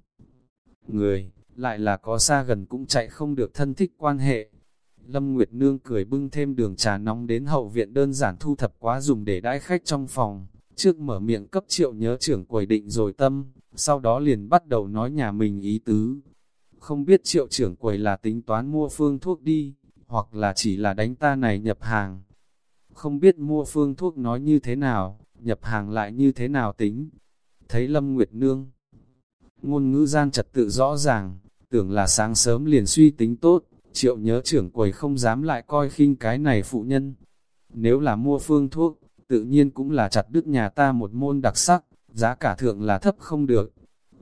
[SPEAKER 1] người, lại là có xa gần cũng chạy không được thân thích quan hệ. Lâm Nguyệt Nương cười bưng thêm đường trà nóng đến hậu viện đơn giản thu thập quá dùng để đãi khách trong phòng, trước mở miệng cấp triệu nhớ trưởng quầy định rồi tâm, sau đó liền bắt đầu nói nhà mình ý tứ. Không biết triệu trưởng quầy là tính toán mua phương thuốc đi, hoặc là chỉ là đánh ta này nhập hàng. Không biết mua phương thuốc nói như thế nào, nhập hàng lại như thế nào tính. Thấy Lâm Nguyệt Nương, ngôn ngữ gian trật tự rõ ràng, tưởng là sáng sớm liền suy tính tốt, triệu nhớ trưởng quầy không dám lại coi khinh cái này phụ nhân. Nếu là mua phương thuốc, tự nhiên cũng là chặt đứt nhà ta một môn đặc sắc, giá cả thượng là thấp không được.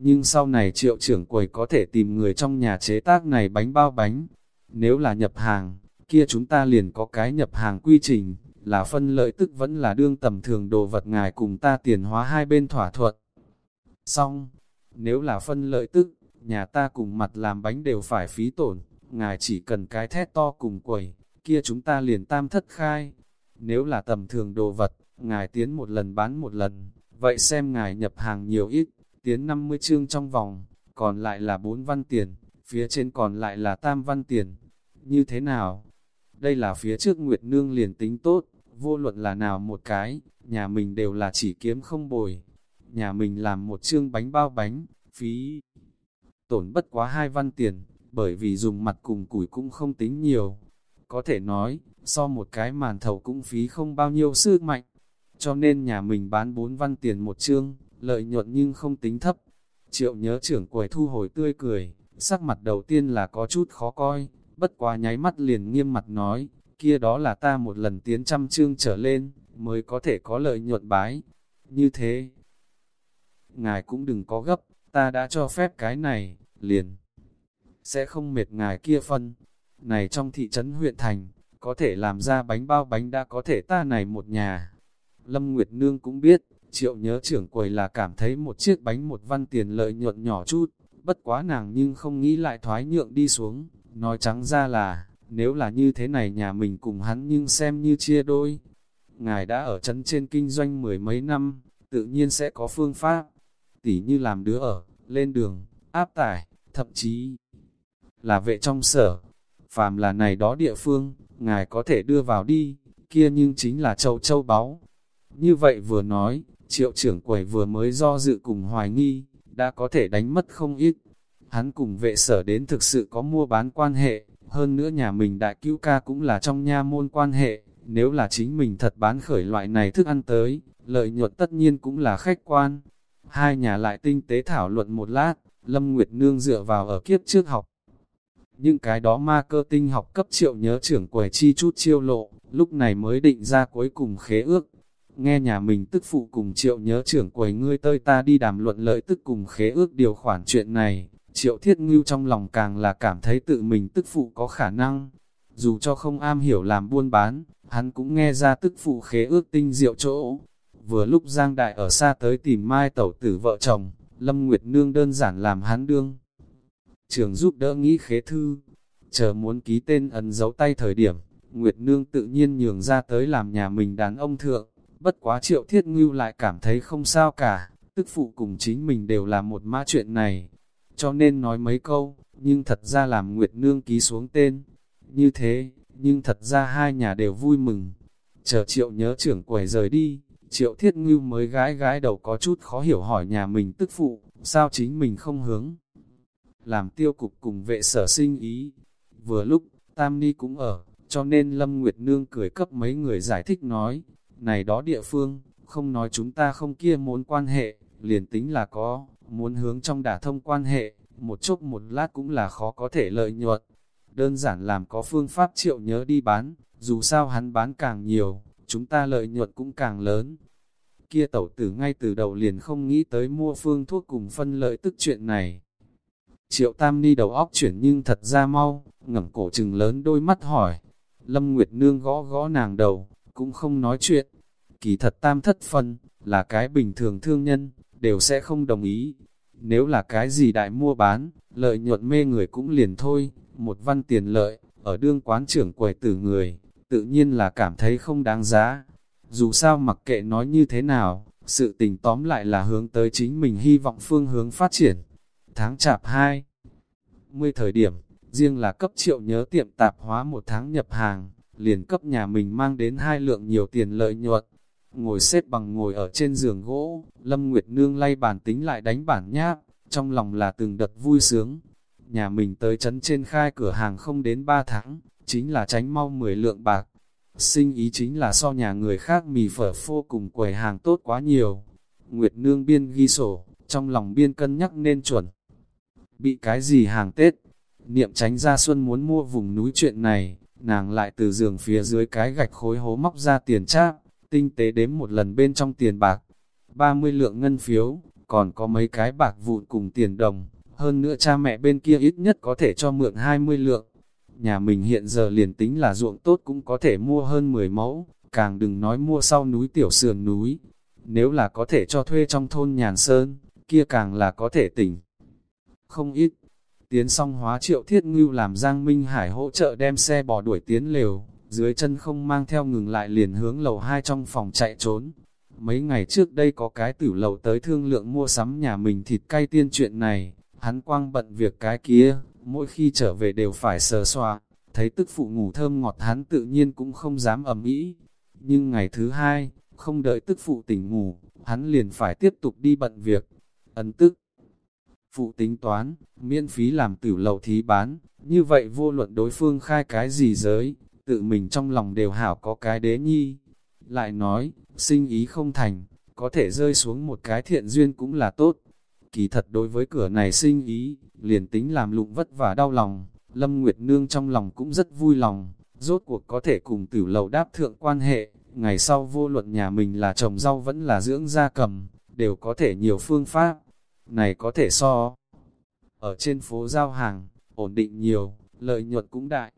[SPEAKER 1] Nhưng sau này triệu trưởng quầy có thể tìm người trong nhà chế tác này bánh bao bánh. Nếu là nhập hàng, kia chúng ta liền có cái nhập hàng quy trình, là phân lợi tức vẫn là đương tầm thường đồ vật ngài cùng ta tiền hóa hai bên thỏa thuận. Xong, nếu là phân lợi tức, nhà ta cùng mặt làm bánh đều phải phí tổn, ngài chỉ cần cái thét to cùng quầy, kia chúng ta liền tam thất khai. Nếu là tầm thường đồ vật, ngài tiến một lần bán một lần, vậy xem ngài nhập hàng nhiều ít, tiến 50 chương trong vòng, còn lại là 4 văn tiền, phía trên còn lại là tam văn tiền. Như thế nào? Đây là phía trước Nguyệt Nương liền tính tốt, vô luận là nào một cái, nhà mình đều là chỉ kiếm không bồi. Nhà mình làm một chương bánh bao bánh, phí tổn bất quá hai văn tiền, bởi vì dùng mặt cùng củi cũng không tính nhiều. Có thể nói, so một cái màn thầu cũng phí không bao nhiêu sức mạnh, cho nên nhà mình bán bốn văn tiền một chương, lợi nhuận nhưng không tính thấp. Triệu nhớ trưởng quầy thu hồi tươi cười, sắc mặt đầu tiên là có chút khó coi, bất quá nháy mắt liền nghiêm mặt nói, kia đó là ta một lần tiến trăm chương trở lên, mới có thể có lợi nhuận bái. Như thế, ngài cũng đừng có gấp, ta đã cho phép cái này, liền sẽ không mệt ngài kia phân. Này trong thị trấn huyện thành, có thể làm ra bánh bao bánh đã có thể ta này một nhà. Lâm Nguyệt Nương cũng biết, Triệu nhớ trưởng quầy là cảm thấy một chiếc bánh một văn tiền lợi nhuận nhỏ chút, bất quá nàng nhưng không nghĩ lại thoái nhượng đi xuống, nói trắng ra là, nếu là như thế này nhà mình cùng hắn nhưng xem như chia đôi. Ngài đã ở trấn trên kinh doanh mười mấy năm, tự nhiên sẽ có phương pháp, tỉ như làm đứa ở, lên đường, áp tải, thậm chí là vệ trong sở. Phàm là này đó địa phương, ngài có thể đưa vào đi, kia nhưng chính là châu châu báu. Như vậy vừa nói, triệu trưởng quầy vừa mới do dự cùng hoài nghi, đã có thể đánh mất không ít. Hắn cùng vệ sở đến thực sự có mua bán quan hệ, hơn nữa nhà mình đại cứu ca cũng là trong nha môn quan hệ, nếu là chính mình thật bán khởi loại này thức ăn tới, lợi nhuận tất nhiên cũng là khách quan. Hai nhà lại tinh tế thảo luận một lát, Lâm Nguyệt Nương dựa vào ở kiếp trước học. Những cái đó ma cơ tinh học cấp triệu nhớ trưởng quầy chi chút chiêu lộ, lúc này mới định ra cuối cùng khế ước. Nghe nhà mình tức phụ cùng triệu nhớ trưởng quầy ngươi tơi ta đi đàm luận lợi tức cùng khế ước điều khoản chuyện này, triệu thiết ngưu trong lòng càng là cảm thấy tự mình tức phụ có khả năng. Dù cho không am hiểu làm buôn bán, hắn cũng nghe ra tức phụ khế ước tinh diệu chỗ. Vừa lúc Giang Đại ở xa tới tìm Mai Tẩu tử vợ chồng, Lâm Nguyệt Nương đơn giản làm hắn đương. Trường giúp đỡ nghĩ khế thư, chờ muốn ký tên ấn dấu tay thời điểm, Nguyệt Nương tự nhiên nhường ra tới làm nhà mình đàn ông thượng, bất quá triệu thiết ngưu lại cảm thấy không sao cả, tức phụ cùng chính mình đều là một mã chuyện này, cho nên nói mấy câu, nhưng thật ra làm Nguyệt Nương ký xuống tên. Như thế, nhưng thật ra hai nhà đều vui mừng. Chờ triệu nhớ trưởng quầy rời đi, triệu thiết ngưu mới gái gái đầu có chút khó hiểu hỏi nhà mình tức phụ, sao chính mình không hướng. Làm tiêu cục cùng vệ sở sinh ý. Vừa lúc, Tam Ni cũng ở, cho nên Lâm Nguyệt Nương cười cấp mấy người giải thích nói, này đó địa phương, không nói chúng ta không kia muốn quan hệ, liền tính là có, muốn hướng trong đả thông quan hệ, một chốc một lát cũng là khó có thể lợi nhuận. Đơn giản làm có phương pháp triệu nhớ đi bán, dù sao hắn bán càng nhiều, chúng ta lợi nhuận cũng càng lớn. Kia tẩu tử ngay từ đầu liền không nghĩ tới mua phương thuốc cùng phân lợi tức chuyện này. Triệu Tam Ni đầu óc chuyển nhưng thật ra mau, ngẩng cổ trừng lớn đôi mắt hỏi. Lâm Nguyệt Nương gõ gõ nàng đầu, cũng không nói chuyện. Kỳ thật tam thất phân, là cái bình thường thương nhân, đều sẽ không đồng ý. Nếu là cái gì đại mua bán, lợi nhuận mê người cũng liền thôi, một văn tiền lợi, ở đương quán trưởng quầy tử người, tự nhiên là cảm thấy không đáng giá. Dù sao mặc kệ nói như thế nào, sự tình tóm lại là hướng tới chính mình hy vọng phương hướng phát triển. Tháng chạp 2 mươi thời điểm, riêng là cấp triệu nhớ tiệm tạp hóa một tháng nhập hàng, liền cấp nhà mình mang đến hai lượng nhiều tiền lợi nhuận. Ngồi xếp bằng ngồi ở trên giường gỗ, Lâm Nguyệt Nương lay bản tính lại đánh bản nháp, trong lòng là từng đợt vui sướng. Nhà mình tới chấn trên khai cửa hàng không đến 3 tháng, chính là tránh mau 10 lượng bạc. Sinh ý chính là so nhà người khác mì phở phô cùng quầy hàng tốt quá nhiều. Nguyệt Nương biên ghi sổ, trong lòng biên cân nhắc nên chuẩn. Bị cái gì hàng Tết? Niệm tránh ra xuân muốn mua vùng núi chuyện này, nàng lại từ giường phía dưới cái gạch khối hố móc ra tiền cháp, tinh tế đếm một lần bên trong tiền bạc. 30 lượng ngân phiếu, còn có mấy cái bạc vụn cùng tiền đồng, hơn nữa cha mẹ bên kia ít nhất có thể cho mượn 20 lượng. Nhà mình hiện giờ liền tính là ruộng tốt cũng có thể mua hơn 10 mẫu, càng đừng nói mua sau núi tiểu sườn núi. Nếu là có thể cho thuê trong thôn nhàn sơn, kia càng là có thể tỉnh. Không ít, tiến song hóa triệu thiết ngưu làm Giang Minh Hải hỗ trợ đem xe bỏ đuổi tiến lều, dưới chân không mang theo ngừng lại liền hướng lầu hai trong phòng chạy trốn. Mấy ngày trước đây có cái tử lầu tới thương lượng mua sắm nhà mình thịt cay tiên chuyện này, hắn quang bận việc cái kia, mỗi khi trở về đều phải sờ xoa, thấy tức phụ ngủ thơm ngọt hắn tự nhiên cũng không dám ầm ĩ. Nhưng ngày thứ hai, không đợi tức phụ tỉnh ngủ, hắn liền phải tiếp tục đi bận việc. Ấn tức, phụ tính toán, miễn phí làm tử lầu thí bán, như vậy vô luận đối phương khai cái gì giới, tự mình trong lòng đều hảo có cái đế nhi. Lại nói, sinh ý không thành, có thể rơi xuống một cái thiện duyên cũng là tốt. Kỳ thật đối với cửa này sinh ý, liền tính làm lụng vất vả đau lòng, Lâm Nguyệt Nương trong lòng cũng rất vui lòng, rốt cuộc có thể cùng tử lầu đáp thượng quan hệ, ngày sau vô luận nhà mình là trồng rau vẫn là dưỡng gia cầm, đều có thể nhiều phương pháp, này có thể so. Ở trên phố giao hàng, ổn định nhiều, lợi nhuận cũng đại,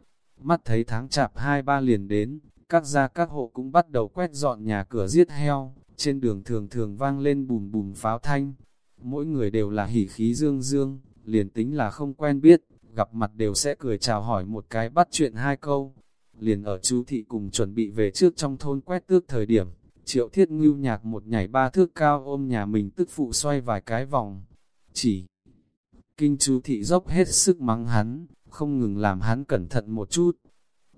[SPEAKER 1] Mắt thấy tháng chạp hai ba liền đến, các gia các hộ cũng bắt đầu quét dọn nhà cửa giết heo, Trên đường thường thường vang lên bùm bùm pháo thanh, mỗi người đều là hỉ khí dương dương, liền tính là không quen biết, gặp mặt đều sẽ cười chào hỏi một cái bắt chuyện hai câu. Liền ở chú thị cùng chuẩn bị về trước trong thôn quét tước thời điểm, triệu thiết ngưu nhạc một nhảy ba thước cao ôm nhà mình tức phụ xoay vài cái vòng. Chỉ kinh chú thị dốc hết sức mắng hắn, không ngừng làm hắn cẩn thận một chút.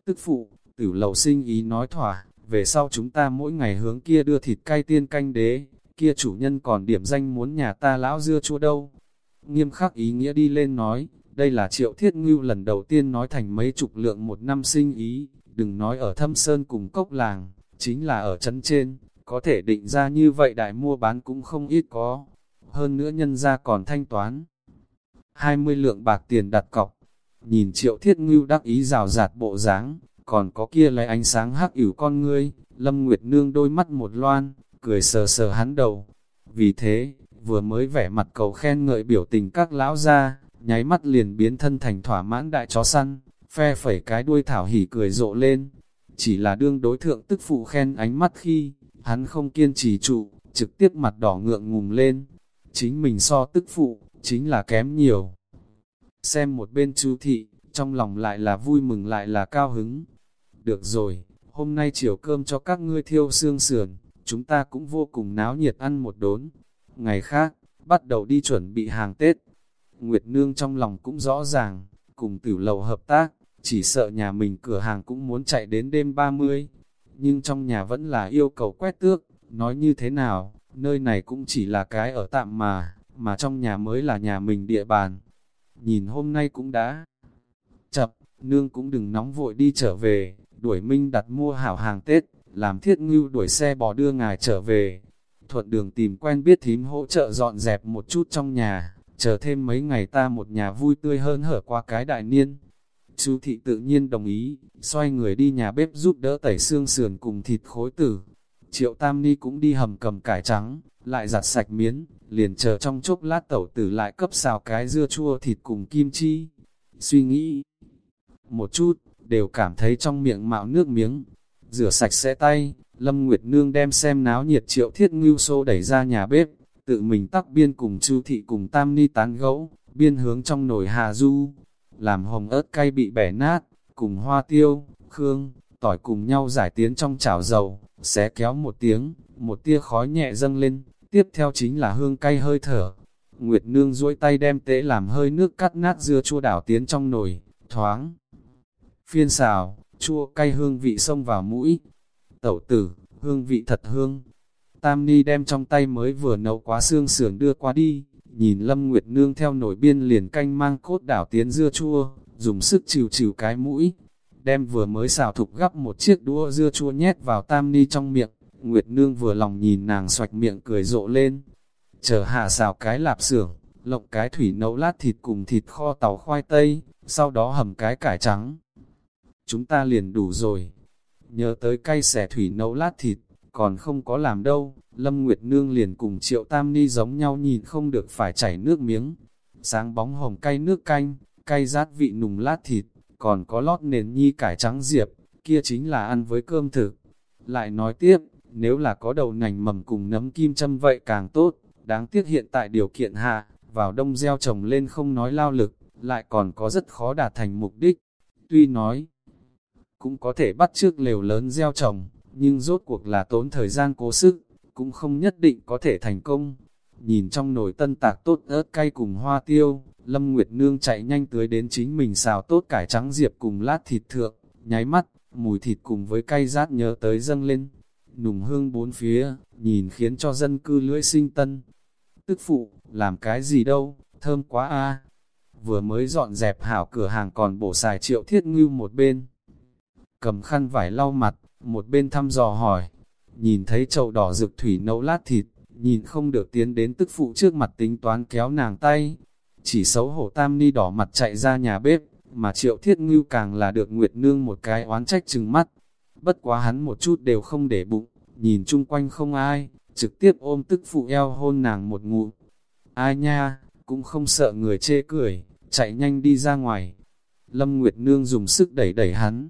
[SPEAKER 1] Tức phụ, tử lầu sinh ý nói thỏa, về sau chúng ta mỗi ngày hướng kia đưa thịt cay tiên canh đế, kia chủ nhân còn điểm danh muốn nhà ta lão dưa chua đâu. Nghiêm khắc ý nghĩa đi lên nói, đây là triệu thiết ngưu lần đầu tiên nói thành mấy chục lượng một năm sinh ý, đừng nói ở thâm sơn cùng cốc làng, chính là ở chân trên, có thể định ra như vậy đại mua bán cũng không ít có. Hơn nữa nhân ra còn thanh toán. 20 lượng bạc tiền đặt cọc, nhìn triệu thiết ngưu đắc ý rào rạt bộ dáng còn có kia lấy ánh sáng hắc ỉu con ngươi, Lâm Nguyệt Nương đôi mắt một loan, cười sờ sờ hắn đầu. Vì thế, vừa mới vẻ mặt cầu khen ngợi biểu tình các lão ra, nháy mắt liền biến thân thành thỏa mãn đại chó săn, phe phẩy cái đuôi thảo hỉ cười rộ lên. Chỉ là đương đối thượng tức phụ khen ánh mắt khi, hắn không kiên trì trụ, trực tiếp mặt đỏ ngượng ngùng lên. Chính mình so tức phụ, chính là kém nhiều. Xem một bên chú thị, trong lòng lại là vui mừng lại là cao hứng. Được rồi, hôm nay chiều cơm cho các ngươi thiêu xương sườn, chúng ta cũng vô cùng náo nhiệt ăn một đốn. Ngày khác, bắt đầu đi chuẩn bị hàng Tết. Nguyệt Nương trong lòng cũng rõ ràng, cùng tử lầu hợp tác, chỉ sợ nhà mình cửa hàng cũng muốn chạy đến đêm 30. Nhưng trong nhà vẫn là yêu cầu quét tước, nói như thế nào, nơi này cũng chỉ là cái ở tạm mà, mà trong nhà mới là nhà mình địa bàn. Nhìn hôm nay cũng đã chập, nương cũng đừng nóng vội đi trở về, đuổi minh đặt mua hảo hàng Tết, làm thiết ngưu đuổi xe bò đưa ngài trở về. Thuận đường tìm quen biết thím hỗ trợ dọn dẹp một chút trong nhà, chờ thêm mấy ngày ta một nhà vui tươi hơn hở qua cái đại niên. Chú thị tự nhiên đồng ý, xoay người đi nhà bếp giúp đỡ tẩy xương sườn cùng thịt khối tử. Triệu Tam Ni cũng đi hầm cầm cải trắng, lại giặt sạch miến, liền chờ trong chốc lát tẩu tử lại cấp xào cái dưa chua thịt cùng kim chi. Suy nghĩ một chút, đều cảm thấy trong miệng mạo nước miếng. Rửa sạch sẽ tay, Lâm Nguyệt Nương đem xem náo nhiệt triệu thiết ngưu xô đẩy ra nhà bếp, tự mình tắc biên cùng chu thị cùng tam ni tán gẫu, biên hướng trong nồi hà du, làm hồng ớt cay bị bẻ nát, cùng hoa tiêu, khương, tỏi cùng nhau giải tiến trong chảo dầu, xé kéo một tiếng, một tia khói nhẹ dâng lên, tiếp theo chính là hương cay hơi thở. Nguyệt Nương duỗi tay đem tế làm hơi nước cắt nát dưa chua đảo tiến trong nồi, thoáng phiên xào, chua cay hương vị xông vào mũi. Tẩu tử, hương vị thật hương. Tam Ni đem trong tay mới vừa nấu quá xương sườn đưa qua đi, nhìn Lâm Nguyệt Nương theo nổi biên liền canh mang cốt đảo tiến dưa chua, dùng sức chịu chịu cái mũi. Đem vừa mới xào thục gắp một chiếc đũa dưa chua nhét vào Tam Ni trong miệng, Nguyệt Nương vừa lòng nhìn nàng xoạch miệng cười rộ lên. Chờ hạ xào cái lạp xưởng, lộng cái thủy nấu lát thịt cùng thịt kho tàu khoai tây, sau đó hầm cái cải trắng chúng ta liền đủ rồi. Nhớ tới cay xẻ thủy nấu lát thịt, còn không có làm đâu, Lâm Nguyệt Nương liền cùng Triệu Tam Ni giống nhau nhìn không được phải chảy nước miếng. Sáng bóng hồng cay nước canh, cay rát vị nùng lát thịt, còn có lót nền nhi cải trắng diệp, kia chính là ăn với cơm thực. Lại nói tiếp, nếu là có đầu nành mầm cùng nấm kim châm vậy càng tốt, đáng tiếc hiện tại điều kiện hạ, vào đông gieo trồng lên không nói lao lực, lại còn có rất khó đạt thành mục đích. Tuy nói, cũng có thể bắt trước lều lớn gieo trồng, nhưng rốt cuộc là tốn thời gian cố sức, cũng không nhất định có thể thành công. Nhìn trong nồi tân tạc tốt ớt cay cùng hoa tiêu, Lâm Nguyệt Nương chạy nhanh tới đến chính mình xào tốt cải trắng diệp cùng lát thịt thượng, nháy mắt, mùi thịt cùng với cay rát nhớ tới dâng lên. Nùng hương bốn phía, nhìn khiến cho dân cư lưỡi sinh tân. Tức phụ, làm cái gì đâu, thơm quá a Vừa mới dọn dẹp hảo cửa hàng còn bổ xài triệu thiết ngưu một bên cầm khăn vải lau mặt, một bên thăm dò hỏi, nhìn thấy chậu đỏ rực thủy nấu lát thịt, nhìn không được tiến đến tức phụ trước mặt tính toán kéo nàng tay, chỉ xấu hổ tam ni đỏ mặt chạy ra nhà bếp, mà triệu thiết ngưu càng là được Nguyệt Nương một cái oán trách chừng mắt, bất quá hắn một chút đều không để bụng, nhìn chung quanh không ai, trực tiếp ôm tức phụ eo hôn nàng một ngụ. Ai nha, cũng không sợ người chê cười, chạy nhanh đi ra ngoài. Lâm Nguyệt Nương dùng sức đẩy đẩy hắn,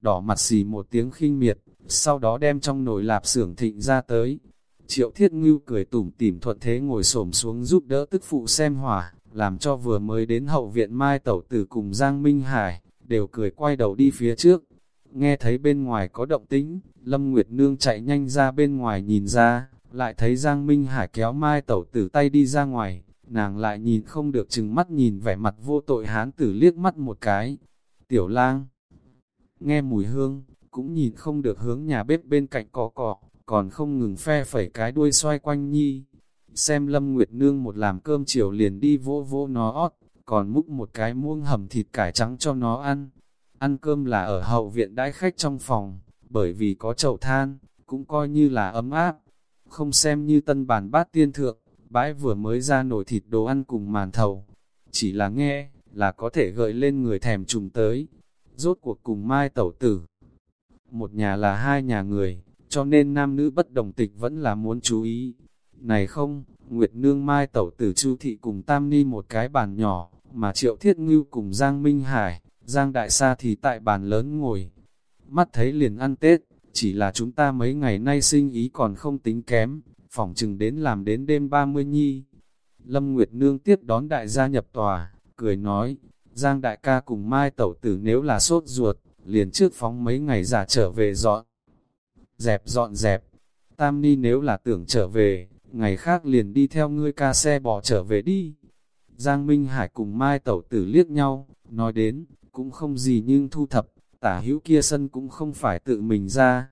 [SPEAKER 1] đỏ mặt xì một tiếng khinh miệt, sau đó đem trong nồi lạp xưởng thịnh ra tới. Triệu Thiết Ngưu cười tủm tỉm thuận thế ngồi xổm xuống giúp đỡ tức phụ xem hỏa, làm cho vừa mới đến hậu viện Mai Tẩu Tử cùng Giang Minh Hải, đều cười quay đầu đi phía trước. Nghe thấy bên ngoài có động tĩnh, Lâm Nguyệt Nương chạy nhanh ra bên ngoài nhìn ra, lại thấy Giang Minh Hải kéo Mai Tẩu Tử tay đi ra ngoài, nàng lại nhìn không được chừng mắt nhìn vẻ mặt vô tội hán tử liếc mắt một cái. Tiểu lang, nghe mùi hương, cũng nhìn không được hướng nhà bếp bên cạnh cỏ cỏ, còn không ngừng phe phẩy cái đuôi xoay quanh nhi. Xem Lâm Nguyệt Nương một làm cơm chiều liền đi vỗ vỗ nó ót, còn múc một cái muông hầm thịt cải trắng cho nó ăn. Ăn cơm là ở hậu viện đãi khách trong phòng, bởi vì có chậu than, cũng coi như là ấm áp. Không xem như tân bản bát tiên thượng, bãi vừa mới ra nổi thịt đồ ăn cùng màn thầu. Chỉ là nghe, là có thể gợi lên người thèm trùng tới. Rốt cuộc cùng mai tẩu tử. Một nhà là hai nhà người, cho nên nam nữ bất đồng tịch vẫn là muốn chú ý. Này không, Nguyệt Nương Mai tẩu tử Chu Thị cùng Tam Ni một cái bàn nhỏ, mà Triệu Thiết Ngưu cùng Giang Minh Hải, Giang Đại Sa thì tại bàn lớn ngồi. Mắt thấy liền ăn Tết, chỉ là chúng ta mấy ngày nay sinh ý còn không tính kém, phỏng chừng đến làm đến đêm 30 nhi. Lâm Nguyệt Nương tiếp đón đại gia nhập tòa, cười nói, Giang Đại ca cùng Mai tẩu tử nếu là sốt ruột, liền trước phóng mấy ngày giả trở về dọn. Dẹp dọn dẹp, Tam Ni nếu là tưởng trở về, ngày khác liền đi theo ngươi ca xe bỏ trở về đi. Giang Minh Hải cùng Mai Tẩu Tử liếc nhau, nói đến, cũng không gì nhưng thu thập, tả hữu kia sân cũng không phải tự mình ra.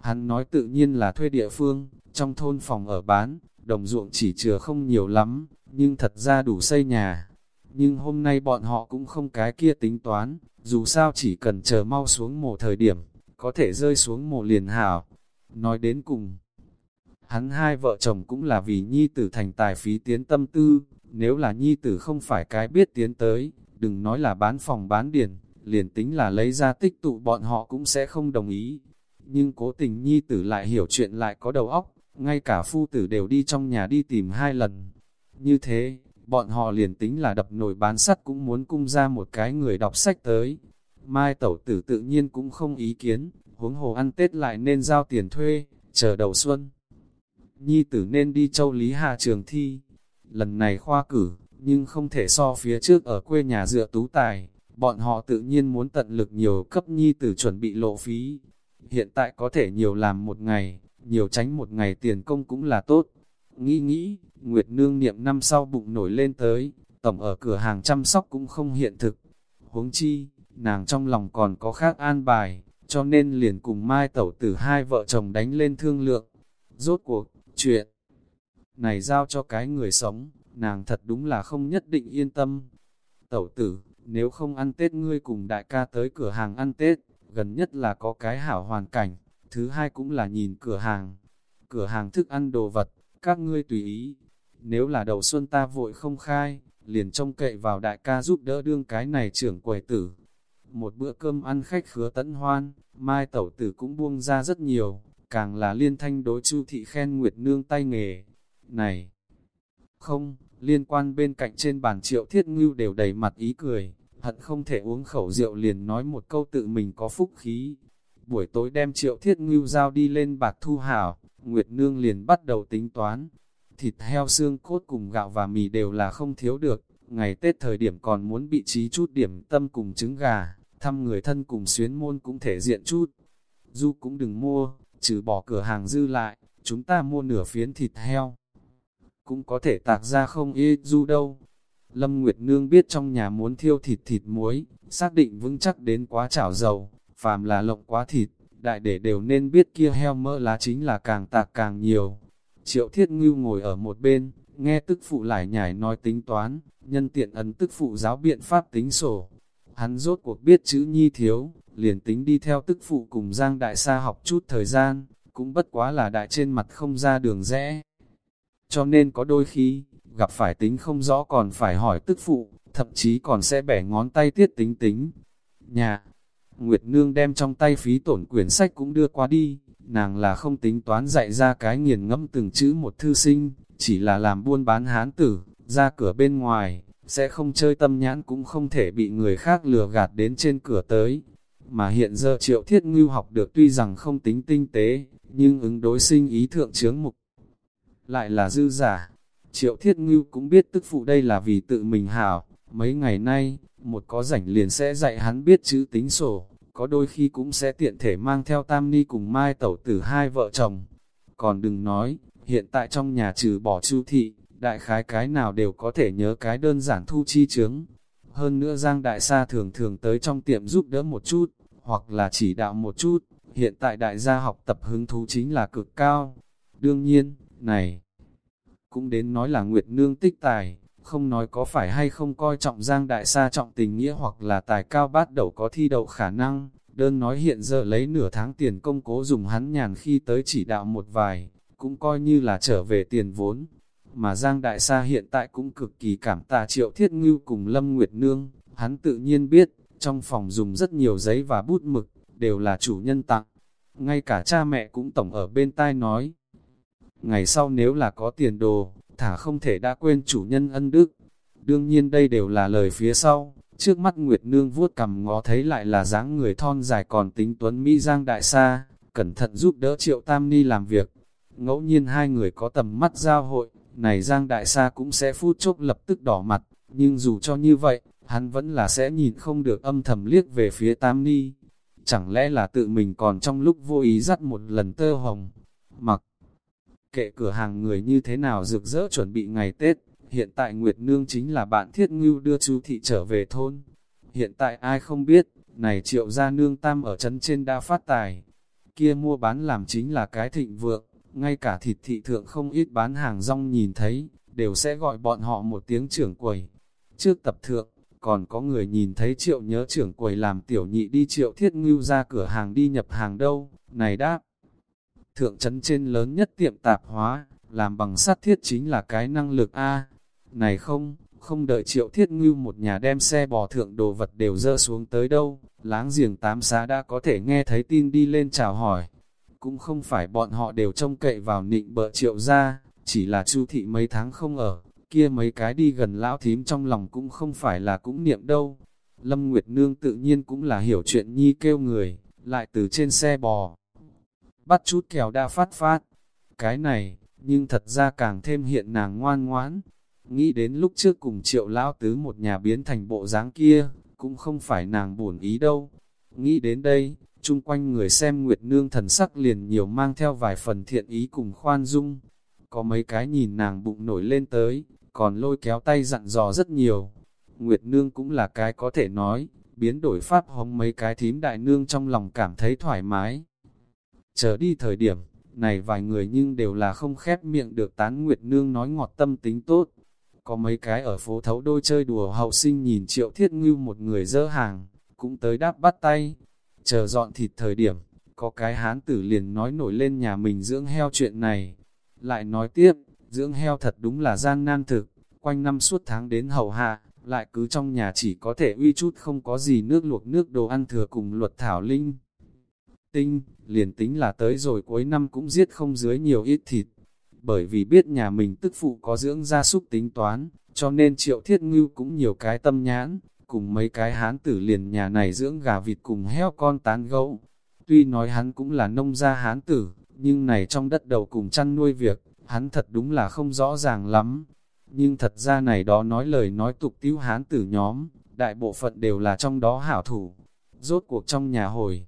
[SPEAKER 1] Hắn nói tự nhiên là thuê địa phương, trong thôn phòng ở bán, đồng ruộng chỉ chừa không nhiều lắm, nhưng thật ra đủ xây nhà. Nhưng hôm nay bọn họ cũng không cái kia tính toán, dù sao chỉ cần chờ mau xuống mồ thời điểm, có thể rơi xuống mồ liền hảo. Nói đến cùng, hắn hai vợ chồng cũng là vì nhi tử thành tài phí tiến tâm tư, nếu là nhi tử không phải cái biết tiến tới, đừng nói là bán phòng bán điền, liền tính là lấy ra tích tụ bọn họ cũng sẽ không đồng ý. Nhưng cố tình nhi tử lại hiểu chuyện lại có đầu óc, ngay cả phu tử đều đi trong nhà đi tìm hai lần. Như thế, bọn họ liền tính là đập nồi bán sắt cũng muốn cung ra một cái người đọc sách tới. Mai tẩu tử tự nhiên cũng không ý kiến, huống hồ ăn Tết lại nên giao tiền thuê, chờ đầu xuân. Nhi tử nên đi châu Lý Hà trường thi. Lần này khoa cử, nhưng không thể so phía trước ở quê nhà dựa tú tài, bọn họ tự nhiên muốn tận lực nhiều cấp Nhi tử chuẩn bị lộ phí. Hiện tại có thể nhiều làm một ngày, nhiều tránh một ngày tiền công cũng là tốt. Nghĩ nghĩ, Nguyệt Nương niệm năm sau bụng nổi lên tới, tổng ở cửa hàng chăm sóc cũng không hiện thực. Huống chi, nàng trong lòng còn có khác an bài, cho nên liền cùng Mai Tẩu Tử hai vợ chồng đánh lên thương lượng. Rốt cuộc, chuyện này giao cho cái người sống, nàng thật đúng là không nhất định yên tâm. Tẩu tử, nếu không ăn Tết ngươi cùng đại ca tới cửa hàng ăn Tết, gần nhất là có cái hảo hoàn cảnh, thứ hai cũng là nhìn cửa hàng. Cửa hàng thức ăn đồ vật, các ngươi tùy ý. Nếu là đầu xuân ta vội không khai, liền trông cậy vào đại ca giúp đỡ đương cái này trưởng quầy tử. Một bữa cơm ăn khách khứa tẫn hoan, mai tẩu tử cũng buông ra rất nhiều, càng là liên thanh đối chu thị khen Nguyệt Nương tay nghề. Này! Không, liên quan bên cạnh trên bàn triệu thiết ngưu đều đầy mặt ý cười, hận không thể uống khẩu rượu liền nói một câu tự mình có phúc khí. Buổi tối đem triệu thiết ngưu giao đi lên bạc thu hảo, Nguyệt Nương liền bắt đầu tính toán. Thịt heo xương cốt cùng gạo và mì đều là không thiếu được, ngày Tết thời điểm còn muốn bị trí chút điểm tâm cùng trứng gà, thăm người thân cùng xuyến môn cũng thể diện chút. Du cũng đừng mua, trừ bỏ cửa hàng dư lại, chúng ta mua nửa phiến thịt heo. Cũng có thể tạc ra không y du đâu. Lâm Nguyệt Nương biết trong nhà muốn thiêu thịt thịt muối, xác định vững chắc đến quá chảo dầu, phàm là lộng quá thịt, đại để đều nên biết kia heo mỡ lá chính là càng tạc càng nhiều. Triệu Thiết Ngưu ngồi ở một bên, nghe tức phụ lại nhảy nói tính toán, nhân tiện ấn tức phụ giáo biện pháp tính sổ. Hắn rốt cuộc biết chữ nhi thiếu, liền tính đi theo tức phụ cùng Giang Đại Sa học chút thời gian, cũng bất quá là đại trên mặt không ra đường rẽ. Cho nên có đôi khi, gặp phải tính không rõ còn phải hỏi tức phụ, thậm chí còn sẽ bẻ ngón tay tiết tính tính. Nhà, Nguyệt Nương đem trong tay phí tổn quyển sách cũng đưa qua đi, nàng là không tính toán dạy ra cái nghiền ngẫm từng chữ một thư sinh, chỉ là làm buôn bán hán tử, ra cửa bên ngoài, sẽ không chơi tâm nhãn cũng không thể bị người khác lừa gạt đến trên cửa tới. mà hiện giờ triệu thiết ngưu học được tuy rằng không tính tinh tế, nhưng ứng đối sinh ý thượng chướng mục. Lại là dư giả, triệu thiết ngưu cũng biết tức phụ đây là vì tự mình hảo, mấy ngày nay, một có rảnh liền sẽ dạy hắn biết chữ tính sổ, có đôi khi cũng sẽ tiện thể mang theo tam ni cùng mai tẩu tử hai vợ chồng. Còn đừng nói, hiện tại trong nhà trừ bỏ chu thị, đại khái cái nào đều có thể nhớ cái đơn giản thu chi chướng. Hơn nữa Giang Đại Sa thường thường tới trong tiệm giúp đỡ một chút, hoặc là chỉ đạo một chút, hiện tại đại gia học tập hứng thú chính là cực cao. Đương nhiên, này, cũng đến nói là Nguyệt Nương tích tài, không nói có phải hay không coi trọng Giang Đại Sa trọng tình nghĩa hoặc là tài cao bát đầu có thi đậu khả năng, đơn nói hiện giờ lấy nửa tháng tiền công cố dùng hắn nhàn khi tới chỉ đạo một vài, cũng coi như là trở về tiền vốn. Mà Giang Đại Sa hiện tại cũng cực kỳ cảm tạ triệu thiết ngưu cùng Lâm Nguyệt Nương, hắn tự nhiên biết, trong phòng dùng rất nhiều giấy và bút mực, đều là chủ nhân tặng. Ngay cả cha mẹ cũng tổng ở bên tai nói. Ngày sau nếu là có tiền đồ, thả không thể đã quên chủ nhân ân đức. Đương nhiên đây đều là lời phía sau, trước mắt Nguyệt Nương vuốt cầm ngó thấy lại là dáng người thon dài còn tính tuấn Mỹ Giang Đại Sa, cẩn thận giúp đỡ Triệu Tam Ni làm việc. Ngẫu nhiên hai người có tầm mắt giao hội, này Giang Đại Sa cũng sẽ phút chốc lập tức đỏ mặt, nhưng dù cho như vậy, hắn vẫn là sẽ nhìn không được âm thầm liếc về phía Tam Ni. Chẳng lẽ là tự mình còn trong lúc vô ý dắt một lần tơ hồng, mặc kệ cửa hàng người như thế nào rực rỡ chuẩn bị ngày Tết, hiện tại Nguyệt Nương chính là bạn thiết ngưu đưa chú thị trở về thôn. Hiện tại ai không biết, này triệu gia nương tam ở chân trên đã phát tài, kia mua bán làm chính là cái thịnh vượng, ngay cả thịt thị thượng không ít bán hàng rong nhìn thấy, đều sẽ gọi bọn họ một tiếng trưởng quầy. Trước tập thượng, còn có người nhìn thấy triệu nhớ trưởng quầy làm tiểu nhị đi triệu thiết ngưu ra cửa hàng đi nhập hàng đâu, này đáp. Thượng trấn trên lớn nhất tiệm tạp hóa, làm bằng sắt thiết chính là cái năng lực A. Này không, không đợi triệu thiết ngưu một nhà đem xe bò thượng đồ vật đều dỡ xuống tới đâu, láng giềng tám xá đã có thể nghe thấy tin đi lên chào hỏi. Cũng không phải bọn họ đều trông cậy vào nịnh bợ triệu ra, chỉ là chu thị mấy tháng không ở, kia mấy cái đi gần lão thím trong lòng cũng không phải là cũng niệm đâu. Lâm Nguyệt Nương tự nhiên cũng là hiểu chuyện nhi kêu người, lại từ trên xe bò. Bắt chút kèo đa phát phát. Cái này, nhưng thật ra càng thêm hiện nàng ngoan ngoãn. Nghĩ đến lúc trước cùng triệu lão tứ một nhà biến thành bộ dáng kia, cũng không phải nàng buồn ý đâu. Nghĩ đến đây, chung quanh người xem Nguyệt Nương thần sắc liền nhiều mang theo vài phần thiện ý cùng khoan dung. Có mấy cái nhìn nàng bụng nổi lên tới, còn lôi kéo tay dặn dò rất nhiều. Nguyệt Nương cũng là cái có thể nói, biến đổi pháp hống mấy cái thím đại nương trong lòng cảm thấy thoải mái. Chờ đi thời điểm, này vài người nhưng đều là không khép miệng được tán Nguyệt Nương nói ngọt tâm tính tốt. Có mấy cái ở phố thấu đôi chơi đùa hậu sinh nhìn triệu thiết ngưu một người dỡ hàng, cũng tới đáp bắt tay. Chờ dọn thịt thời điểm, có cái hán tử liền nói nổi lên nhà mình dưỡng heo chuyện này. Lại nói tiếp, dưỡng heo thật đúng là gian nan thực, quanh năm suốt tháng đến hầu hạ, lại cứ trong nhà chỉ có thể uy chút không có gì nước luộc nước đồ ăn thừa cùng luật thảo linh. Tinh, liền tính là tới rồi cuối năm cũng giết không dưới nhiều ít thịt, bởi vì biết nhà mình tức phụ có dưỡng gia súc tính toán, cho nên triệu thiết ngưu cũng nhiều cái tâm nhãn, cùng mấy cái hán tử liền nhà này dưỡng gà vịt cùng heo con tán gấu. Tuy nói hắn cũng là nông gia hán tử, nhưng này trong đất đầu cùng chăn nuôi việc, hắn thật đúng là không rõ ràng lắm. Nhưng thật ra này đó nói lời nói tục tiêu hán tử nhóm, đại bộ phận đều là trong đó hảo thủ. Rốt cuộc trong nhà hồi,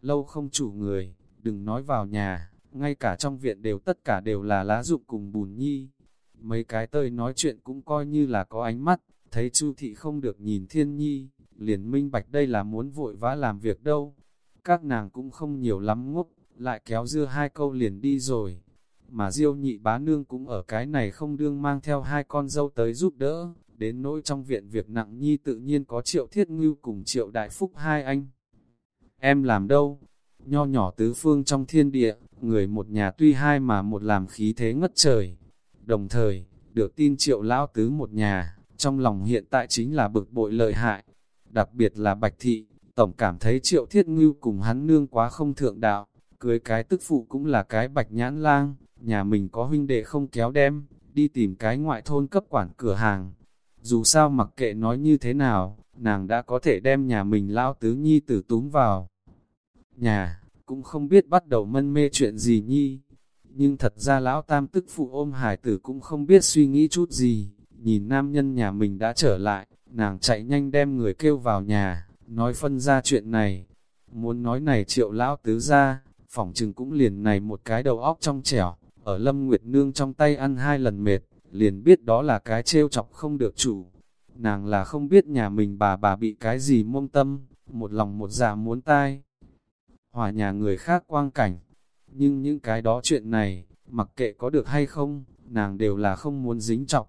[SPEAKER 1] lâu không chủ người, đừng nói vào nhà, ngay cả trong viện đều tất cả đều là lá dụng cùng bùn nhi. Mấy cái tơi nói chuyện cũng coi như là có ánh mắt, thấy Chu thị không được nhìn thiên nhi, liền minh bạch đây là muốn vội vã làm việc đâu. Các nàng cũng không nhiều lắm ngốc, lại kéo dưa hai câu liền đi rồi. Mà diêu nhị bá nương cũng ở cái này không đương mang theo hai con dâu tới giúp đỡ, đến nỗi trong viện việc nặng nhi tự nhiên có triệu thiết ngưu cùng triệu đại phúc hai anh. Em làm đâu? Nho nhỏ tứ phương trong thiên địa, người một nhà tuy hai mà một làm khí thế ngất trời. Đồng thời, được tin triệu lão tứ một nhà, trong lòng hiện tại chính là bực bội lợi hại. Đặc biệt là Bạch Thị, Tổng cảm thấy triệu thiết ngưu cùng hắn nương quá không thượng đạo, cưới cái tức phụ cũng là cái bạch nhãn lang, nhà mình có huynh đệ không kéo đem, đi tìm cái ngoại thôn cấp quản cửa hàng. Dù sao mặc kệ nói như thế nào, nàng đã có thể đem nhà mình lao tứ nhi tử túm vào. Nhà, cũng không biết bắt đầu mân mê chuyện gì nhi, nhưng thật ra lão tam tức phụ ôm hải tử cũng không biết suy nghĩ chút gì, nhìn nam nhân nhà mình đã trở lại, nàng chạy nhanh đem người kêu vào nhà, nói phân ra chuyện này, muốn nói này triệu lão tứ ra, phỏng chừng cũng liền này một cái đầu óc trong trẻo, ở Lâm Nguyệt Nương trong tay ăn hai lần mệt, liền biết đó là cái trêu chọc không được chủ. Nàng là không biết nhà mình bà bà bị cái gì mông tâm, một lòng một dạ muốn tai. Hòa nhà người khác quang cảnh, nhưng những cái đó chuyện này, mặc kệ có được hay không, nàng đều là không muốn dính trọng.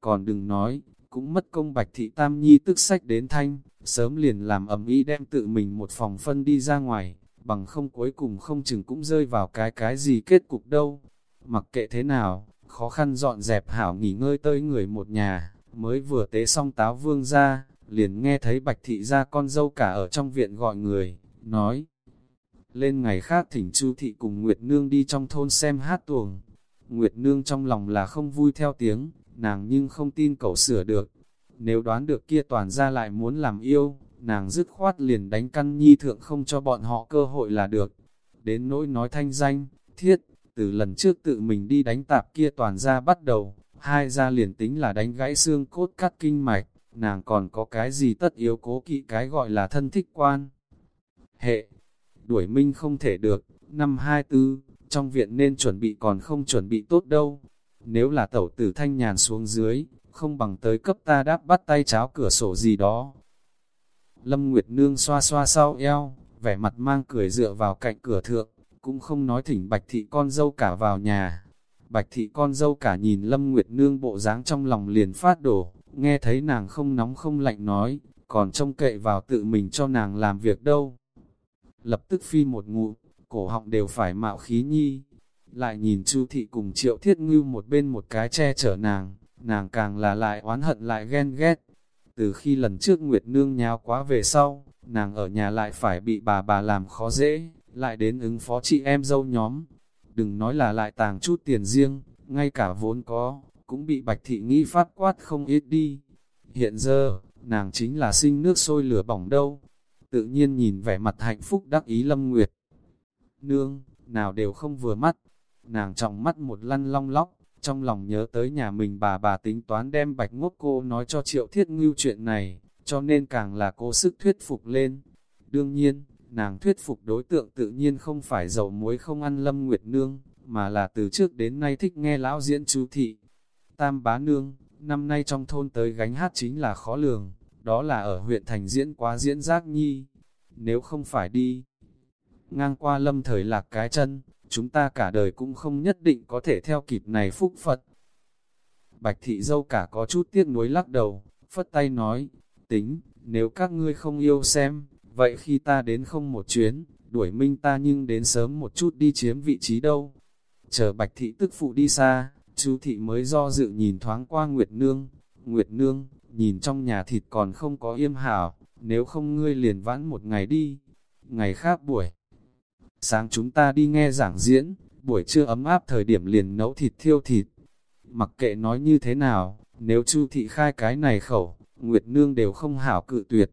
[SPEAKER 1] Còn đừng nói, cũng mất công bạch thị tam nhi tức sách đến thanh, sớm liền làm ẩm ý đem tự mình một phòng phân đi ra ngoài, bằng không cuối cùng không chừng cũng rơi vào cái cái gì kết cục đâu. Mặc kệ thế nào, khó khăn dọn dẹp hảo nghỉ ngơi tới người một nhà, mới vừa tế xong táo vương ra, liền nghe thấy bạch thị ra con dâu cả ở trong viện gọi người, nói. Lên ngày khác thỉnh Chu thị cùng Nguyệt Nương đi trong thôn xem hát tuồng. Nguyệt Nương trong lòng là không vui theo tiếng, nàng nhưng không tin cậu sửa được. Nếu đoán được kia toàn ra lại muốn làm yêu, nàng dứt khoát liền đánh căn nhi thượng không cho bọn họ cơ hội là được. Đến nỗi nói thanh danh, thiết, từ lần trước tự mình đi đánh tạp kia toàn ra bắt đầu, hai ra liền tính là đánh gãy xương cốt cắt kinh mạch, nàng còn có cái gì tất yếu cố kỵ cái gọi là thân thích quan. Hệ, đuổi minh không thể được, năm hai tư, trong viện nên chuẩn bị còn không chuẩn bị tốt đâu. Nếu là tẩu tử thanh nhàn xuống dưới, không bằng tới cấp ta đáp bắt tay cháo cửa sổ gì đó. Lâm Nguyệt Nương xoa xoa sau eo, vẻ mặt mang cười dựa vào cạnh cửa thượng, cũng không nói thỉnh bạch thị con dâu cả vào nhà. Bạch thị con dâu cả nhìn Lâm Nguyệt Nương bộ dáng trong lòng liền phát đổ, nghe thấy nàng không nóng không lạnh nói, còn trông cậy vào tự mình cho nàng làm việc đâu. Lập tức phi một ngụ, cổ họng đều phải mạo khí nhi. Lại nhìn Chu thị cùng triệu thiết ngưu một bên một cái che chở nàng, nàng càng là lại oán hận lại ghen ghét. Từ khi lần trước Nguyệt Nương nháo quá về sau, nàng ở nhà lại phải bị bà bà làm khó dễ, lại đến ứng phó chị em dâu nhóm. Đừng nói là lại tàng chút tiền riêng, ngay cả vốn có, cũng bị bạch thị nghi phát quát không ít đi. Hiện giờ, nàng chính là sinh nước sôi lửa bỏng đâu. Tự nhiên nhìn vẻ mặt hạnh phúc đắc ý Lâm Nguyệt. Nương, nào đều không vừa mắt. Nàng trọng mắt một lăn long lóc, trong lòng nhớ tới nhà mình bà bà tính toán đem bạch ngốc cô nói cho triệu thiết ngưu chuyện này, cho nên càng là cố sức thuyết phục lên. Đương nhiên, nàng thuyết phục đối tượng tự nhiên không phải dầu muối không ăn lâm nguyệt nương, mà là từ trước đến nay thích nghe lão diễn chú thị. Tam bá nương, năm nay trong thôn tới gánh hát chính là khó lường, đó là ở huyện thành diễn quá diễn giác nhi. Nếu không phải đi, ngang qua lâm thời lạc cái chân, chúng ta cả đời cũng không nhất định có thể theo kịp này phúc Phật. Bạch thị dâu cả có chút tiếc nuối lắc đầu, phất tay nói, tính, nếu các ngươi không yêu xem, vậy khi ta đến không một chuyến, đuổi minh ta nhưng đến sớm một chút đi chiếm vị trí đâu. Chờ bạch thị tức phụ đi xa, chú thị mới do dự nhìn thoáng qua Nguyệt Nương. Nguyệt Nương, nhìn trong nhà thịt còn không có yêm hảo, nếu không ngươi liền vãn một ngày đi. Ngày khác buổi, sáng chúng ta đi nghe giảng diễn, buổi trưa ấm áp thời điểm liền nấu thịt thiêu thịt. Mặc kệ nói như thế nào, nếu Chu thị khai cái này khẩu, Nguyệt Nương đều không hảo cự tuyệt.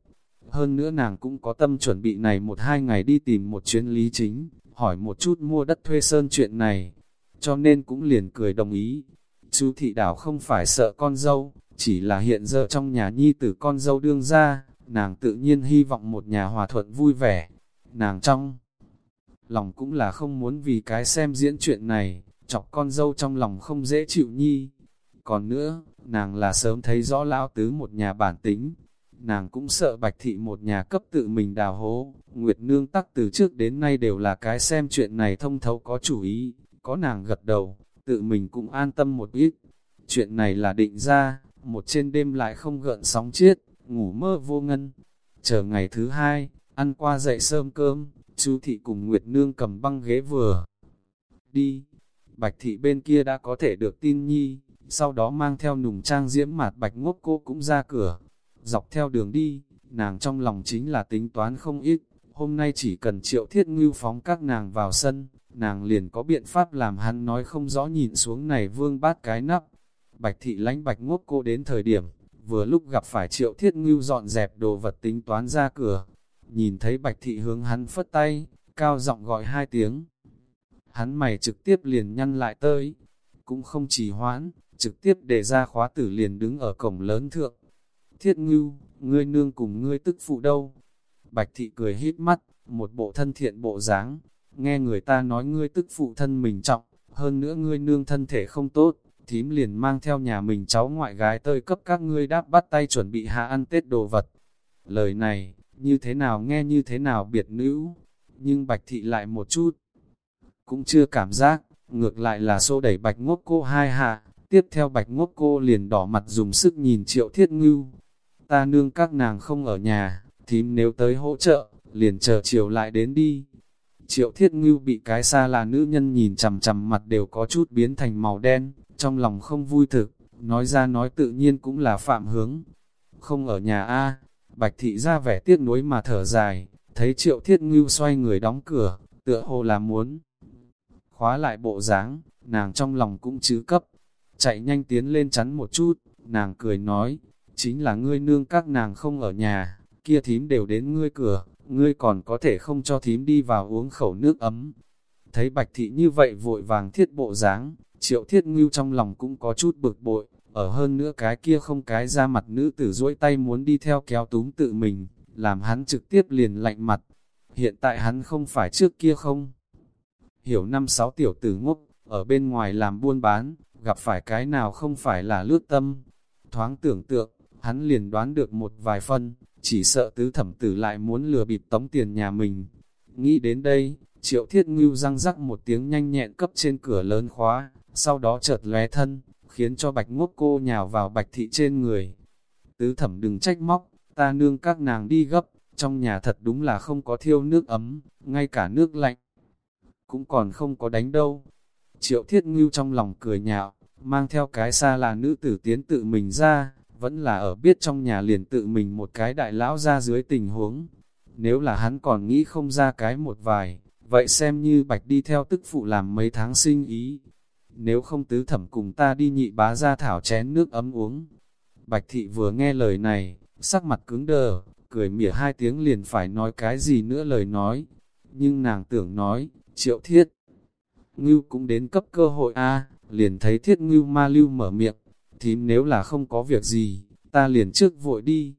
[SPEAKER 1] Hơn nữa nàng cũng có tâm chuẩn bị này một hai ngày đi tìm một chuyến lý chính, hỏi một chút mua đất thuê sơn chuyện này, cho nên cũng liền cười đồng ý. chú thị đảo không phải sợ con dâu, chỉ là hiện giờ trong nhà nhi tử con dâu đương ra, nàng tự nhiên hy vọng một nhà hòa thuận vui vẻ. Nàng trong lòng cũng là không muốn vì cái xem diễn chuyện này, chọc con dâu trong lòng không dễ chịu nhi. Còn nữa, nàng là sớm thấy rõ lão tứ một nhà bản tính, nàng cũng sợ bạch thị một nhà cấp tự mình đào hố, Nguyệt Nương tắc từ trước đến nay đều là cái xem chuyện này thông thấu có chủ ý, có nàng gật đầu, tự mình cũng an tâm một ít. Chuyện này là định ra, một trên đêm lại không gợn sóng chiết, ngủ mơ vô ngân. Chờ ngày thứ hai, ăn qua dậy sớm cơm, chú thị cùng Nguyệt Nương cầm băng ghế vừa. Đi, bạch thị bên kia đã có thể được tin nhi, sau đó mang theo nùng trang diễm mạt bạch ngốc cô cũng ra cửa. Dọc theo đường đi, nàng trong lòng chính là tính toán không ít, hôm nay chỉ cần triệu thiết ngưu phóng các nàng vào sân, nàng liền có biện pháp làm hắn nói không rõ nhìn xuống này vương bát cái nắp. Bạch thị lánh bạch ngốc cô đến thời điểm, vừa lúc gặp phải triệu thiết ngưu dọn dẹp đồ vật tính toán ra cửa, nhìn thấy bạch thị hướng hắn phất tay, cao giọng gọi hai tiếng. Hắn mày trực tiếp liền nhăn lại tới, cũng không trì hoãn, trực tiếp để ra khóa tử liền đứng ở cổng lớn thượng. Thiết ngưu, ngươi nương cùng ngươi tức phụ đâu? Bạch thị cười hít mắt, một bộ thân thiện bộ dáng, nghe người ta nói ngươi tức phụ thân mình trọng, hơn nữa ngươi nương thân thể không tốt, thím liền mang theo nhà mình cháu ngoại gái tơi cấp các ngươi đáp bắt tay chuẩn bị hạ ăn Tết đồ vật. Lời này, như thế nào nghe như thế nào biệt nữ, nhưng Bạch Thị lại một chút, cũng chưa cảm giác, ngược lại là xô đẩy Bạch Ngốc Cô hai hạ, tiếp theo Bạch Ngốc Cô liền đỏ mặt dùng sức nhìn Triệu Thiết Ngưu. Ta nương các nàng không ở nhà, thím nếu tới hỗ trợ, liền chờ chiều lại đến đi. Triệu Thiết Ngưu bị cái xa là nữ nhân nhìn chằm chằm mặt đều có chút biến thành màu đen, trong lòng không vui thực, nói ra nói tự nhiên cũng là phạm hướng. Không ở nhà A, Bạch Thị ra vẻ tiếc nuối mà thở dài, thấy Triệu Thiết Ngưu xoay người đóng cửa, tựa hồ là muốn. Khóa lại bộ dáng, nàng trong lòng cũng chứ cấp, chạy nhanh tiến lên chắn một chút, nàng cười nói, chính là ngươi nương các nàng không ở nhà, kia thím đều đến ngươi cửa, ngươi còn có thể không cho thím đi vào uống khẩu nước ấm. Thấy Bạch Thị như vậy vội vàng thiết bộ dáng, Triệu Thiết Ngưu trong lòng cũng có chút bực bội, ở hơn nữa cái kia không cái ra mặt nữ tử duỗi tay muốn đi theo kéo túm tự mình, làm hắn trực tiếp liền lạnh mặt. Hiện tại hắn không phải trước kia không. Hiểu năm sáu tiểu tử ngốc, ở bên ngoài làm buôn bán, gặp phải cái nào không phải là lướt tâm. Thoáng tưởng tượng, hắn liền đoán được một vài phân, chỉ sợ tứ thẩm tử lại muốn lừa bịp tống tiền nhà mình. Nghĩ đến đây, triệu thiết ngưu răng rắc một tiếng nhanh nhẹn cấp trên cửa lớn khóa, sau đó chợt lóe thân, khiến cho bạch ngốc cô nhào vào bạch thị trên người. Tứ thẩm đừng trách móc, ta nương các nàng đi gấp, trong nhà thật đúng là không có thiêu nước ấm, ngay cả nước lạnh, cũng còn không có đánh đâu. Triệu thiết ngưu trong lòng cười nhạo, mang theo cái xa là nữ tử tiến tự mình ra, vẫn là ở biết trong nhà liền tự mình một cái đại lão ra dưới tình huống. Nếu là hắn còn nghĩ không ra cái một vài, vậy xem như bạch đi theo tức phụ làm mấy tháng sinh ý. Nếu không tứ thẩm cùng ta đi nhị bá ra thảo chén nước ấm uống. Bạch thị vừa nghe lời này, sắc mặt cứng đờ, cười mỉa hai tiếng liền phải nói cái gì nữa lời nói. Nhưng nàng tưởng nói, triệu thiết. Ngưu cũng đến cấp cơ hội a liền thấy thiết ngưu ma lưu mở miệng, thím nếu là không có việc gì, ta liền trước vội đi.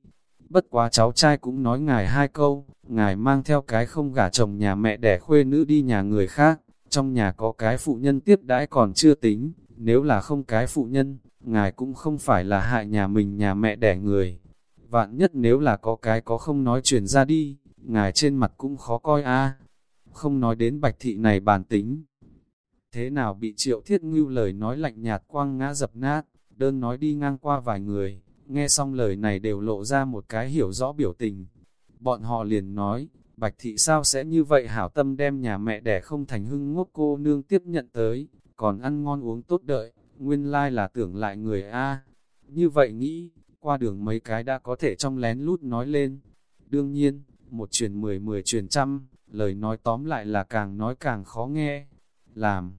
[SPEAKER 1] Bất quá cháu trai cũng nói ngài hai câu, ngài mang theo cái không gả chồng nhà mẹ đẻ khuê nữ đi nhà người khác, trong nhà có cái phụ nhân tiếp đãi còn chưa tính, nếu là không cái phụ nhân, ngài cũng không phải là hại nhà mình nhà mẹ đẻ người. Vạn nhất nếu là có cái có không nói truyền ra đi, ngài trên mặt cũng khó coi a Không nói đến bạch thị này bản tính. Thế nào bị triệu thiết ngưu lời nói lạnh nhạt quang ngã dập nát, đơn nói đi ngang qua vài người, nghe xong lời này đều lộ ra một cái hiểu rõ biểu tình. Bọn họ liền nói, Bạch thị sao sẽ như vậy hảo tâm đem nhà mẹ đẻ không thành hưng ngốc cô nương tiếp nhận tới, còn ăn ngon uống tốt đợi, nguyên lai là tưởng lại người A. Như vậy nghĩ, qua đường mấy cái đã có thể trong lén lút nói lên. Đương nhiên, một truyền mười mười truyền trăm, lời nói tóm lại là càng nói càng khó nghe. Làm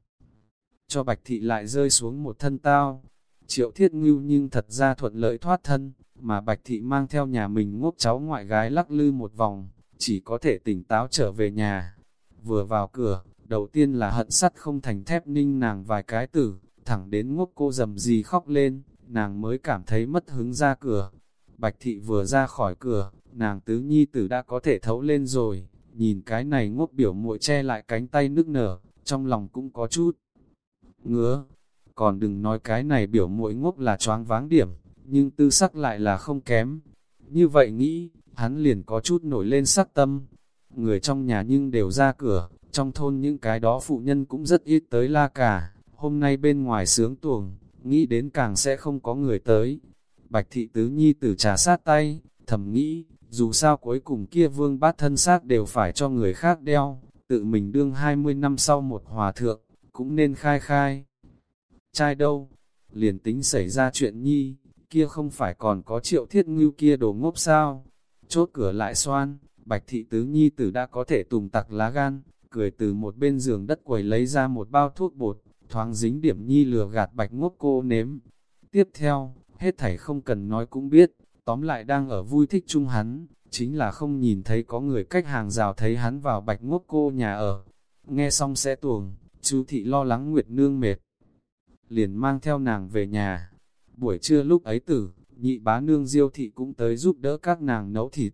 [SPEAKER 1] cho bạch thị lại rơi xuống một thân tao. Triệu thiết ngưu nhưng thật ra thuận lợi thoát thân, mà bạch thị mang theo nhà mình ngốc cháu ngoại gái lắc lư một vòng, chỉ có thể tỉnh táo trở về nhà. Vừa vào cửa, đầu tiên là hận sắt không thành thép ninh nàng vài cái tử, thẳng đến ngốc cô dầm gì khóc lên, nàng mới cảm thấy mất hứng ra cửa. Bạch thị vừa ra khỏi cửa, nàng tứ nhi tử đã có thể thấu lên rồi, nhìn cái này ngốc biểu muội che lại cánh tay nức nở, trong lòng cũng có chút ngứa. Còn đừng nói cái này biểu muội ngốc là choáng váng điểm, nhưng tư sắc lại là không kém. Như vậy nghĩ, hắn liền có chút nổi lên sắc tâm. Người trong nhà nhưng đều ra cửa, trong thôn những cái đó phụ nhân cũng rất ít tới la cả. Hôm nay bên ngoài sướng tuồng, nghĩ đến càng sẽ không có người tới. Bạch thị tứ nhi tử trà sát tay, thầm nghĩ, dù sao cuối cùng kia vương bát thân xác đều phải cho người khác đeo, tự mình đương 20 năm sau một hòa thượng, cũng nên khai khai. Trai đâu, liền tính xảy ra chuyện nhi, kia không phải còn có triệu thiết ngưu kia đồ ngốc sao, chốt cửa lại xoan, bạch thị tứ nhi tử đã có thể tùng tặc lá gan, cười từ một bên giường đất quầy lấy ra một bao thuốc bột, thoáng dính điểm nhi lừa gạt bạch ngốc cô nếm. Tiếp theo, hết thảy không cần nói cũng biết, tóm lại đang ở vui thích chung hắn, chính là không nhìn thấy có người cách hàng rào thấy hắn vào bạch ngốc cô nhà ở. Nghe xong sẽ tuồng, chú thị lo lắng Nguyệt Nương mệt, liền mang theo nàng về nhà. Buổi trưa lúc ấy tử, nhị bá nương diêu thị cũng tới giúp đỡ các nàng nấu thịt.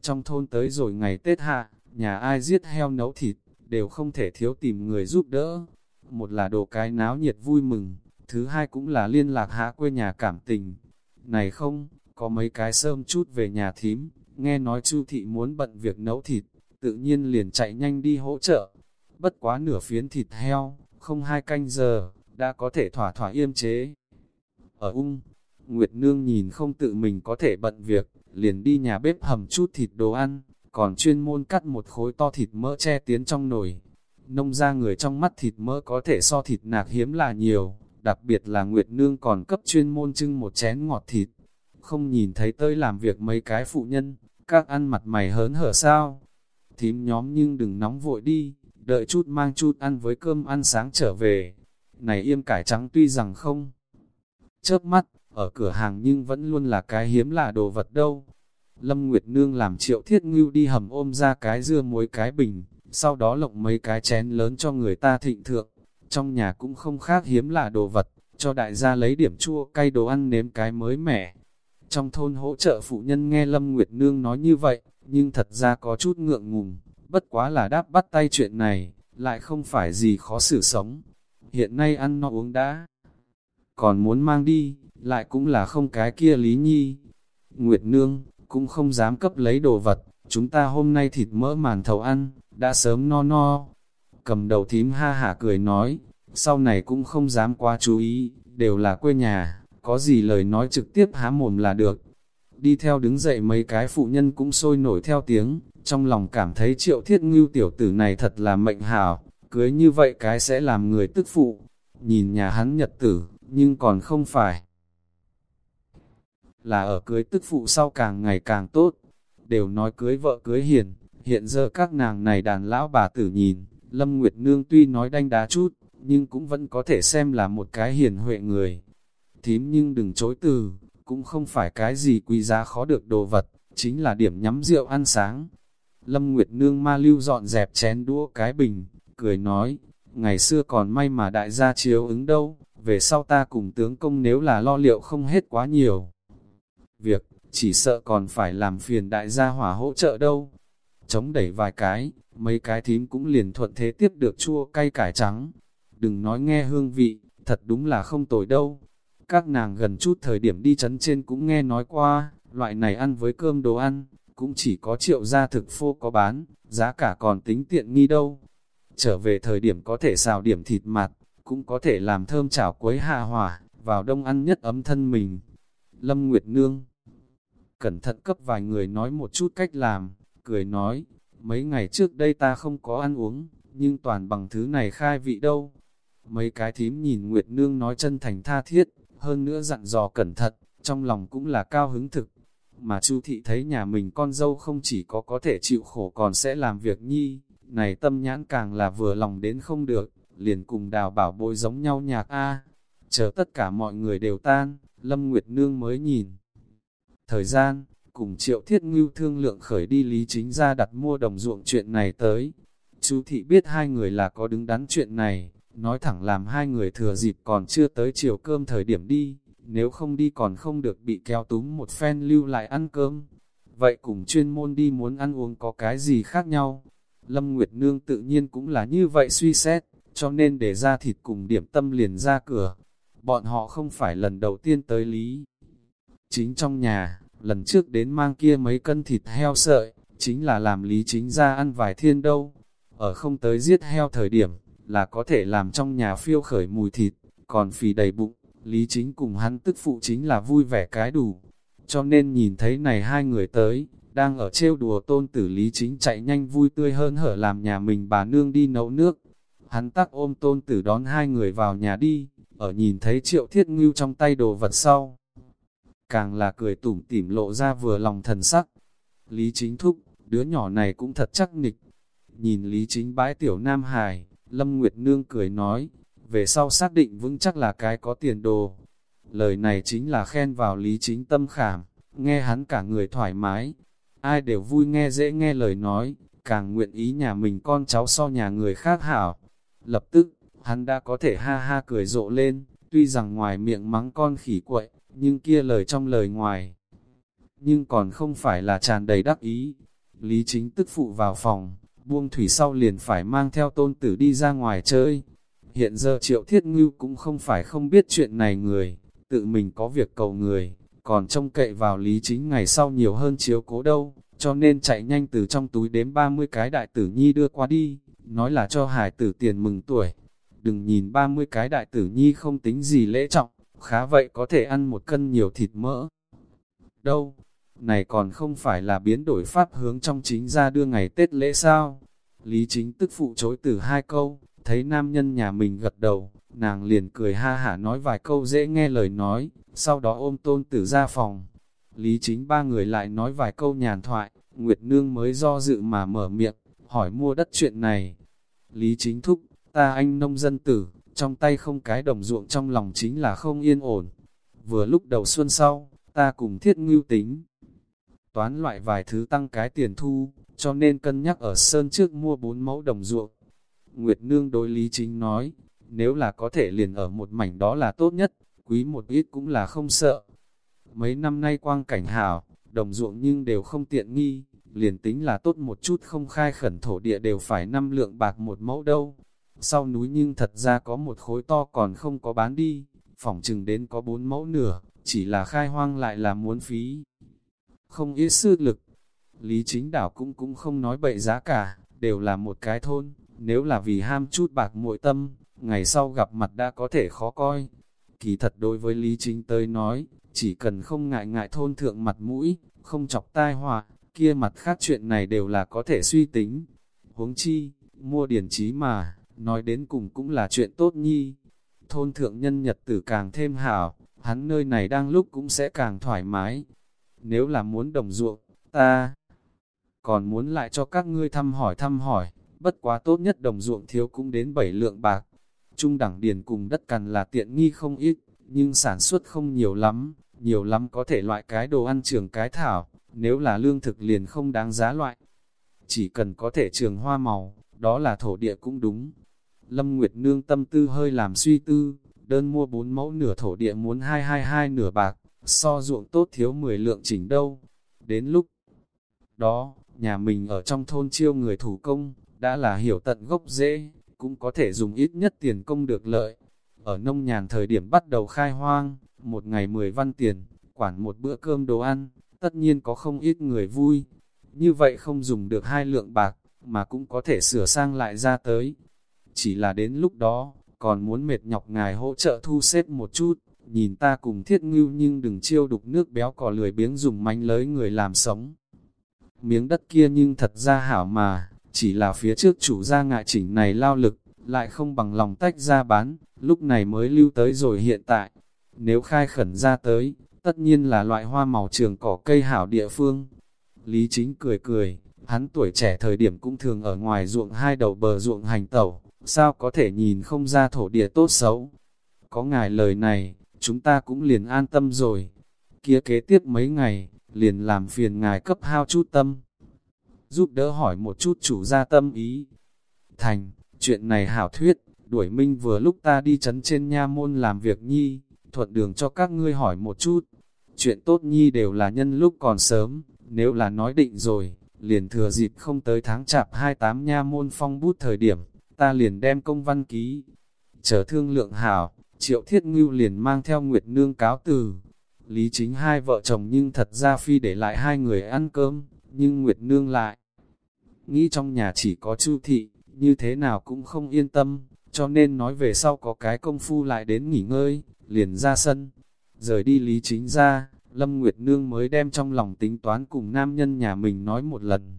[SPEAKER 1] Trong thôn tới rồi ngày Tết hạ, nhà ai giết heo nấu thịt, đều không thể thiếu tìm người giúp đỡ. Một là đồ cái náo nhiệt vui mừng, thứ hai cũng là liên lạc hạ quê nhà cảm tình. Này không, có mấy cái sơm chút về nhà thím, nghe nói Chu thị muốn bận việc nấu thịt, tự nhiên liền chạy nhanh đi hỗ trợ. Bất quá nửa phiến thịt heo, không hai canh giờ, đã có thể thỏa thỏa yêm chế. Ở ung, Nguyệt Nương nhìn không tự mình có thể bận việc, liền đi nhà bếp hầm chút thịt đồ ăn, còn chuyên môn cắt một khối to thịt mỡ che tiến trong nồi. Nông ra người trong mắt thịt mỡ có thể so thịt nạc hiếm là nhiều, đặc biệt là Nguyệt Nương còn cấp chuyên môn trưng một chén ngọt thịt. Không nhìn thấy tới làm việc mấy cái phụ nhân, các ăn mặt mày hớn hở sao. Thím nhóm nhưng đừng nóng vội đi, đợi chút mang chút ăn với cơm ăn sáng trở về. Này yêm cải trắng tuy rằng không chớp mắt, ở cửa hàng nhưng vẫn luôn là cái hiếm là đồ vật đâu. Lâm Nguyệt Nương làm triệu thiết ngưu đi hầm ôm ra cái dưa muối cái bình, sau đó lộng mấy cái chén lớn cho người ta thịnh thượng. Trong nhà cũng không khác hiếm là đồ vật, cho đại gia lấy điểm chua cay đồ ăn nếm cái mới mẻ. Trong thôn hỗ trợ phụ nhân nghe Lâm Nguyệt Nương nói như vậy, nhưng thật ra có chút ngượng ngùng, bất quá là đáp bắt tay chuyện này, lại không phải gì khó xử sống. Hiện nay ăn no uống đã, còn muốn mang đi, lại cũng là không cái kia lý nhi. Nguyệt Nương, cũng không dám cấp lấy đồ vật, chúng ta hôm nay thịt mỡ màn thầu ăn, đã sớm no no. Cầm đầu thím ha hả cười nói, sau này cũng không dám quá chú ý, đều là quê nhà, có gì lời nói trực tiếp há mồm là được. Đi theo đứng dậy mấy cái phụ nhân cũng sôi nổi theo tiếng, trong lòng cảm thấy triệu thiết ngưu tiểu tử này thật là mệnh hảo, cưới như vậy cái sẽ làm người tức phụ. Nhìn nhà hắn nhật tử, nhưng còn không phải là ở cưới tức phụ sau càng ngày càng tốt. Đều nói cưới vợ cưới hiền, hiện giờ các nàng này đàn lão bà tử nhìn, Lâm Nguyệt Nương tuy nói đanh đá chút, nhưng cũng vẫn có thể xem là một cái hiền huệ người. Thím nhưng đừng chối từ, cũng không phải cái gì quý giá khó được đồ vật, chính là điểm nhắm rượu ăn sáng. Lâm Nguyệt Nương ma lưu dọn dẹp chén đũa cái bình, cười nói, ngày xưa còn may mà đại gia chiếu ứng đâu, về sau ta cùng tướng công nếu là lo liệu không hết quá nhiều việc, chỉ sợ còn phải làm phiền đại gia hỏa hỗ trợ đâu. Chống đẩy vài cái, mấy cái thím cũng liền thuận thế tiếp được chua cay cải trắng. Đừng nói nghe hương vị, thật đúng là không tồi đâu. Các nàng gần chút thời điểm đi chấn trên cũng nghe nói qua, loại này ăn với cơm đồ ăn, cũng chỉ có triệu gia thực phô có bán, giá cả còn tính tiện nghi đâu. Trở về thời điểm có thể xào điểm thịt mặt, cũng có thể làm thơm chảo quấy hạ hỏa, vào đông ăn nhất ấm thân mình. Lâm Nguyệt Nương cẩn thận cấp vài người nói một chút cách làm, cười nói, mấy ngày trước đây ta không có ăn uống, nhưng toàn bằng thứ này khai vị đâu. Mấy cái thím nhìn Nguyệt Nương nói chân thành tha thiết, hơn nữa dặn dò cẩn thận, trong lòng cũng là cao hứng thực. Mà Chu thị thấy nhà mình con dâu không chỉ có có thể chịu khổ còn sẽ làm việc nhi, này tâm nhãn càng là vừa lòng đến không được, liền cùng đào bảo bối giống nhau nhạc A. Chờ tất cả mọi người đều tan, Lâm Nguyệt Nương mới nhìn. Thời gian, cùng triệu thiết ngưu thương lượng khởi đi lý chính ra đặt mua đồng ruộng chuyện này tới. Chú thị biết hai người là có đứng đắn chuyện này, nói thẳng làm hai người thừa dịp còn chưa tới chiều cơm thời điểm đi, nếu không đi còn không được bị kéo túm một phen lưu lại ăn cơm. Vậy cùng chuyên môn đi muốn ăn uống có cái gì khác nhau? Lâm Nguyệt Nương tự nhiên cũng là như vậy suy xét, cho nên để ra thịt cùng điểm tâm liền ra cửa. Bọn họ không phải lần đầu tiên tới Lý. Chính trong nhà, lần trước đến mang kia mấy cân thịt heo sợi, chính là làm Lý Chính ra ăn vài thiên đâu. Ở không tới giết heo thời điểm, là có thể làm trong nhà phiêu khởi mùi thịt, còn phì đầy bụng, Lý Chính cùng hắn tức phụ chính là vui vẻ cái đủ. Cho nên nhìn thấy này hai người tới, đang ở trêu đùa tôn tử Lý Chính chạy nhanh vui tươi hơn hở làm nhà mình bà nương đi nấu nước. Hắn tắc ôm tôn tử đón hai người vào nhà đi, ở nhìn thấy triệu thiết ngưu trong tay đồ vật sau. Càng là cười tủm tỉm lộ ra vừa lòng thần sắc. Lý chính thúc, đứa nhỏ này cũng thật chắc nịch. Nhìn Lý chính bãi tiểu Nam Hải, Lâm Nguyệt Nương cười nói, về sau xác định vững chắc là cái có tiền đồ. lời này chính là khen vào lý chính tâm khảm, nghe hắn cả người thoải mái. Ai đều vui nghe dễ nghe lời nói, càng nguyện ý nhà mình con cháu so nhà người khác hảo. Lập tức, hắn đã có thể ha ha cười rộ lên, tuy rằng ngoài miệng mắng con khỉ quậy, nhưng kia lời trong lời ngoài. Nhưng còn không phải là tràn đầy đắc ý. Lý chính tức phụ vào phòng, buông thủy sau liền phải mang theo tôn tử đi ra ngoài chơi. Hiện giờ triệu thiết ngưu cũng không phải không biết chuyện này người, tự mình có việc cầu người, còn trông cậy vào lý chính ngày sau nhiều hơn chiếu cố đâu, cho nên chạy nhanh từ trong túi đếm 30 cái đại tử nhi đưa qua đi, nói là cho hải tử tiền mừng tuổi. Đừng nhìn 30 cái đại tử nhi không tính gì lễ trọng, khá vậy có thể ăn một cân nhiều thịt mỡ. Đâu, này còn không phải là biến đổi pháp hướng trong chính ra đưa ngày Tết lễ sao? Lý chính tức phụ chối từ hai câu, thấy nam nhân nhà mình gật đầu, nàng liền cười ha hả nói vài câu dễ nghe lời nói, sau đó ôm tôn tử ra phòng. Lý chính ba người lại nói vài câu nhàn thoại, Nguyệt Nương mới do dự mà mở miệng, hỏi mua đất chuyện này. Lý chính thúc, ta anh nông dân tử, trong tay không cái đồng ruộng trong lòng chính là không yên ổn. Vừa lúc đầu xuân sau, ta cùng thiết ngưu tính. Toán loại vài thứ tăng cái tiền thu, cho nên cân nhắc ở sơn trước mua bốn mẫu đồng ruộng. Nguyệt Nương đối Lý Chính nói, nếu là có thể liền ở một mảnh đó là tốt nhất, quý một ít cũng là không sợ. Mấy năm nay quang cảnh hảo, đồng ruộng nhưng đều không tiện nghi, liền tính là tốt một chút không khai khẩn thổ địa đều phải năm lượng bạc một mẫu đâu. Sau núi nhưng thật ra có một khối to còn không có bán đi, phỏng chừng đến có bốn mẫu nửa, chỉ là khai hoang lại là muốn phí. Không ít sư lực, Lý chính đảo cũng cũng không nói bậy giá cả, đều là một cái thôn, nếu là vì ham chút bạc muội tâm, ngày sau gặp mặt đã có thể khó coi. Kỳ thật đối với Lý Chính tới nói, chỉ cần không ngại ngại thôn thượng mặt mũi, không chọc tai họa, kia mặt khác chuyện này đều là có thể suy tính. Huống chi, mua điển trí mà, nói đến cùng cũng là chuyện tốt nhi. Thôn thượng nhân nhật tử càng thêm hảo, hắn nơi này đang lúc cũng sẽ càng thoải mái. Nếu là muốn đồng ruộng, ta còn muốn lại cho các ngươi thăm hỏi thăm hỏi, bất quá tốt nhất đồng ruộng thiếu cũng đến 7 lượng bạc. Trung đẳng điền cùng đất cằn là tiện nghi không ít, nhưng sản xuất không nhiều lắm, nhiều lắm có thể loại cái đồ ăn trường cái thảo, nếu là lương thực liền không đáng giá loại. Chỉ cần có thể trường hoa màu, đó là thổ địa cũng đúng. Lâm Nguyệt Nương tâm tư hơi làm suy tư, đơn mua bốn mẫu nửa thổ địa muốn hai hai hai nửa bạc, so ruộng tốt thiếu 10 lượng chỉnh đâu. Đến lúc đó, nhà mình ở trong thôn chiêu người thủ công, đã là hiểu tận gốc dễ, cũng có thể dùng ít nhất tiền công được lợi. Ở nông nhàn thời điểm bắt đầu khai hoang, một ngày 10 văn tiền, quản một bữa cơm đồ ăn, tất nhiên có không ít người vui. Như vậy không dùng được hai lượng bạc, mà cũng có thể sửa sang lại ra tới. Chỉ là đến lúc đó, còn muốn mệt nhọc ngài hỗ trợ thu xếp một chút, nhìn ta cùng thiết ngưu nhưng đừng chiêu đục nước béo cò lười biếng dùng mánh lới người làm sống. Miếng đất kia nhưng thật ra hảo mà, chỉ là phía trước chủ gia ngại chỉnh này lao lực, lại không bằng lòng tách ra bán, lúc này mới lưu tới rồi hiện tại. Nếu khai khẩn ra tới, tất nhiên là loại hoa màu trường cỏ cây hảo địa phương. Lý chính cười cười, hắn tuổi trẻ thời điểm cũng thường ở ngoài ruộng hai đầu bờ ruộng hành tẩu, sao có thể nhìn không ra thổ địa tốt xấu. Có ngài lời này, chúng ta cũng liền an tâm rồi. Kia kế tiếp mấy ngày, liền làm phiền ngài cấp hao chút tâm. Giúp đỡ hỏi một chút chủ gia tâm ý. Thành, chuyện này hảo thuyết, đuổi minh vừa lúc ta đi chấn trên nha môn làm việc nhi, thuận đường cho các ngươi hỏi một chút. Chuyện tốt nhi đều là nhân lúc còn sớm, nếu là nói định rồi, liền thừa dịp không tới tháng chạp 28 nha môn phong bút thời điểm, ta liền đem công văn ký. Chờ thương lượng hảo, triệu thiết ngưu liền mang theo Nguyệt Nương cáo từ, Lý chính hai vợ chồng nhưng thật ra phi để lại hai người ăn cơm, nhưng Nguyệt Nương lại. Nghĩ trong nhà chỉ có chu thị, như thế nào cũng không yên tâm, cho nên nói về sau có cái công phu lại đến nghỉ ngơi, liền ra sân. Rời đi Lý chính ra, Lâm Nguyệt Nương mới đem trong lòng tính toán cùng nam nhân nhà mình nói một lần.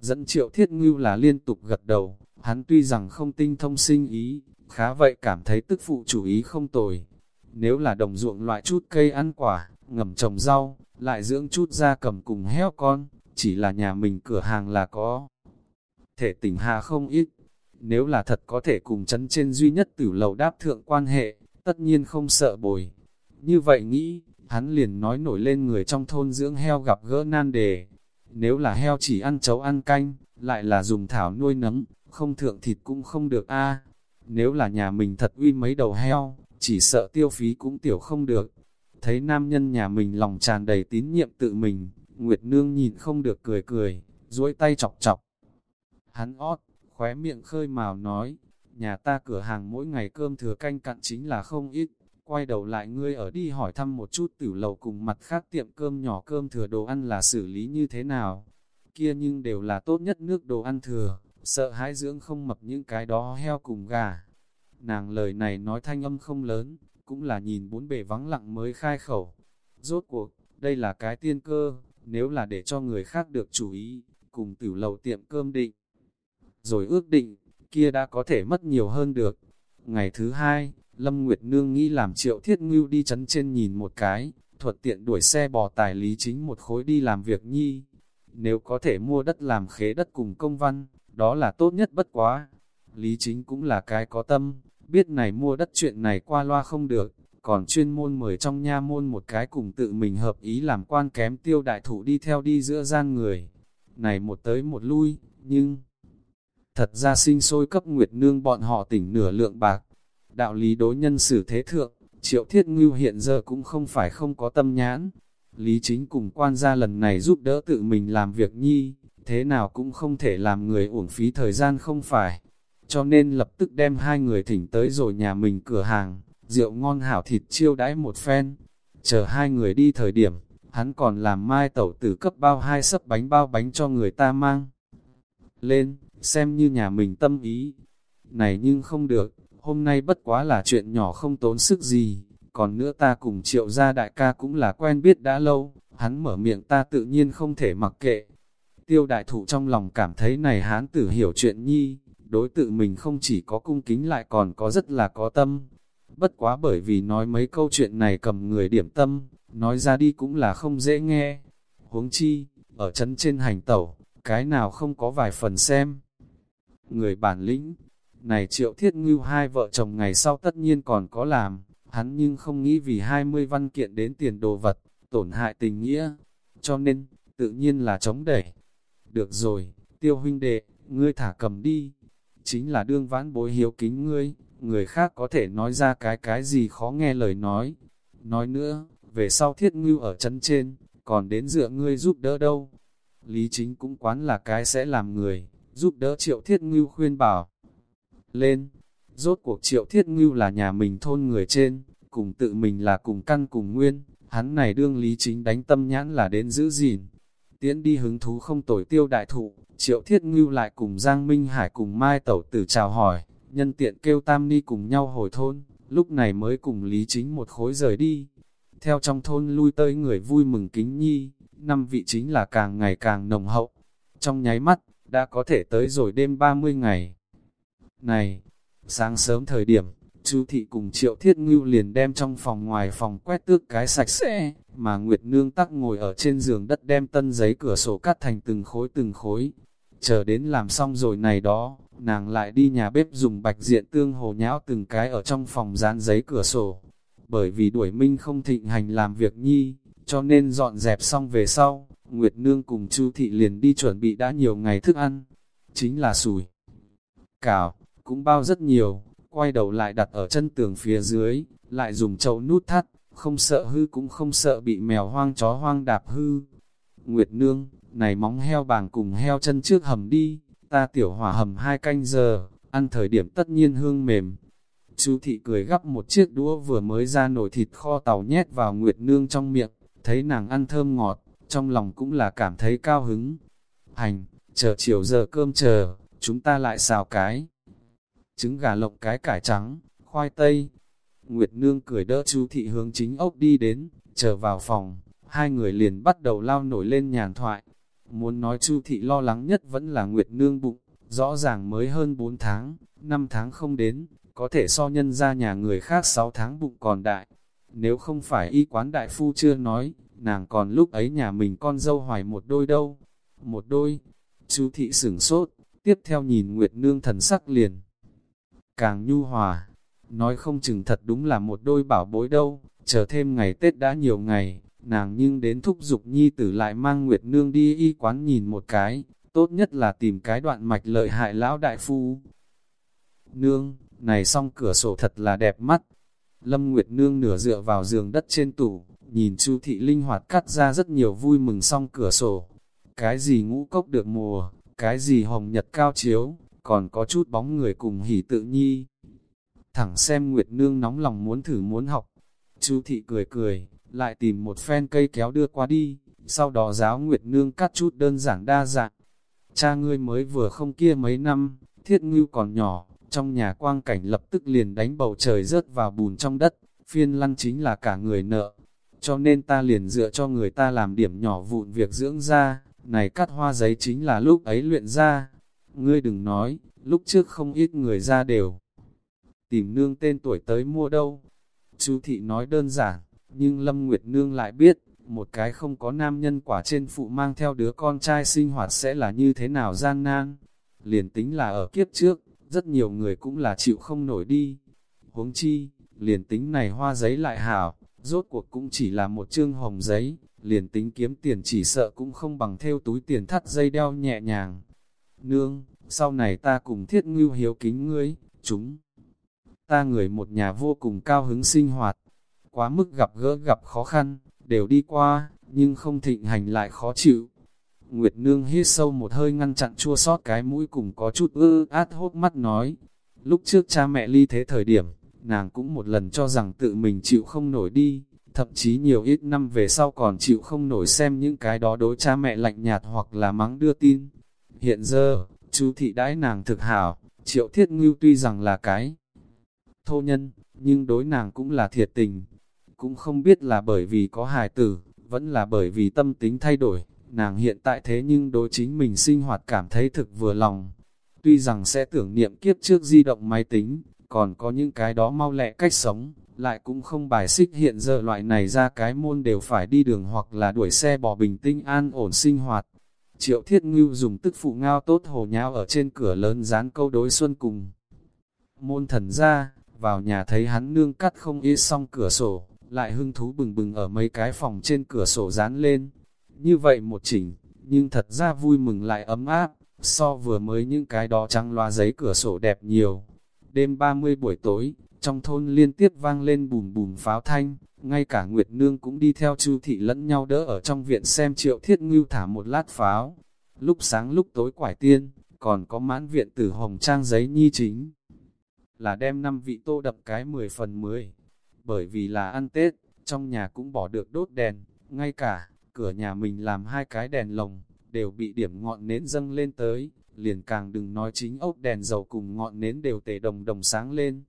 [SPEAKER 1] Dẫn triệu thiết ngưu là liên tục gật đầu, hắn tuy rằng không tinh thông sinh ý, khá vậy cảm thấy tức phụ chủ ý không tồi, nếu là đồng ruộng loại chút cây ăn quả, ngầm trồng rau, lại dưỡng chút da cầm cùng heo con, chỉ là nhà mình cửa hàng là có. Thể tỉnh hà không ít, nếu là thật có thể cùng chấn trên duy nhất tử lầu đáp thượng quan hệ, tất nhiên không sợ bồi. Như vậy nghĩ, hắn liền nói nổi lên người trong thôn dưỡng heo gặp gỡ nan đề. Nếu là heo chỉ ăn chấu ăn canh, lại là dùng thảo nuôi nấm, không thượng thịt cũng không được a. Nếu là nhà mình thật uy mấy đầu heo, chỉ sợ tiêu phí cũng tiểu không được. Thấy nam nhân nhà mình lòng tràn đầy tín nhiệm tự mình, Nguyệt Nương nhìn không được cười cười, duỗi tay chọc chọc. Hắn ót, khóe miệng khơi màu nói, nhà ta cửa hàng mỗi ngày cơm thừa canh cặn chính là không ít, quay đầu lại ngươi ở đi hỏi thăm một chút tử lầu cùng mặt khác tiệm cơm nhỏ cơm thừa đồ ăn là xử lý như thế nào. Kia nhưng đều là tốt nhất nước đồ ăn thừa, sợ hãi dưỡng không mập những cái đó heo cùng gà. Nàng lời này nói thanh âm không lớn, cũng là nhìn bốn bề vắng lặng mới khai khẩu. Rốt cuộc, đây là cái tiên cơ, nếu là để cho người khác được chú ý, cùng tử lầu tiệm cơm định. Rồi ước định, kia đã có thể mất nhiều hơn được. Ngày thứ hai, Lâm Nguyệt Nương nghĩ làm triệu thiết ngưu đi chấn trên nhìn một cái, thuật tiện đuổi xe bò tài lý chính một khối đi làm việc nhi. Nếu có thể mua đất làm khế đất cùng công văn, đó là tốt nhất bất quá. Lý chính cũng là cái có tâm, biết này mua đất chuyện này qua loa không được, còn chuyên môn mời trong nha môn một cái cùng tự mình hợp ý làm quan kém tiêu đại thủ đi theo đi giữa gian người. Này một tới một lui, nhưng thật ra sinh sôi cấp nguyệt nương bọn họ tỉnh nửa lượng bạc. Đạo lý đối nhân xử thế thượng, triệu thiết ngưu hiện giờ cũng không phải không có tâm nhãn. Lý chính cùng quan gia lần này giúp đỡ tự mình làm việc nhi, thế nào cũng không thể làm người uổng phí thời gian không phải. Cho nên lập tức đem hai người thỉnh tới rồi nhà mình cửa hàng, rượu ngon hảo thịt chiêu đãi một phen. Chờ hai người đi thời điểm, hắn còn làm mai tẩu tử cấp bao hai sấp bánh bao bánh cho người ta mang. Lên, xem như nhà mình tâm ý. Này nhưng không được, hôm nay bất quá là chuyện nhỏ không tốn sức gì, còn nữa ta cùng triệu gia đại ca cũng là quen biết đã lâu, hắn mở miệng ta tự nhiên không thể mặc kệ. Tiêu đại thủ trong lòng cảm thấy này hán tử hiểu chuyện nhi, đối tự mình không chỉ có cung kính lại còn có rất là có tâm. Bất quá bởi vì nói mấy câu chuyện này cầm người điểm tâm, nói ra đi cũng là không dễ nghe. Huống chi, ở chấn trên hành tẩu, cái nào không có vài phần xem. Người bản lĩnh, này triệu thiết ngưu hai vợ chồng ngày sau tất nhiên còn có làm, hắn nhưng không nghĩ vì 20 văn kiện đến tiền đồ vật, tổn hại tình nghĩa, cho nên, tự nhiên là chống đẩy. Được rồi, tiêu huynh đệ, ngươi thả cầm đi, chính là đương vãn bối hiếu kính ngươi, người khác có thể nói ra cái cái gì khó nghe lời nói. Nói nữa, về sau thiết ngưu ở chân trên, còn đến dựa ngươi giúp đỡ đâu. Lý chính cũng quán là cái sẽ làm người, giúp đỡ triệu thiết ngưu khuyên bảo. Lên, rốt cuộc triệu thiết ngưu là nhà mình thôn người trên, cùng tự mình là cùng căn cùng nguyên, hắn này đương lý chính đánh tâm nhãn là đến giữ gìn. Tiễn đi hứng thú không tồi tiêu đại thụ, triệu thiết ngưu lại cùng Giang Minh Hải cùng Mai Tẩu Tử chào hỏi, nhân tiện kêu Tam Ni cùng nhau hồi thôn, lúc này mới cùng Lý Chính một khối rời đi. Theo trong thôn lui tới người vui mừng kính nhi, năm vị chính là càng ngày càng nồng hậu. Trong nháy mắt, đã có thể tới rồi đêm 30 ngày. Này, sáng sớm thời điểm, chú thị cùng triệu thiết ngưu liền đem trong phòng ngoài phòng quét tước cái sạch sẽ, mà Nguyệt Nương tắc ngồi ở trên giường đất đem tân giấy cửa sổ cắt thành từng khối từng khối. Chờ đến làm xong rồi này đó, nàng lại đi nhà bếp dùng bạch diện tương hồ nhão từng cái ở trong phòng dán giấy cửa sổ. Bởi vì đuổi minh không thịnh hành làm việc nhi, cho nên dọn dẹp xong về sau, Nguyệt Nương cùng Chu Thị liền đi chuẩn bị đã nhiều ngày thức ăn, chính là sủi. Cảo, cũng bao rất nhiều, quay đầu lại đặt ở chân tường phía dưới, lại dùng chậu nút thắt, không sợ hư cũng không sợ bị mèo hoang chó hoang đạp hư. Nguyệt Nương, này móng heo bàng cùng heo chân trước hầm đi, ta tiểu hỏa hầm hai canh giờ, ăn thời điểm tất nhiên hương mềm. Chú thị cười gắp một chiếc đũa vừa mới ra nồi thịt kho tàu nhét vào Nguyệt Nương trong miệng, thấy nàng ăn thơm ngọt, trong lòng cũng là cảm thấy cao hứng. Hành, chờ chiều giờ cơm chờ, chúng ta lại xào cái. Trứng gà lộng cái cải trắng, khoai tây. Nguyệt Nương cười đỡ chú thị hướng chính ốc đi đến, chờ vào phòng, hai người liền bắt đầu lao nổi lên nhàn thoại. Muốn nói Chu thị lo lắng nhất vẫn là Nguyệt Nương bụng, rõ ràng mới hơn 4 tháng, 5 tháng không đến, có thể so nhân ra nhà người khác 6 tháng bụng còn đại. Nếu không phải y quán đại phu chưa nói, nàng còn lúc ấy nhà mình con dâu hoài một đôi đâu. Một đôi, Chu thị sửng sốt, tiếp theo nhìn Nguyệt Nương thần sắc liền. Càng nhu hòa, nói không chừng thật đúng là một đôi bảo bối đâu, chờ thêm ngày Tết đã nhiều ngày, nàng nhưng đến thúc giục nhi tử lại mang Nguyệt Nương đi y quán nhìn một cái, tốt nhất là tìm cái đoạn mạch lợi hại lão đại phu. Nương, này xong cửa sổ thật là đẹp mắt. Lâm Nguyệt Nương nửa dựa vào giường đất trên tủ, nhìn Chu thị linh hoạt cắt ra rất nhiều vui mừng xong cửa sổ. Cái gì ngũ cốc được mùa, cái gì hồng nhật cao chiếu, còn có chút bóng người cùng hỉ tự nhi. Thẳng xem Nguyệt Nương nóng lòng muốn thử muốn học. Chu thị cười cười, lại tìm một phen cây kéo đưa qua đi, sau đó giáo Nguyệt Nương cắt chút đơn giản đa dạng. Cha ngươi mới vừa không kia mấy năm, thiết ngưu còn nhỏ, trong nhà quang cảnh lập tức liền đánh bầu trời rớt vào bùn trong đất, phiên lăn chính là cả người nợ. Cho nên ta liền dựa cho người ta làm điểm nhỏ vụn việc dưỡng ra, này cắt hoa giấy chính là lúc ấy luyện ra. Ngươi đừng nói, lúc trước không ít người ra đều. Tìm nương tên tuổi tới mua đâu. Chú thị nói đơn giản, nhưng Lâm Nguyệt Nương lại biết, một cái không có nam nhân quả trên phụ mang theo đứa con trai sinh hoạt sẽ là như thế nào gian nan. Liền tính là ở kiếp trước, rất nhiều người cũng là chịu không nổi đi. Huống chi, liền tính này hoa giấy lại hảo, rốt cuộc cũng chỉ là một chương hồng giấy, liền tính kiếm tiền chỉ sợ cũng không bằng theo túi tiền thắt dây đeo nhẹ nhàng. Nương, sau này ta cùng thiết ngưu hiếu kính ngươi, chúng. Ta người một nhà vô cùng cao hứng sinh hoạt, quá mức gặp gỡ gặp khó khăn, đều đi qua, nhưng không thịnh hành lại khó chịu. Nguyệt Nương hít sâu một hơi ngăn chặn chua sót cái mũi cùng có chút ư át hốt mắt nói. Lúc trước cha mẹ ly thế thời điểm, nàng cũng một lần cho rằng tự mình chịu không nổi đi, thậm chí nhiều ít năm về sau còn chịu không nổi xem những cái đó đối cha mẹ lạnh nhạt hoặc là mắng đưa tin. Hiện giờ, chú thị đãi nàng thực hảo, triệu thiết ngưu tuy rằng là cái thô nhân, nhưng đối nàng cũng là thiệt tình. Cũng không biết là bởi vì có hài tử, vẫn là bởi vì tâm tính thay đổi, nàng hiện tại thế nhưng đối chính mình sinh hoạt cảm thấy thực vừa lòng. Tuy rằng sẽ tưởng niệm kiếp trước di động máy tính, còn có những cái đó mau lẹ cách sống, lại cũng không bài xích hiện giờ loại này ra cái môn đều phải đi đường hoặc là đuổi xe bỏ bình tinh an ổn sinh hoạt. Triệu Thiết Ngưu dùng tức phụ ngao tốt hồ nháo ở trên cửa lớn dán câu đối xuân cùng. Môn thần ra, vào nhà thấy hắn nương cắt không ít xong cửa sổ, lại hưng thú bừng bừng ở mấy cái phòng trên cửa sổ dán lên. Như vậy một chỉnh, nhưng thật ra vui mừng lại ấm áp, so vừa mới những cái đó trắng loa giấy cửa sổ đẹp nhiều. Đêm 30 buổi tối, trong thôn liên tiếp vang lên bùm bùm pháo thanh, ngay cả Nguyệt Nương cũng đi theo Chu thị lẫn nhau đỡ ở trong viện xem triệu thiết ngưu thả một lát pháo. Lúc sáng lúc tối quải tiên, còn có mãn viện tử hồng trang giấy nhi chính. Là đem năm vị tô đập cái 10 phần 10. Bởi vì là ăn Tết, trong nhà cũng bỏ được đốt đèn, ngay cả, cửa nhà mình làm hai cái đèn lồng, đều bị điểm ngọn nến dâng lên tới, liền càng đừng nói chính ốc đèn dầu cùng ngọn nến đều tề đồng đồng sáng lên.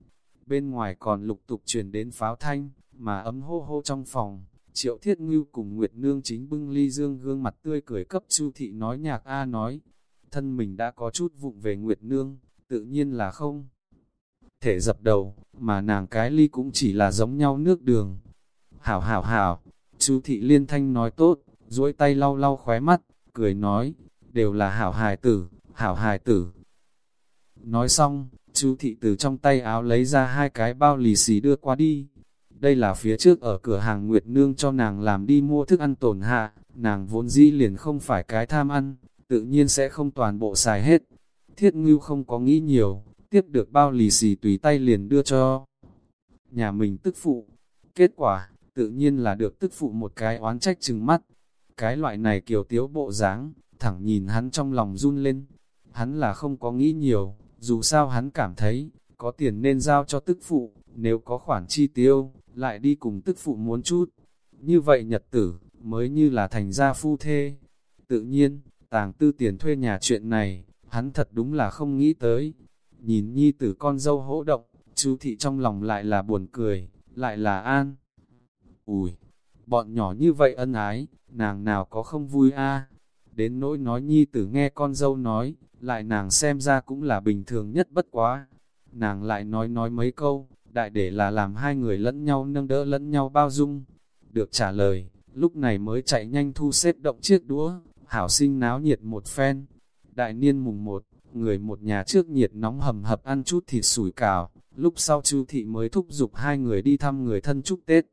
[SPEAKER 1] Bên ngoài còn lục tục truyền đến pháo thanh, mà ấm hô hô trong phòng, triệu thiết ngưu cùng Nguyệt Nương chính bưng ly dương gương mặt tươi cười cấp chu thị nói nhạc A nói, thân mình đã có chút vụng về Nguyệt Nương, tự nhiên là không thể dập đầu, mà nàng cái ly cũng chỉ là giống nhau nước đường. Hảo hảo hảo, chú thị liên thanh nói tốt, duỗi tay lau lau khóe mắt, cười nói, đều là hảo hài tử, hảo hài tử. Nói xong, chú thị từ trong tay áo lấy ra hai cái bao lì xì đưa qua đi. Đây là phía trước ở cửa hàng Nguyệt Nương cho nàng làm đi mua thức ăn tổn hạ, nàng vốn dĩ liền không phải cái tham ăn, tự nhiên sẽ không toàn bộ xài hết. Thiết ngưu không có nghĩ nhiều, tiếp được bao lì xì tùy tay liền đưa cho nhà mình tức phụ. Kết quả, tự nhiên là được tức phụ một cái oán trách chừng mắt. Cái loại này kiều tiếu bộ dáng, thẳng nhìn hắn trong lòng run lên. Hắn là không có nghĩ nhiều, dù sao hắn cảm thấy, có tiền nên giao cho tức phụ, nếu có khoản chi tiêu, lại đi cùng tức phụ muốn chút. Như vậy nhật tử, mới như là thành gia phu thê. Tự nhiên, tàng tư tiền thuê nhà chuyện này, hắn thật đúng là không nghĩ tới. Nhìn nhi tử con dâu hỗ động, chú thị trong lòng lại là buồn cười, lại là an. Ủi, bọn nhỏ như vậy ân ái, nàng nào có không vui a Đến nỗi nói nhi tử nghe con dâu nói, lại nàng xem ra cũng là bình thường nhất bất quá. Nàng lại nói nói mấy câu, đại để là làm hai người lẫn nhau nâng đỡ lẫn nhau bao dung. Được trả lời, lúc này mới chạy nhanh thu xếp động chiếc đũa, hảo sinh náo nhiệt một phen. Đại niên mùng một, người một nhà trước nhiệt nóng hầm hập ăn chút thịt sủi cảo, lúc sau chu thị mới thúc giục hai người đi thăm người thân chúc Tết.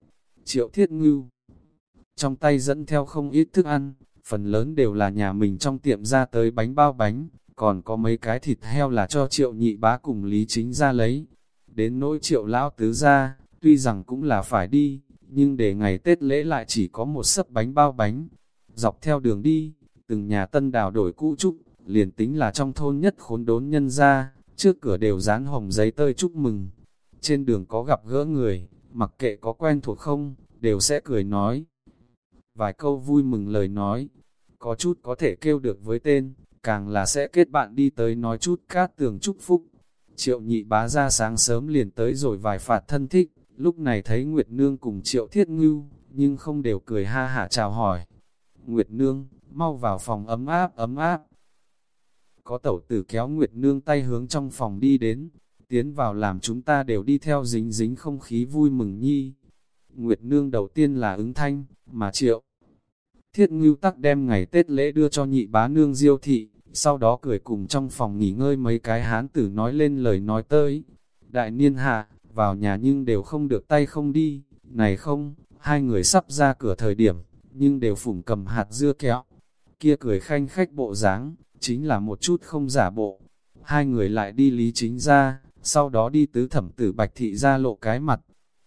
[SPEAKER 1] triệu thiết ngưu. Trong tay dẫn theo không ít thức ăn, phần lớn đều là nhà mình trong tiệm ra tới bánh bao bánh, còn có mấy cái thịt heo là cho triệu nhị bá cùng Lý Chính ra lấy. Đến nỗi triệu lão tứ ra, tuy rằng cũng là phải đi, nhưng để ngày Tết lễ lại chỉ có một sấp bánh bao bánh. Dọc theo đường đi, từng nhà tân đào đổi cũ trúc, liền tính là trong thôn nhất khốn đốn nhân ra, trước cửa đều dán hồng giấy tơi chúc mừng. Trên đường có gặp gỡ người, mặc kệ có quen thuộc không, đều sẽ cười nói. Vài câu vui mừng lời nói, có chút có thể kêu được với tên, càng là sẽ kết bạn đi tới nói chút cát tường chúc phúc. Triệu nhị bá ra sáng sớm liền tới rồi vài phạt thân thích, lúc này thấy Nguyệt Nương cùng Triệu Thiết Ngưu, nhưng không đều cười ha hả chào hỏi. Nguyệt Nương, mau vào phòng ấm áp ấm áp. Có tẩu tử kéo Nguyệt Nương tay hướng trong phòng đi đến, tiến vào làm chúng ta đều đi theo dính dính không khí vui mừng nhi. Nguyệt Nương đầu tiên là ứng thanh, mà Triệu. Thiết ngưu tắc đem ngày Tết lễ đưa cho nhị bá nương diêu thị, sau đó cười cùng trong phòng nghỉ ngơi mấy cái hán tử nói lên lời nói tới. Đại niên hạ, vào nhà nhưng đều không được tay không đi, này không, hai người sắp ra cửa thời điểm, nhưng đều phủng cầm hạt dưa kẹo. Kia cười khanh khách bộ dáng chính là một chút không giả bộ. Hai người lại đi lý chính ra, sau đó đi tứ thẩm tử bạch thị ra lộ cái mặt.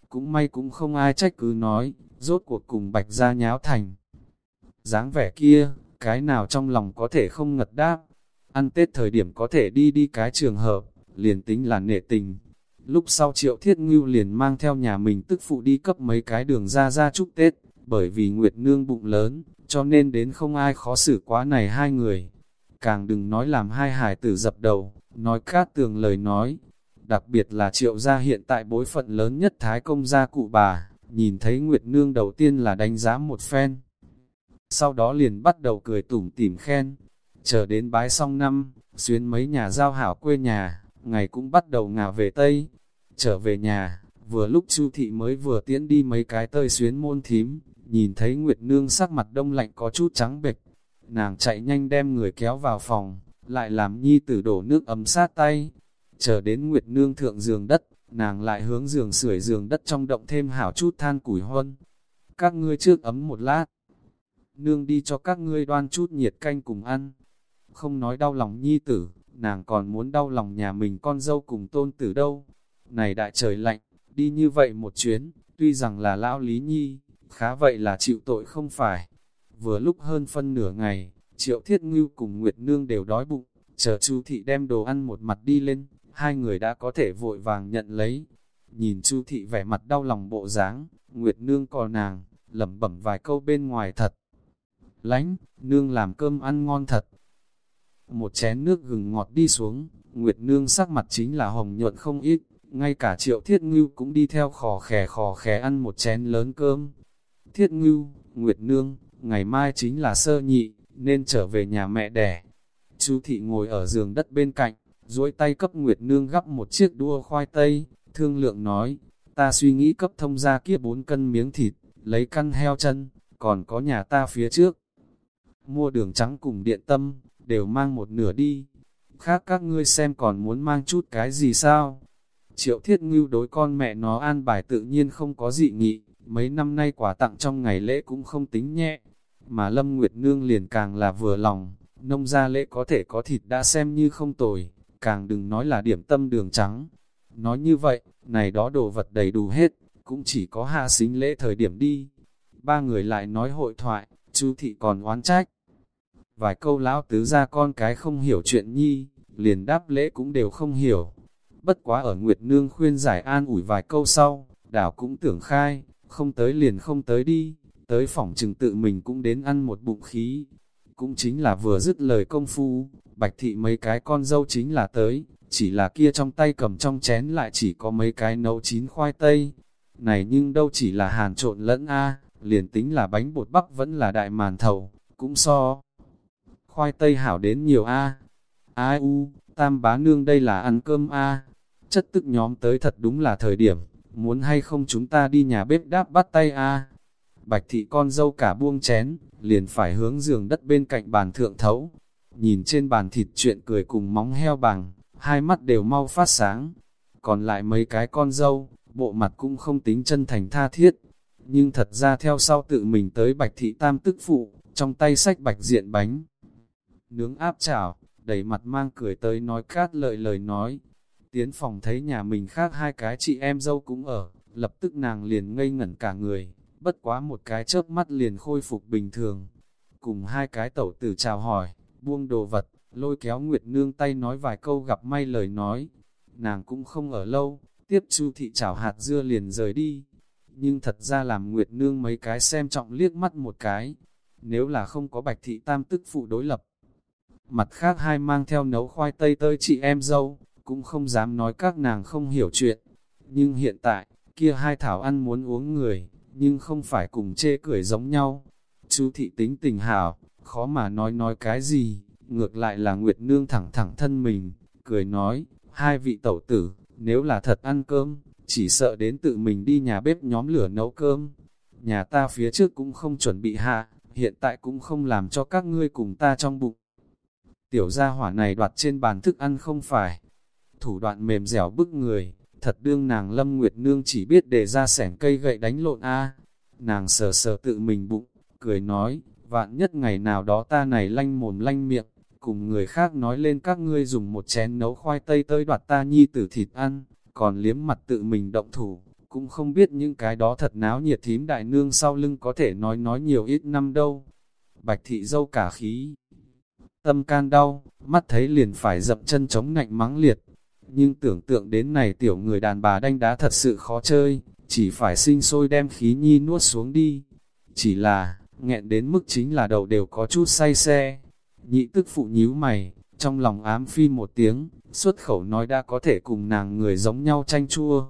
[SPEAKER 1] Cũng may cũng không ai trách cứ nói, rốt cuộc cùng bạch ra nháo thành dáng vẻ kia, cái nào trong lòng có thể không ngật đáp. Ăn Tết thời điểm có thể đi đi cái trường hợp, liền tính là nể tình. Lúc sau triệu thiết ngưu liền mang theo nhà mình tức phụ đi cấp mấy cái đường ra ra chúc Tết, bởi vì Nguyệt Nương bụng lớn, cho nên đến không ai khó xử quá này hai người. Càng đừng nói làm hai hải tử dập đầu, nói cát tường lời nói. Đặc biệt là triệu gia hiện tại bối phận lớn nhất Thái Công gia cụ bà, nhìn thấy Nguyệt Nương đầu tiên là đánh giá một phen sau đó liền bắt đầu cười tủm tỉm khen. Chờ đến bái xong năm, xuyên mấy nhà giao hảo quê nhà, ngày cũng bắt đầu ngả về Tây. Trở về nhà, vừa lúc Chu thị mới vừa tiễn đi mấy cái tơi xuyến môn thím, nhìn thấy Nguyệt Nương sắc mặt đông lạnh có chút trắng bệch. Nàng chạy nhanh đem người kéo vào phòng, lại làm nhi tử đổ nước ấm sát tay. Chờ đến Nguyệt Nương thượng giường đất, nàng lại hướng giường sưởi giường đất trong động thêm hảo chút than củi huân. Các ngươi trước ấm một lát, nương đi cho các ngươi đoan chút nhiệt canh cùng ăn. Không nói đau lòng nhi tử, nàng còn muốn đau lòng nhà mình con dâu cùng tôn tử đâu. Này đại trời lạnh, đi như vậy một chuyến, tuy rằng là lão lý nhi, khá vậy là chịu tội không phải. Vừa lúc hơn phân nửa ngày, triệu thiết ngưu cùng Nguyệt Nương đều đói bụng, chờ chu thị đem đồ ăn một mặt đi lên, hai người đã có thể vội vàng nhận lấy. Nhìn chu thị vẻ mặt đau lòng bộ dáng, Nguyệt Nương cò nàng, lẩm bẩm vài câu bên ngoài thật lánh, nương làm cơm ăn ngon thật. Một chén nước gừng ngọt đi xuống, Nguyệt nương sắc mặt chính là hồng nhuận không ít, ngay cả triệu thiết ngưu cũng đi theo khò khè khò khè ăn một chén lớn cơm. Thiết ngưu, Nguyệt nương, ngày mai chính là sơ nhị, nên trở về nhà mẹ đẻ. Chú thị ngồi ở giường đất bên cạnh, duỗi tay cấp Nguyệt nương gắp một chiếc đua khoai tây, thương lượng nói, ta suy nghĩ cấp thông ra kia bốn cân miếng thịt, lấy căn heo chân, còn có nhà ta phía trước, mua đường trắng cùng điện tâm, đều mang một nửa đi. Khác các ngươi xem còn muốn mang chút cái gì sao? Triệu thiết ngưu đối con mẹ nó an bài tự nhiên không có dị nghị, mấy năm nay quả tặng trong ngày lễ cũng không tính nhẹ. Mà Lâm Nguyệt Nương liền càng là vừa lòng, nông gia lễ có thể có thịt đã xem như không tồi, càng đừng nói là điểm tâm đường trắng. Nói như vậy, này đó đồ vật đầy đủ hết, cũng chỉ có hạ xính lễ thời điểm đi. Ba người lại nói hội thoại, chú thị còn oán trách. Vài câu lão tứ ra con cái không hiểu chuyện nhi, liền đáp lễ cũng đều không hiểu. Bất quá ở Nguyệt Nương khuyên giải an ủi vài câu sau, đảo cũng tưởng khai, không tới liền không tới đi, tới phòng trừng tự mình cũng đến ăn một bụng khí. Cũng chính là vừa dứt lời công phu, bạch thị mấy cái con dâu chính là tới, chỉ là kia trong tay cầm trong chén lại chỉ có mấy cái nấu chín khoai tây. Này nhưng đâu chỉ là hàn trộn lẫn a liền tính là bánh bột bắp vẫn là đại màn thầu, cũng so. Khoai tây hảo đến nhiều a Ai u, tam bá nương đây là ăn cơm a Chất tức nhóm tới thật đúng là thời điểm, muốn hay không chúng ta đi nhà bếp đáp bắt tay a Bạch thị con dâu cả buông chén, liền phải hướng giường đất bên cạnh bàn thượng thấu. Nhìn trên bàn thịt chuyện cười cùng móng heo bằng, hai mắt đều mau phát sáng. Còn lại mấy cái con dâu, bộ mặt cũng không tính chân thành tha thiết, nhưng thật ra theo sau tự mình tới bạch thị tam tức phụ, trong tay sách bạch diện bánh. Nướng áp chảo, đầy mặt mang cười tới nói cát lợi lời nói. Tiến phòng thấy nhà mình khác hai cái chị em dâu cũng ở, lập tức nàng liền ngây ngẩn cả người, bất quá một cái chớp mắt liền khôi phục bình thường. Cùng hai cái tẩu tử chào hỏi, buông đồ vật, lôi kéo Nguyệt Nương tay nói vài câu gặp may lời nói. Nàng cũng không ở lâu, tiếp chu thị chảo hạt dưa liền rời đi. Nhưng thật ra làm Nguyệt Nương mấy cái xem trọng liếc mắt một cái. Nếu là không có bạch thị tam tức phụ đối lập. Mặt khác hai mang theo nấu khoai tây tơi chị em dâu, cũng không dám nói các nàng không hiểu chuyện. Nhưng hiện tại, kia hai thảo ăn muốn uống người, nhưng không phải cùng chê cười giống nhau. Chú thị tính tình hảo, khó mà nói nói cái gì, ngược lại là Nguyệt Nương thẳng thẳng thân mình, cười nói, hai vị tẩu tử, nếu là thật ăn cơm, chỉ sợ đến tự mình đi nhà bếp nhóm lửa nấu cơm. Nhà ta phía trước cũng không chuẩn bị hạ, hiện tại cũng không làm cho các ngươi cùng ta trong bụng. Tiểu gia hỏa này đoạt trên bàn thức ăn không phải. Thủ đoạn mềm dẻo bức người, thật đương nàng Lâm Nguyệt Nương chỉ biết để ra sẻn cây gậy đánh lộn a Nàng sờ sờ tự mình bụng, cười nói, vạn nhất ngày nào đó ta này lanh mồm lanh miệng, cùng người khác nói lên các ngươi dùng một chén nấu khoai tây tơi đoạt ta nhi tử thịt ăn, còn liếm mặt tự mình động thủ, cũng không biết những cái đó thật náo nhiệt thím đại nương sau lưng có thể nói nói nhiều ít năm đâu. Bạch thị dâu cả khí, tâm can đau, mắt thấy liền phải dậm chân chống nạnh mắng liệt, nhưng tưởng tượng đến này tiểu người đàn bà đanh đá thật sự khó chơi, chỉ phải sinh sôi đem khí nhi nuốt xuống đi. Chỉ là, nghẹn đến mức chính là đầu đều có chút say xe. Nhị tức phụ nhíu mày, trong lòng ám phi một tiếng, xuất khẩu nói đã có thể cùng nàng người giống nhau tranh chua.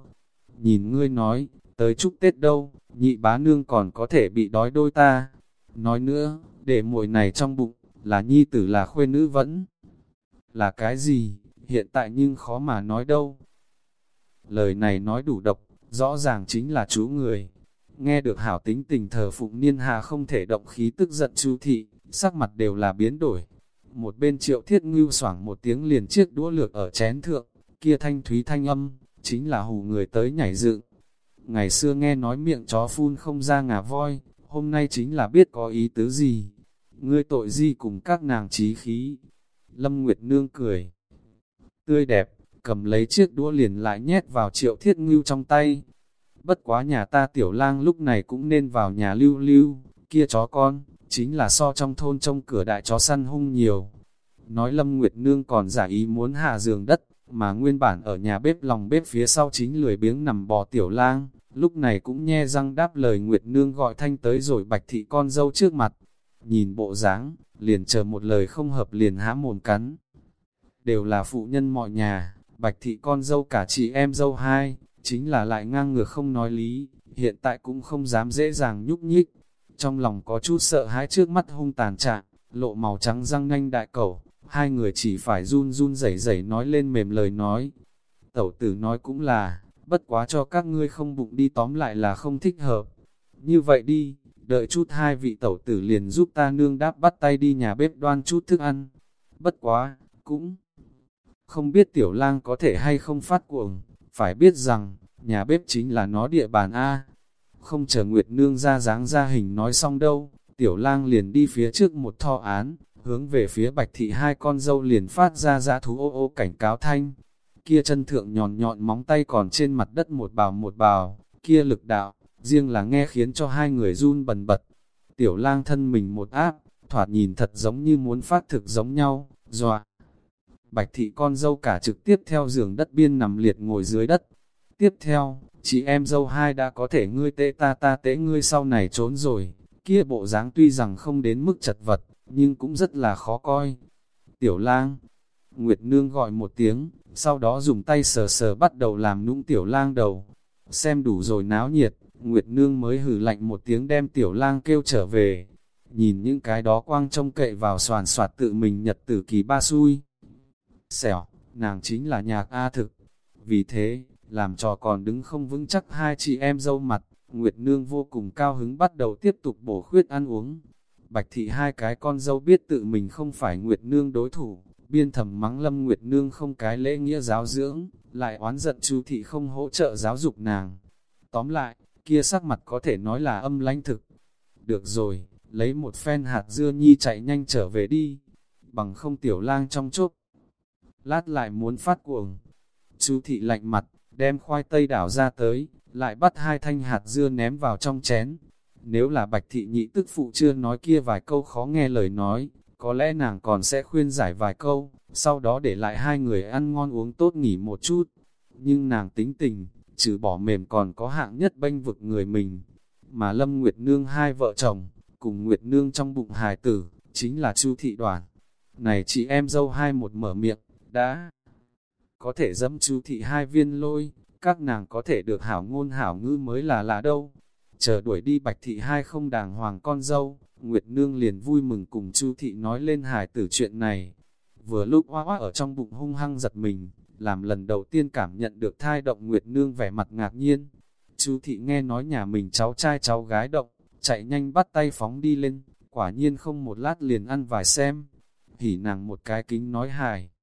[SPEAKER 1] Nhìn ngươi nói, tới chúc Tết đâu, nhị bá nương còn có thể bị đói đôi ta. Nói nữa, để muội này trong bụng, là nhi tử là khuê nữ vẫn. Là cái gì, hiện tại nhưng khó mà nói đâu. Lời này nói đủ độc, rõ ràng chính là chú người. Nghe được hảo tính tình thờ phụng niên hà không thể động khí tức giận chú thị, sắc mặt đều là biến đổi. Một bên triệu thiết ngưu xoảng một tiếng liền chiếc đũa lược ở chén thượng, kia thanh thúy thanh âm, chính là hù người tới nhảy dựng. Ngày xưa nghe nói miệng chó phun không ra ngà voi, hôm nay chính là biết có ý tứ gì. Ngươi tội gì cùng các nàng trí khí. Lâm Nguyệt Nương cười. Tươi đẹp, cầm lấy chiếc đũa liền lại nhét vào triệu thiết ngưu trong tay. Bất quá nhà ta tiểu lang lúc này cũng nên vào nhà lưu lưu, kia chó con, chính là so trong thôn trong cửa đại chó săn hung nhiều. Nói Lâm Nguyệt Nương còn giả ý muốn hạ giường đất, mà nguyên bản ở nhà bếp lòng bếp phía sau chính lười biếng nằm bò tiểu lang, lúc này cũng nhe răng đáp lời Nguyệt Nương gọi thanh tới rồi bạch thị con dâu trước mặt. Nhìn bộ dáng liền chờ một lời không hợp liền há mồm cắn. Đều là phụ nhân mọi nhà, bạch thị con dâu cả chị em dâu hai, chính là lại ngang ngược không nói lý, hiện tại cũng không dám dễ dàng nhúc nhích, trong lòng có chút sợ hãi trước mắt hung tàn trạng, lộ màu trắng răng nanh đại cẩu, hai người chỉ phải run run rẩy rẩy nói lên mềm lời nói. Tẩu tử nói cũng là, bất quá cho các ngươi không bụng đi tóm lại là không thích hợp. Như vậy đi, đợi chút hai vị tẩu tử liền giúp ta nương đáp bắt tay đi nhà bếp đoan chút thức ăn. Bất quá, cũng không biết tiểu lang có thể hay không phát cuồng, phải biết rằng, nhà bếp chính là nó địa bàn A, không chờ Nguyệt Nương ra dáng ra hình nói xong đâu, tiểu lang liền đi phía trước một thọ án, hướng về phía bạch thị hai con dâu liền phát ra ra thú ô ô cảnh cáo thanh. Kia chân thượng nhọn nhọn móng tay còn trên mặt đất một bào một bào, kia lực đạo, riêng là nghe khiến cho hai người run bần bật. Tiểu lang thân mình một áp, thoạt nhìn thật giống như muốn phát thực giống nhau, dọa. Bạch thị con dâu cả trực tiếp theo giường đất biên nằm liệt ngồi dưới đất. Tiếp theo, chị em dâu hai đã có thể ngươi tê ta ta tế ngươi sau này trốn rồi, kia bộ dáng tuy rằng không đến mức chật vật, nhưng cũng rất là khó coi. Tiểu lang, Nguyệt Nương gọi một tiếng, sau đó dùng tay sờ sờ bắt đầu làm nũng tiểu lang đầu. Xem đủ rồi náo nhiệt, Nguyệt Nương mới hử lạnh một tiếng đem tiểu lang kêu trở về. Nhìn những cái đó quang trông cậy vào soàn soạt tự mình nhật tử kỳ ba xui. Xẻo, nàng chính là nhạc A thực. Vì thế, làm trò còn đứng không vững chắc hai chị em dâu mặt, Nguyệt Nương vô cùng cao hứng bắt đầu tiếp tục bổ khuyết ăn uống. Bạch thị hai cái con dâu biết tự mình không phải Nguyệt Nương đối thủ, biên thầm mắng lâm Nguyệt Nương không cái lễ nghĩa giáo dưỡng, lại oán giận chú thị không hỗ trợ giáo dục nàng. Tóm lại, kia sắc mặt có thể nói là âm lãnh thực. Được rồi, lấy một phen hạt dưa nhi chạy nhanh trở về đi, bằng không tiểu lang trong chốc. Lát lại muốn phát cuồng. Chú thị lạnh mặt, đem khoai tây đảo ra tới, lại bắt hai thanh hạt dưa ném vào trong chén. Nếu là bạch thị nhị tức phụ chưa nói kia vài câu khó nghe lời nói, có lẽ nàng còn sẽ khuyên giải vài câu, sau đó để lại hai người ăn ngon uống tốt nghỉ một chút. Nhưng nàng tính tình, trừ bỏ mềm còn có hạng nhất bênh vực người mình. Mà Lâm Nguyệt Nương hai vợ chồng, cùng Nguyệt Nương trong bụng hài tử, chính là Chu Thị Đoàn. Này chị em dâu hai một mở miệng, đã có thể dẫm Chu Thị hai viên lôi, các nàng có thể được hảo ngôn hảo ngư mới là lạ đâu. Chờ đuổi đi Bạch Thị hai không đàng hoàng con dâu, Nguyệt Nương liền vui mừng cùng Chu Thị nói lên hài tử chuyện này. Vừa lúc hoa hoa ở trong bụng hung hăng giật mình, làm lần đầu tiên cảm nhận được thai động Nguyệt Nương vẻ mặt ngạc nhiên. Chu Thị nghe nói nhà mình cháu trai cháu gái động, chạy nhanh bắt tay phóng đi lên, quả nhiên không một lát liền ăn vài xem. Hỉ nàng một cái kính nói hài.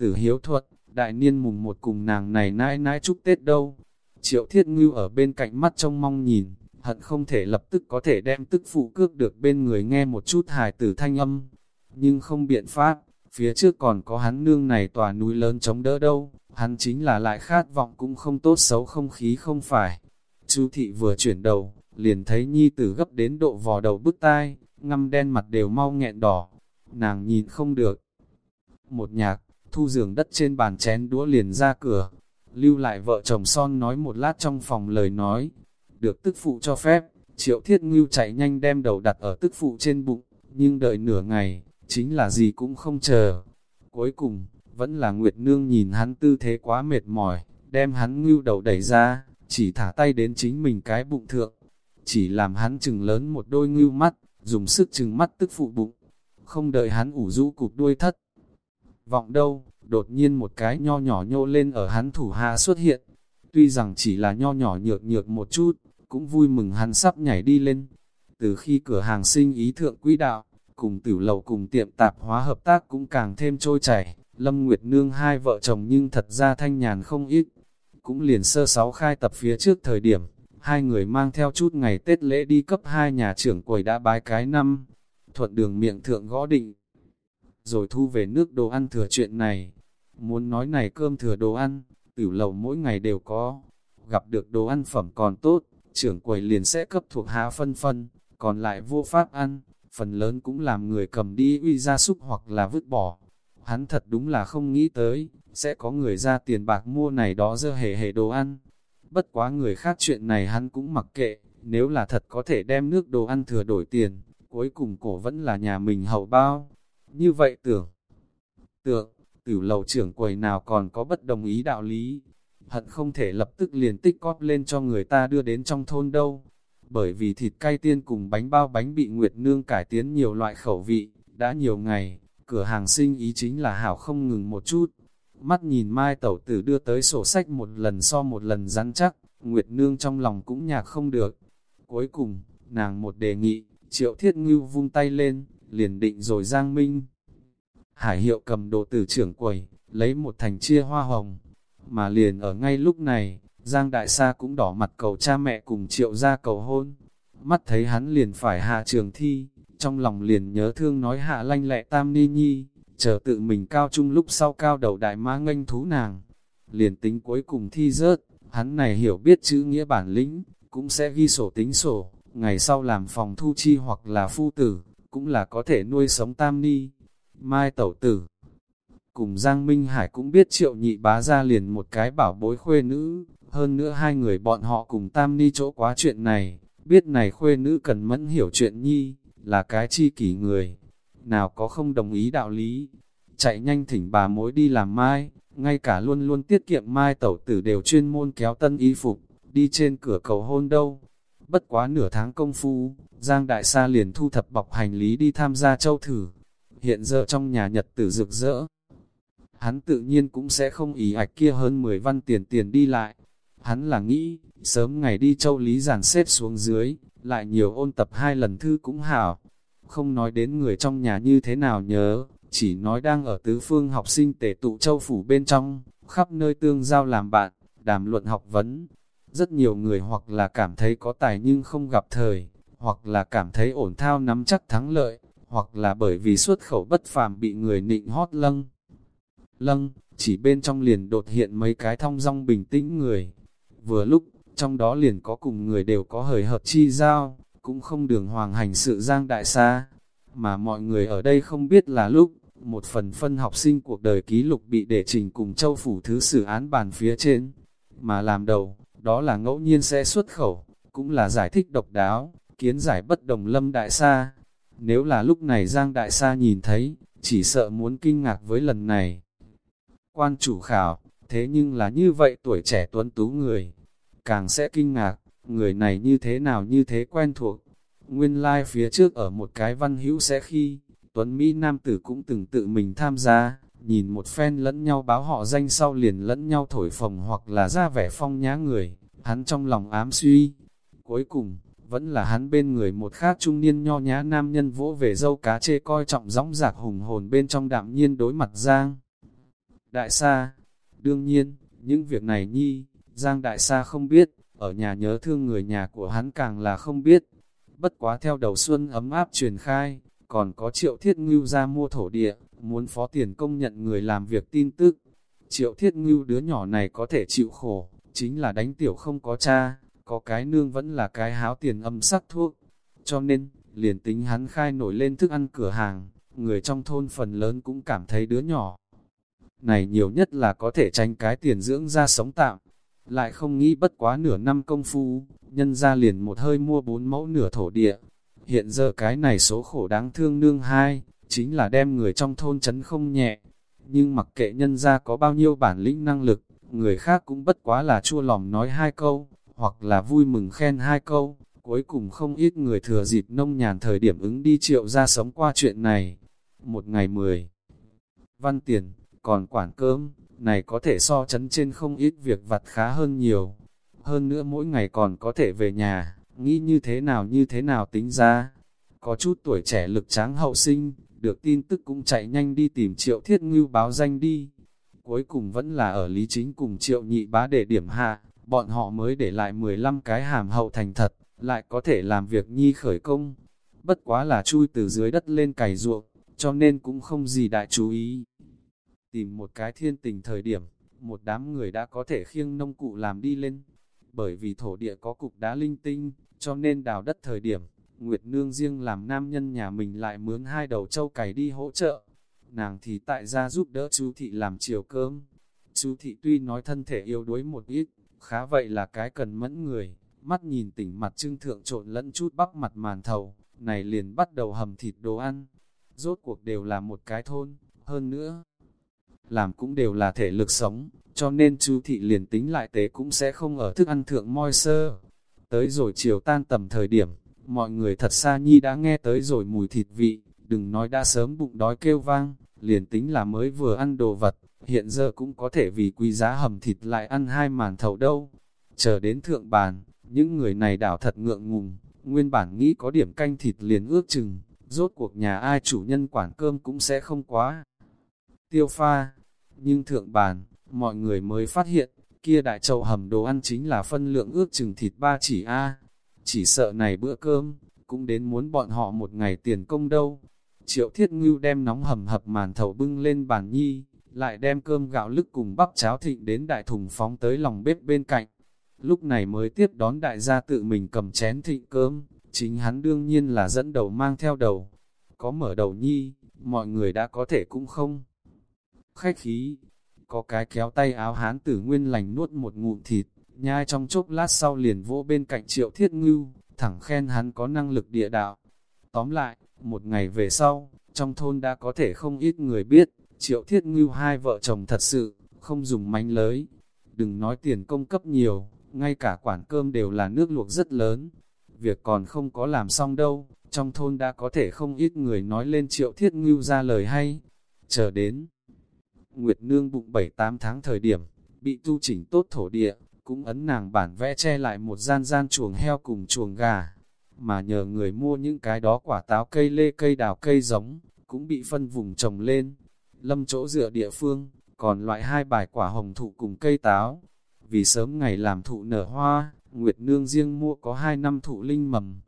[SPEAKER 1] Tử hiếu thuật, đại niên mùng một cùng nàng này nãi nãi chúc Tết đâu. Triệu thiết ngưu ở bên cạnh mắt trông mong nhìn, hận không thể lập tức có thể đem tức phụ cước được bên người nghe một chút hài tử thanh âm. Nhưng không biện pháp, phía trước còn có hắn nương này tòa núi lớn chống đỡ đâu, hắn chính là lại khát vọng cũng không tốt xấu không khí không phải. Chú thị vừa chuyển đầu, liền thấy nhi tử gấp đến độ vò đầu bứt tai, ngăm đen mặt đều mau nghẹn đỏ, nàng nhìn không được. Một nhạc, thu giường đất trên bàn chén đũa liền ra cửa, lưu lại vợ chồng son nói một lát trong phòng lời nói, được tức phụ cho phép, triệu thiết ngưu chạy nhanh đem đầu đặt ở tức phụ trên bụng, nhưng đợi nửa ngày, chính là gì cũng không chờ. Cuối cùng, vẫn là Nguyệt Nương nhìn hắn tư thế quá mệt mỏi, đem hắn ngưu đầu đẩy ra, chỉ thả tay đến chính mình cái bụng thượng, chỉ làm hắn chừng lớn một đôi ngưu mắt, dùng sức chừng mắt tức phụ bụng, không đợi hắn ủ rũ cụp đuôi thất. Vọng đâu, đột nhiên một cái nho nhỏ nhô lên ở hắn thủ hạ xuất hiện, tuy rằng chỉ là nho nhỏ nhược nhược một chút, cũng vui mừng hắn sắp nhảy đi lên. Từ khi cửa hàng sinh ý thượng quỹ đạo, cùng tiểu lầu cùng tiệm tạp hóa hợp tác cũng càng thêm trôi chảy, Lâm Nguyệt Nương hai vợ chồng nhưng thật ra thanh nhàn không ít. Cũng liền sơ sáu khai tập phía trước thời điểm, hai người mang theo chút ngày Tết lễ đi cấp hai nhà trưởng quầy đã bái cái năm, thuận đường miệng thượng gõ định. Rồi thu về nước đồ ăn thừa chuyện này, muốn nói này cơm thừa đồ ăn, tiểu lầu mỗi ngày đều có, gặp được đồ ăn phẩm còn tốt, trưởng quầy liền sẽ cấp thuộc hạ phân phân, còn lại vô pháp ăn, phần lớn cũng làm người cầm đi uy ra súc hoặc là vứt bỏ. Hắn thật đúng là không nghĩ tới, sẽ có người ra tiền bạc mua này đó dơ hề hề đồ ăn. Bất quá người khác chuyện này hắn cũng mặc kệ, nếu là thật có thể đem nước đồ ăn thừa đổi tiền, cuối cùng cổ vẫn là nhà mình hậu bao. Như vậy tưởng, Tượng, tử lầu trưởng quầy nào còn có bất đồng ý đạo lý, hận không thể lập tức liền tích cóp lên cho người ta đưa đến trong thôn đâu. Bởi vì thịt cay tiên cùng bánh bao bánh bị Nguyệt Nương cải tiến nhiều loại khẩu vị, đã nhiều ngày, cửa hàng sinh ý chính là hảo không ngừng một chút. Mắt nhìn Mai Tẩu Tử đưa tới sổ sách một lần so một lần rắn chắc, Nguyệt Nương trong lòng cũng nhạc không được. Cuối cùng, nàng một đề nghị, triệu thiết ngưu vung tay lên, liền định rồi Giang Minh. Hải hiệu cầm đồ tử trưởng quầy, lấy một thành chia hoa hồng, mà liền ở ngay lúc này, Giang Đại Sa cũng đỏ mặt cầu cha mẹ cùng triệu ra cầu hôn. Mắt thấy hắn liền phải hạ trường thi, trong lòng liền nhớ thương nói hạ lanh lẹ tam ni nhi, chờ tự mình cao trung lúc sau cao đầu đại ma nganh thú nàng. Liền tính cuối cùng thi rớt, hắn này hiểu biết chữ nghĩa bản lĩnh, cũng sẽ ghi sổ tính sổ, ngày sau làm phòng thu chi hoặc là phu tử, cũng là có thể nuôi sống tam ni. Mai tẩu tử, cùng Giang Minh Hải cũng biết triệu nhị bá ra liền một cái bảo bối khuê nữ, hơn nữa hai người bọn họ cùng tam ni chỗ quá chuyện này, biết này khuê nữ cần mẫn hiểu chuyện nhi, là cái chi kỷ người, nào có không đồng ý đạo lý, chạy nhanh thỉnh bà mối đi làm mai, ngay cả luôn luôn tiết kiệm mai tẩu tử đều chuyên môn kéo tân y phục, đi trên cửa cầu hôn đâu. Bất quá nửa tháng công phu, Giang Đại Sa liền thu thập bọc hành lý đi tham gia châu thử. Hiện giờ trong nhà nhật tử rực rỡ, hắn tự nhiên cũng sẽ không ý ạch kia hơn 10 văn tiền tiền đi lại. Hắn là nghĩ, sớm ngày đi châu Lý giàn xếp xuống dưới, lại nhiều ôn tập hai lần thư cũng hảo. Không nói đến người trong nhà như thế nào nhớ, chỉ nói đang ở tứ phương học sinh tể tụ châu phủ bên trong, khắp nơi tương giao làm bạn, đàm luận học vấn. Rất nhiều người hoặc là cảm thấy có tài nhưng không gặp thời, hoặc là cảm thấy ổn thao nắm chắc thắng lợi, hoặc là bởi vì xuất khẩu bất phàm bị người nịnh hót lâng. Lâng, chỉ bên trong liền đột hiện mấy cái thong dong bình tĩnh người. Vừa lúc, trong đó liền có cùng người đều có hời hợt chi giao, cũng không đường hoàng hành sự giang đại xa. Mà mọi người ở đây không biết là lúc, một phần phân học sinh cuộc đời ký lục bị để trình cùng châu phủ thứ xử án bàn phía trên. Mà làm đầu, đó là ngẫu nhiên sẽ xuất khẩu, cũng là giải thích độc đáo, kiến giải bất đồng lâm đại sa. Nếu là lúc này Giang đại sa nhìn thấy, chỉ sợ muốn kinh ngạc với lần này. Quan chủ khảo, thế nhưng là như vậy tuổi trẻ tuấn tú người, càng sẽ kinh ngạc, người này như thế nào như thế quen thuộc. Nguyên lai like phía trước ở một cái văn hữu sẽ khi, Tuấn Mỹ Nam Tử cũng từng tự mình tham gia, nhìn một phen lẫn nhau báo họ danh sau liền lẫn nhau thổi phồng hoặc là ra vẻ phong nhá người, hắn trong lòng ám suy. Cuối cùng, vẫn là hắn bên người một khác trung niên nho nhã nam nhân vỗ về dâu cá chê coi trọng gióng giạc hùng hồn bên trong đạm nhiên đối mặt Giang. Đại sa, đương nhiên, những việc này nhi, Giang Đại sa không biết, ở nhà nhớ thương người nhà của hắn càng là không biết. Bất quá theo đầu xuân ấm áp truyền khai, còn có triệu thiết ngưu ra mua thổ địa, muốn phó tiền công nhận người làm việc tin tức. Triệu thiết ngưu đứa nhỏ này có thể chịu khổ, chính là đánh tiểu không có cha, có cái nương vẫn là cái háo tiền âm sắc thuốc. Cho nên, liền tính hắn khai nổi lên thức ăn cửa hàng, người trong thôn phần lớn cũng cảm thấy đứa nhỏ. Này nhiều nhất là có thể tránh cái tiền dưỡng ra sống tạm, lại không nghĩ bất quá nửa năm công phu, nhân ra liền một hơi mua bốn mẫu nửa thổ địa. Hiện giờ cái này số khổ đáng thương nương hai, chính là đem người trong thôn chấn không nhẹ. Nhưng mặc kệ nhân ra có bao nhiêu bản lĩnh năng lực, người khác cũng bất quá là chua lòng nói hai câu, hoặc là vui mừng khen hai câu, cuối cùng không ít người thừa dịp nông nhàn thời điểm ứng đi triệu ra sống qua chuyện này. Một ngày mười văn tiền, còn quản cơm, này có thể so chấn trên không ít việc vặt khá hơn nhiều. Hơn nữa mỗi ngày còn có thể về nhà, nghĩ như thế nào như thế nào tính ra. Có chút tuổi trẻ lực tráng hậu sinh, được tin tức cũng chạy nhanh đi tìm triệu thiết ngưu báo danh đi. Cuối cùng vẫn là ở Lý Chính cùng triệu nhị bá để điểm hạ, bọn họ mới để lại 15 cái hàm hậu thành thật, lại có thể làm việc nhi khởi công. Bất quá là chui từ dưới đất lên cày ruộng, cho nên cũng không gì đại chú ý. Tìm một cái thiên tình thời điểm, một đám người đã có thể khiêng nông cụ làm đi lên. Bởi vì thổ địa có cục đá linh tinh, cho nên đào đất thời điểm, Nguyệt Nương riêng làm nam nhân nhà mình lại mướn hai đầu trâu cày đi hỗ trợ. Nàng thì tại gia giúp đỡ chú thị làm chiều cơm. Chú thị tuy nói thân thể yếu đuối một ít, khá vậy là cái cần mẫn người, mắt nhìn tỉnh mặt trưng thượng trộn lẫn chút bắp mặt màn thầu, này liền bắt đầu hầm thịt đồ ăn. Rốt cuộc đều là một cái thôn, hơn nữa, làm cũng đều là thể lực sống, cho nên chú thị liền tính lại tế cũng sẽ không ở thức ăn thượng moi sơ. Tới rồi chiều tan tầm thời điểm, mọi người thật xa nhi đã nghe tới rồi mùi thịt vị, đừng nói đã sớm bụng đói kêu vang, liền tính là mới vừa ăn đồ vật, hiện giờ cũng có thể vì quý giá hầm thịt lại ăn hai màn thầu đâu. Chờ đến thượng bàn, những người này đảo thật ngượng ngùng, nguyên bản nghĩ có điểm canh thịt liền ước chừng, rốt cuộc nhà ai chủ nhân quản cơm cũng sẽ không quá. Tiêu pha, nhưng thượng bàn, mọi người mới phát hiện, kia đại chậu hầm đồ ăn chính là phân lượng ước chừng thịt ba chỉ A. Chỉ sợ này bữa cơm, cũng đến muốn bọn họ một ngày tiền công đâu. Triệu thiết ngưu đem nóng hầm hập màn thầu bưng lên bàn nhi, lại đem cơm gạo lức cùng bắp cháo thịnh đến đại thùng phóng tới lòng bếp bên cạnh. Lúc này mới tiếp đón đại gia tự mình cầm chén thịnh cơm, chính hắn đương nhiên là dẫn đầu mang theo đầu. Có mở đầu nhi, mọi người đã có thể cũng không. Khách khí, có cái kéo tay áo hán tử nguyên lành nuốt một ngụm thịt, nhai trong chốc lát sau liền vỗ bên cạnh triệu thiết ngưu, thẳng khen hắn có năng lực địa đạo. Tóm lại, một ngày về sau, trong thôn đã có thể không ít người biết, triệu thiết ngưu hai vợ chồng thật sự, không dùng mánh lới. Đừng nói tiền công cấp nhiều, ngay cả quản cơm đều là nước luộc rất lớn. Việc còn không có làm xong đâu, trong thôn đã có thể không ít người nói lên triệu thiết ngưu ra lời hay. Chờ đến, Nguyệt Nương bụng 7-8 tháng thời điểm, bị tu chỉnh tốt thổ địa, cũng ấn nàng bản vẽ che lại một gian gian chuồng heo cùng chuồng gà. Mà nhờ người mua những cái đó quả táo cây lê cây đào cây giống, cũng bị phân vùng trồng lên. Lâm chỗ dựa địa phương, còn loại hai bài quả hồng thụ cùng cây táo. Vì sớm ngày làm thụ nở hoa, Nguyệt Nương riêng mua có hai năm thụ linh mầm.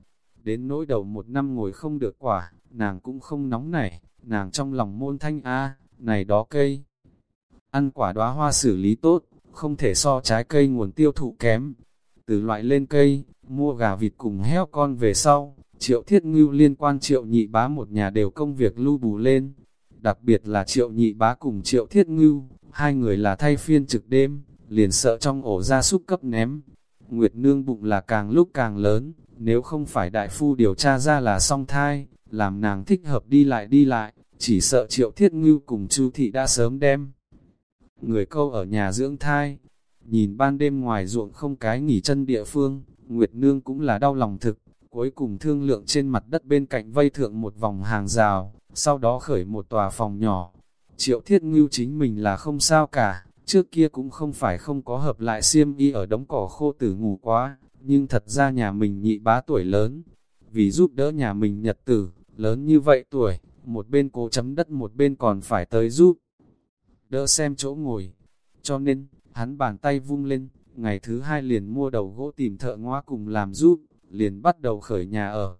[SPEAKER 1] Đến nỗi đầu một năm ngồi không được quả, nàng cũng không nóng nảy, nàng trong lòng môn thanh A, này đó cây. Ăn quả đóa hoa xử lý tốt, không thể so trái cây nguồn tiêu thụ kém. Từ loại lên cây, mua gà vịt cùng heo con về sau, triệu thiết ngưu liên quan triệu nhị bá một nhà đều công việc lưu bù lên. Đặc biệt là triệu nhị bá cùng triệu thiết ngưu, hai người là thay phiên trực đêm, liền sợ trong ổ ra súc cấp ném. Nguyệt nương bụng là càng lúc càng lớn, nếu không phải đại phu điều tra ra là song thai, làm nàng thích hợp đi lại đi lại, chỉ sợ triệu thiết ngưu cùng chu thị đã sớm đem. Người câu ở nhà dưỡng thai, nhìn ban đêm ngoài ruộng không cái nghỉ chân địa phương, Nguyệt Nương cũng là đau lòng thực, cuối cùng thương lượng trên mặt đất bên cạnh vây thượng một vòng hàng rào, sau đó khởi một tòa phòng nhỏ. Triệu thiết ngưu chính mình là không sao cả, trước kia cũng không phải không có hợp lại xiêm y ở đống cỏ khô tử ngủ quá, nhưng thật ra nhà mình nhị bá tuổi lớn, vì giúp đỡ nhà mình nhật tử, lớn như vậy tuổi, một bên cố chấm đất một bên còn phải tới giúp. Đỡ xem chỗ ngồi, cho nên, hắn bàn tay vung lên, ngày thứ hai liền mua đầu gỗ tìm thợ ngoa cùng làm giúp, liền bắt đầu khởi nhà ở.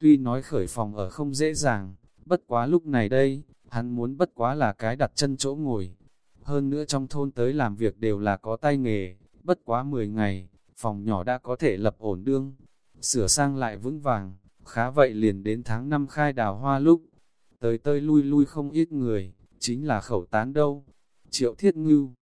[SPEAKER 1] Tuy nói khởi phòng ở không dễ dàng, bất quá lúc này đây, hắn muốn bất quá là cái đặt chân chỗ ngồi. Hơn nữa trong thôn tới làm việc đều là có tay nghề, bất quá 10 ngày, phòng nhỏ đã có thể lập ổn đương, sửa sang lại vững vàng, khá vậy liền đến tháng 5 khai đào hoa lúc, tới tơi lui lui không ít người, chính là khẩu tán đâu. Triệu thiết ngưu,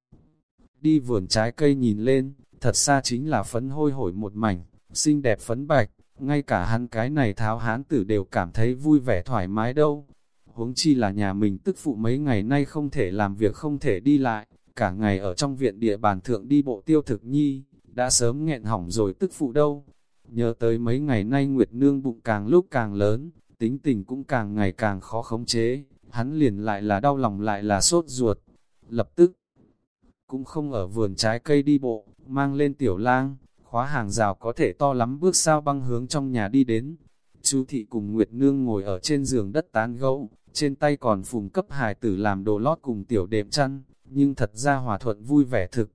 [SPEAKER 1] đi vườn trái cây nhìn lên, thật xa chính là phấn hôi hổi một mảnh, xinh đẹp phấn bạch, ngay cả hắn cái này tháo hán tử đều cảm thấy vui vẻ thoải mái đâu. Huống chi là nhà mình tức phụ mấy ngày nay không thể làm việc không thể đi lại, cả ngày ở trong viện địa bàn thượng đi bộ tiêu thực nhi, đã sớm nghẹn hỏng rồi tức phụ đâu. Nhớ tới mấy ngày nay Nguyệt Nương bụng càng lúc càng lớn, tính tình cũng càng ngày càng khó khống chế, hắn liền lại là đau lòng lại là sốt ruột. Lập tức, cũng không ở vườn trái cây đi bộ, mang lên tiểu lang, khóa hàng rào có thể to lắm bước sao băng hướng trong nhà đi đến. Chú thị cùng Nguyệt Nương ngồi ở trên giường đất tán gẫu, trên tay còn phùng cấp hài tử làm đồ lót cùng tiểu đệm chăn, nhưng thật ra hòa thuận vui vẻ thực.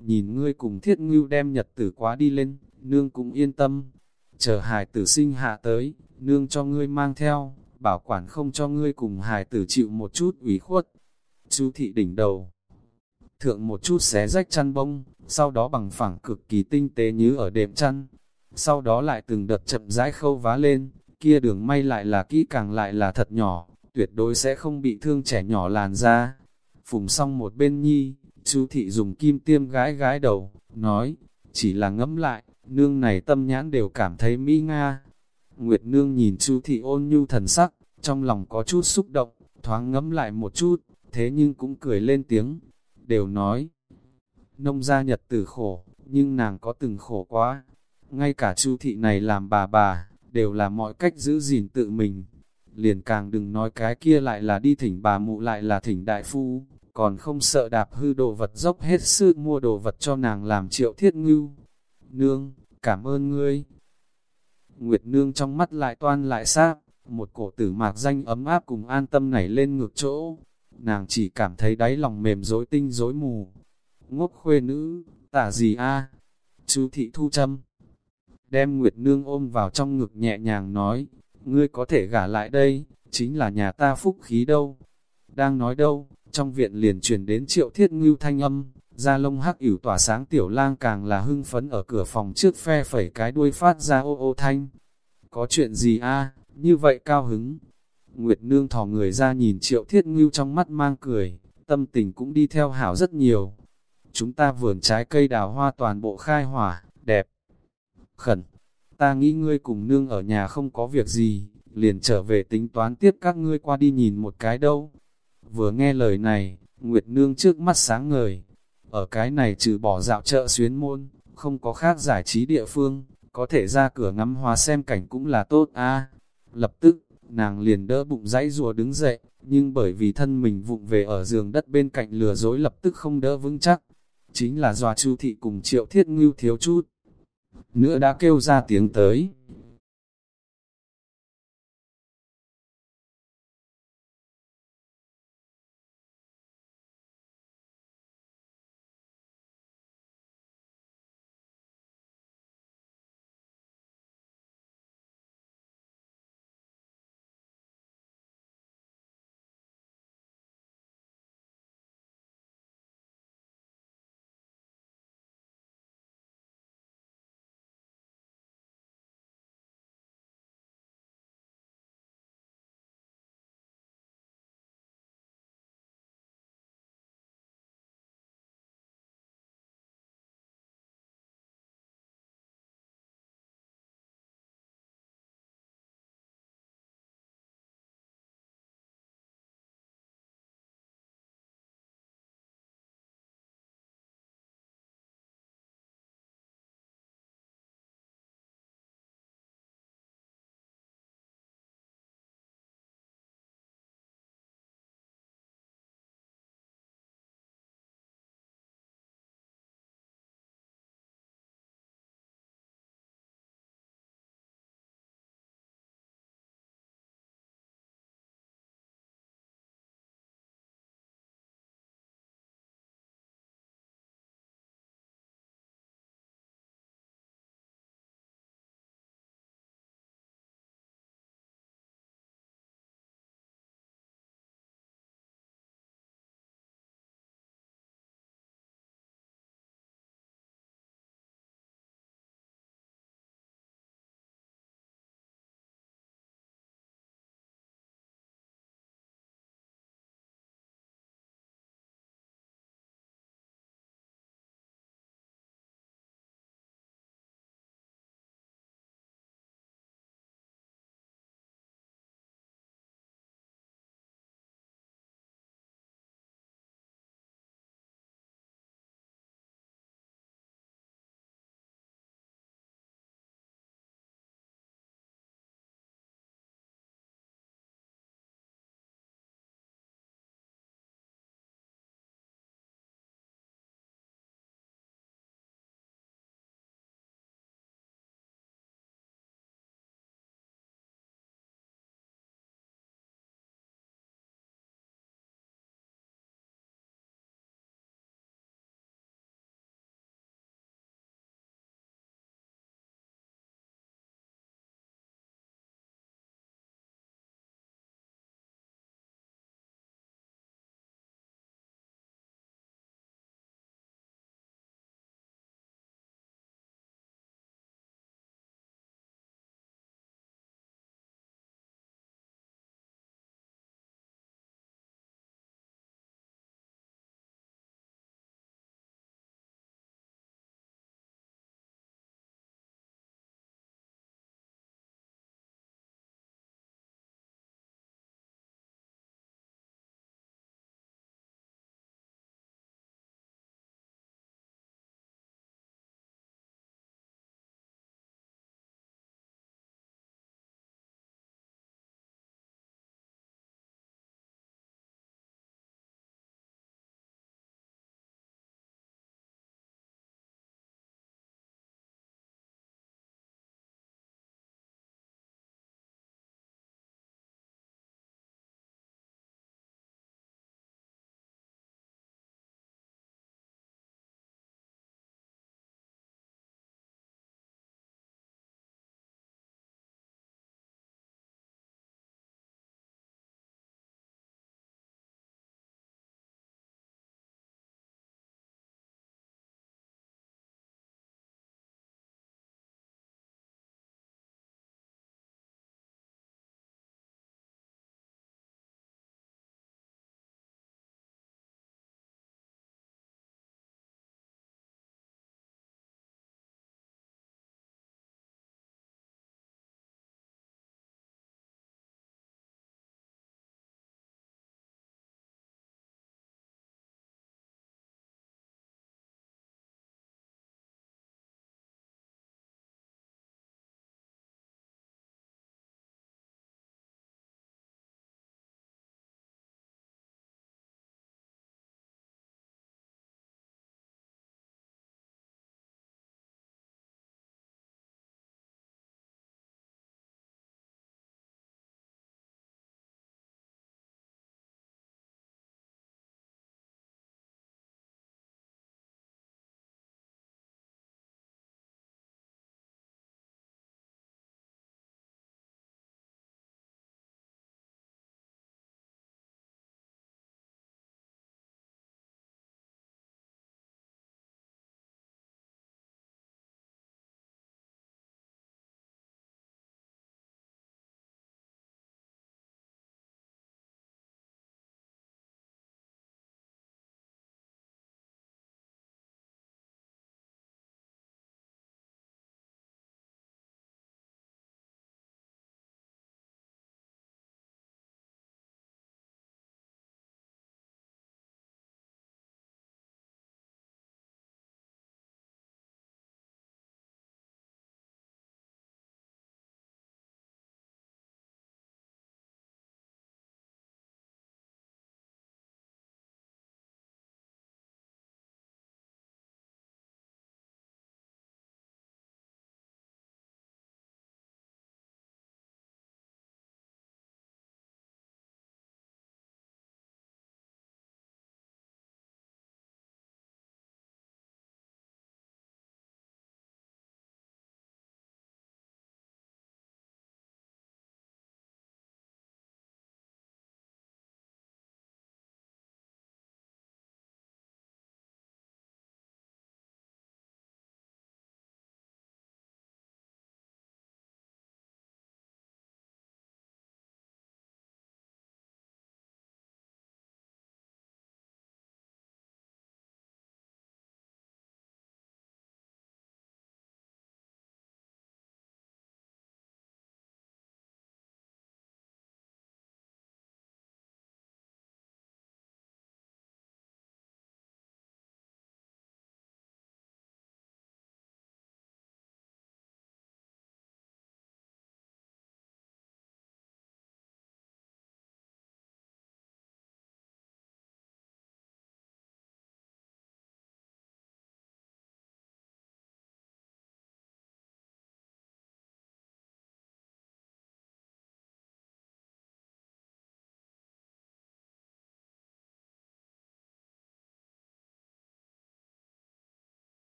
[SPEAKER 1] Nhìn ngươi cùng thiết ngưu đem nhật tử quá đi lên, nương cũng yên tâm. Chờ hài tử sinh hạ tới, nương cho ngươi mang theo, bảo quản không cho ngươi cùng hài tử chịu một chút ủy khuất. Chú thị đỉnh đầu, thượng một chút xé rách chăn bông, sau đó bằng phẳng cực kỳ tinh tế như ở đệm chăn. Sau đó lại từng đợt chậm rãi khâu vá lên, kia đường may lại là kỹ càng lại là thật nhỏ, tuyệt đối sẽ không bị thương trẻ nhỏ làn da. Phùng xong một bên nhi, chú thị dùng kim tiêm gái gái đầu, nói, chỉ là ngẫm lại, nương này tâm nhãn đều cảm thấy mỹ nga. Nguyệt nương nhìn chú thị ôn nhu thần sắc, trong lòng có chút xúc động, thoáng ngẫm lại một chút, thế nhưng cũng cười lên tiếng, đều nói. Nông gia nhật tử khổ, nhưng nàng có từng khổ quá. Ngay cả chu thị này làm bà bà, đều là mọi cách giữ gìn tự mình. Liền càng đừng nói cái kia lại là đi thỉnh bà mụ lại là thỉnh đại phu, còn không sợ đạp hư đồ vật dốc hết sức mua đồ vật cho nàng làm triệu thiết ngưu. Nương, cảm ơn ngươi. Nguyệt nương trong mắt lại toan lại sáp, một cổ tử mạc danh ấm áp cùng an tâm nảy lên ngược chỗ. Nàng chỉ cảm thấy đáy lòng mềm rối tinh rối mù. Ngốc khuê nữ, tả gì a Chú thị thu châm. Đem Nguyệt nương ôm vào trong ngực nhẹ nhàng nói, ngươi có thể gả lại đây, chính là nhà ta phúc khí đâu. Đang nói đâu, trong viện liền truyền đến triệu thiết ngưu thanh âm, da lông hắc ỉu tỏa sáng tiểu lang càng là hưng phấn ở cửa phòng trước phe phẩy cái đuôi phát ra ô ô thanh. Có chuyện gì a như vậy cao hứng. Nguyệt nương thò người ra nhìn triệu thiết ngưu trong mắt mang cười, tâm tình cũng đi theo hảo rất nhiều. Chúng ta vườn trái cây đào hoa toàn bộ khai hỏa, đẹp. Khẩn, ta nghĩ ngươi cùng nương ở nhà không có việc gì, liền trở về tính toán tiếp các ngươi qua đi nhìn một cái đâu. Vừa nghe lời này, Nguyệt Nương trước mắt sáng ngời. Ở cái này trừ bỏ dạo chợ xuyến môn, không có khác giải trí địa phương, có thể ra cửa ngắm hoa xem cảnh cũng là tốt a. Lập tức, nàng liền đỡ bụng dãy rùa đứng dậy, nhưng bởi vì thân mình vụng về ở giường đất bên cạnh lừa dối lập tức không đỡ vững chắc. Chính là dòa chu thị cùng triệu thiết ngưu thiếu chút. Nữa đã kêu ra tiếng tới.